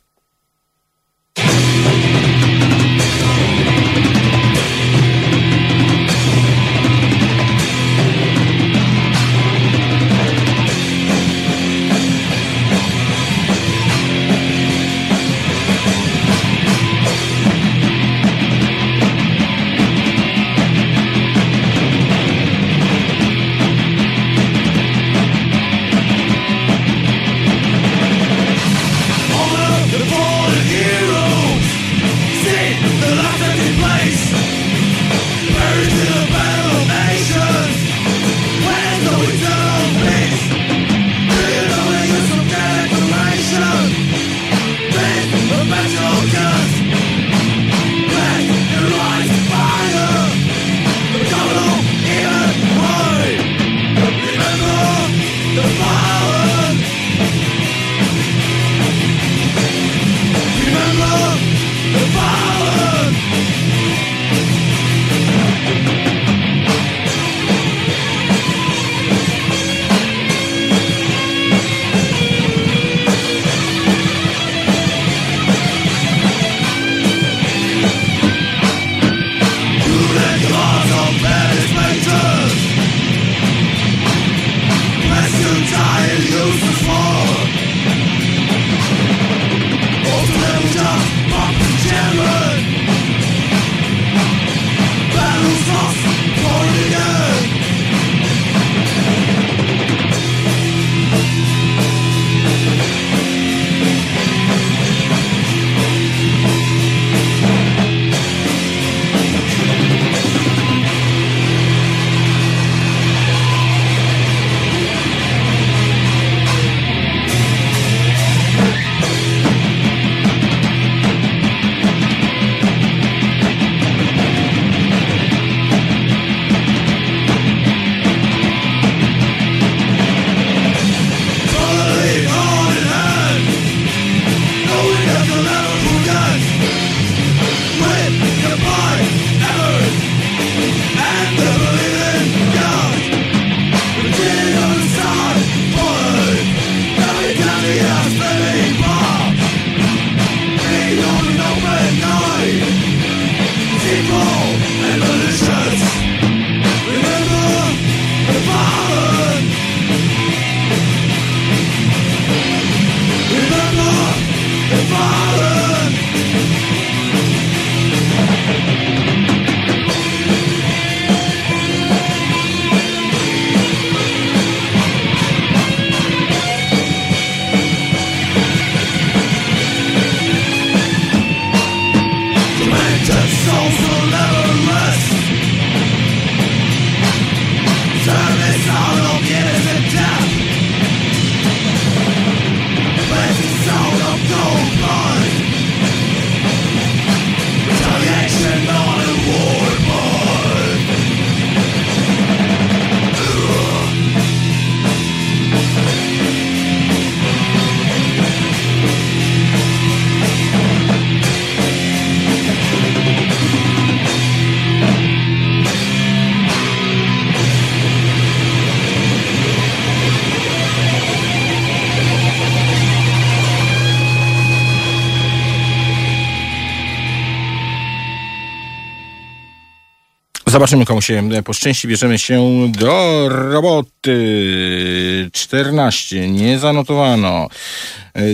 Zobaczymy, komu się poszczęści. Bierzemy się do roboty. 14, nie zanotowano.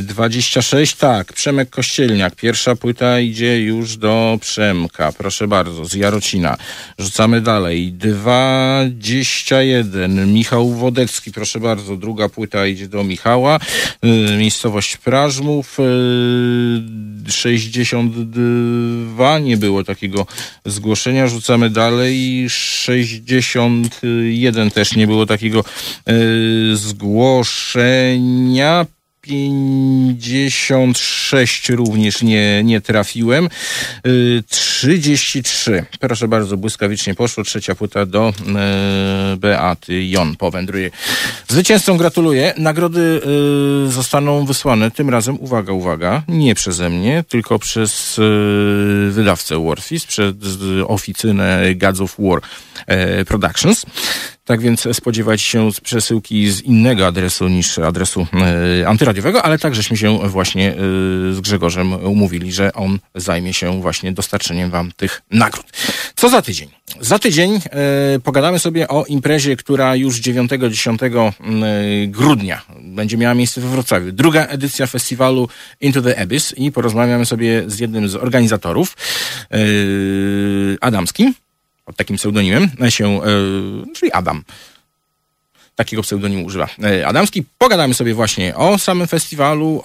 26, tak. Przemek Kościelniak. Pierwsza płyta idzie już do Przemka. Proszę bardzo, z Jarocina. Rzucamy dalej. 21, Michał Wodecki. Proszę bardzo, druga płyta idzie do Michała. Y, Miejscowość Prażmów. Y, 62, nie było takiego zgłoszenia. Rzucamy dalej. 61 też nie było takiego y, zgłoszenia. 56 również nie, nie trafiłem. Y, 33. Proszę bardzo, błyskawicznie poszło. Trzecia płyta do e, Beaty Jon powędruje. Zwycięzcom gratuluję. Nagrody y, zostaną wysłane tym razem, uwaga, uwaga, nie przeze mnie, tylko przez y, wydawcę Warfis, przez y, oficynę Gods of War e, Productions. Tak więc spodziewajcie się przesyłki z innego adresu niż adresu e, antyradiowego, ale tak żeśmy się właśnie e, z Grzegorzem umówili, że on zajmie się właśnie dostarczeniem wam tych nagród. Co za tydzień? Za tydzień e, pogadamy sobie o imprezie, która już 9-10 e, grudnia będzie miała miejsce we Wrocławiu. Druga edycja festiwalu Into the Abyss i porozmawiamy sobie z jednym z organizatorów, e, Adamskim pod takim pseudonimem się, e, czyli Adam. Takiego pseudonimu używa e, Adamski. Pogadamy sobie właśnie o samym festiwalu,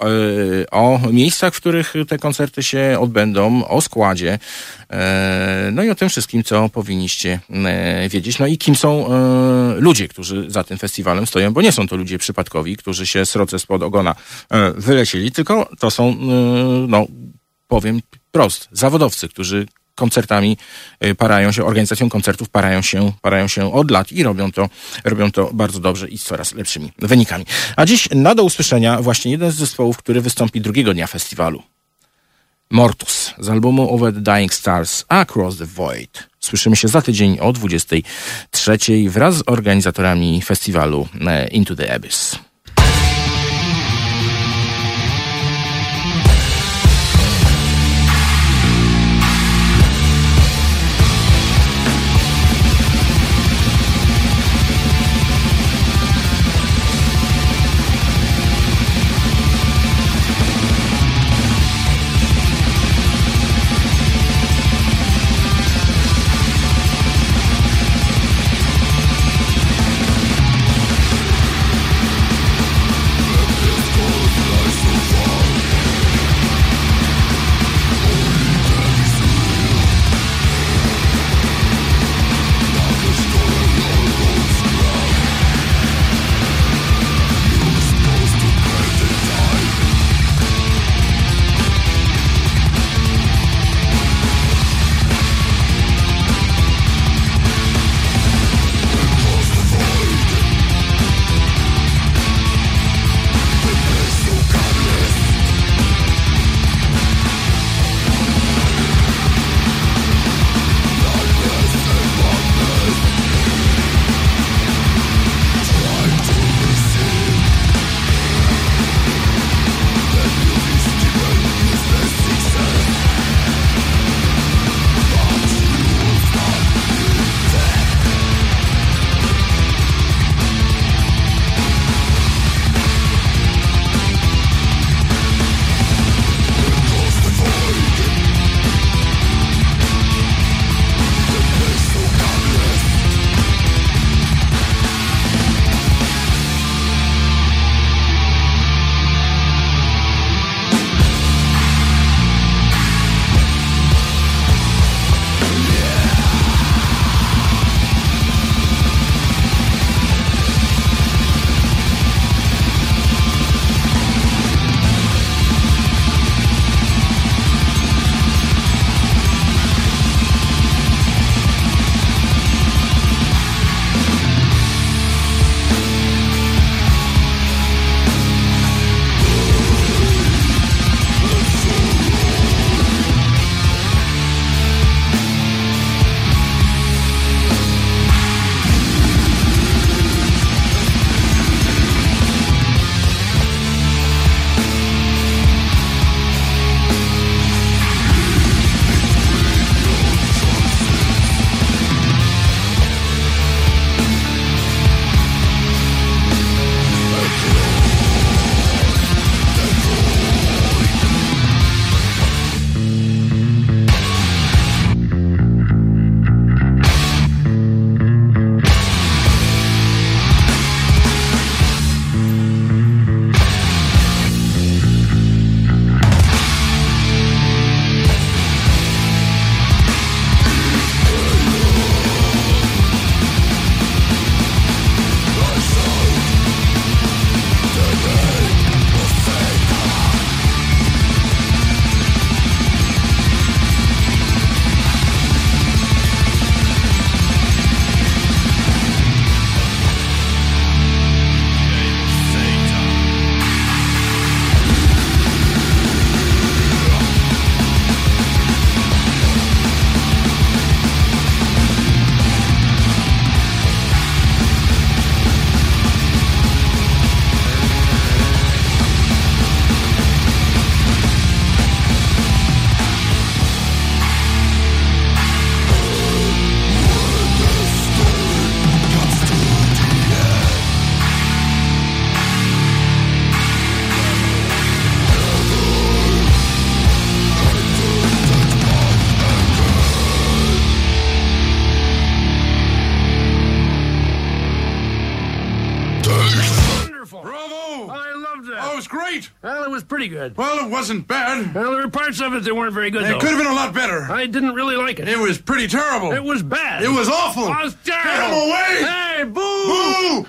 e, o miejscach, w których te koncerty się odbędą, o składzie, e, no i o tym wszystkim, co powinniście e, wiedzieć. No i kim są e, ludzie, którzy za tym festiwalem stoją, bo nie są to ludzie przypadkowi, którzy się sroce spod ogona e, wylecieli, tylko to są, e, no, powiem prost, zawodowcy, którzy koncertami y, parają się, organizacją koncertów parają się, parają się od lat i robią to, robią to bardzo dobrze i z coraz lepszymi wynikami. A dziś na do usłyszenia właśnie jeden z zespołów, który wystąpi drugiego dnia festiwalu. Mortus z albumu Over the Dying Stars Across the Void. Słyszymy się za tydzień o 23 wraz z organizatorami festiwalu e, Into the Abyss. Wasn't bad. Well, there were parts of it that weren't very good, It though. could have been a lot better. I didn't really like it. It was pretty terrible. It was bad. It was awful. It was Get him away! Hey, boo! Boo!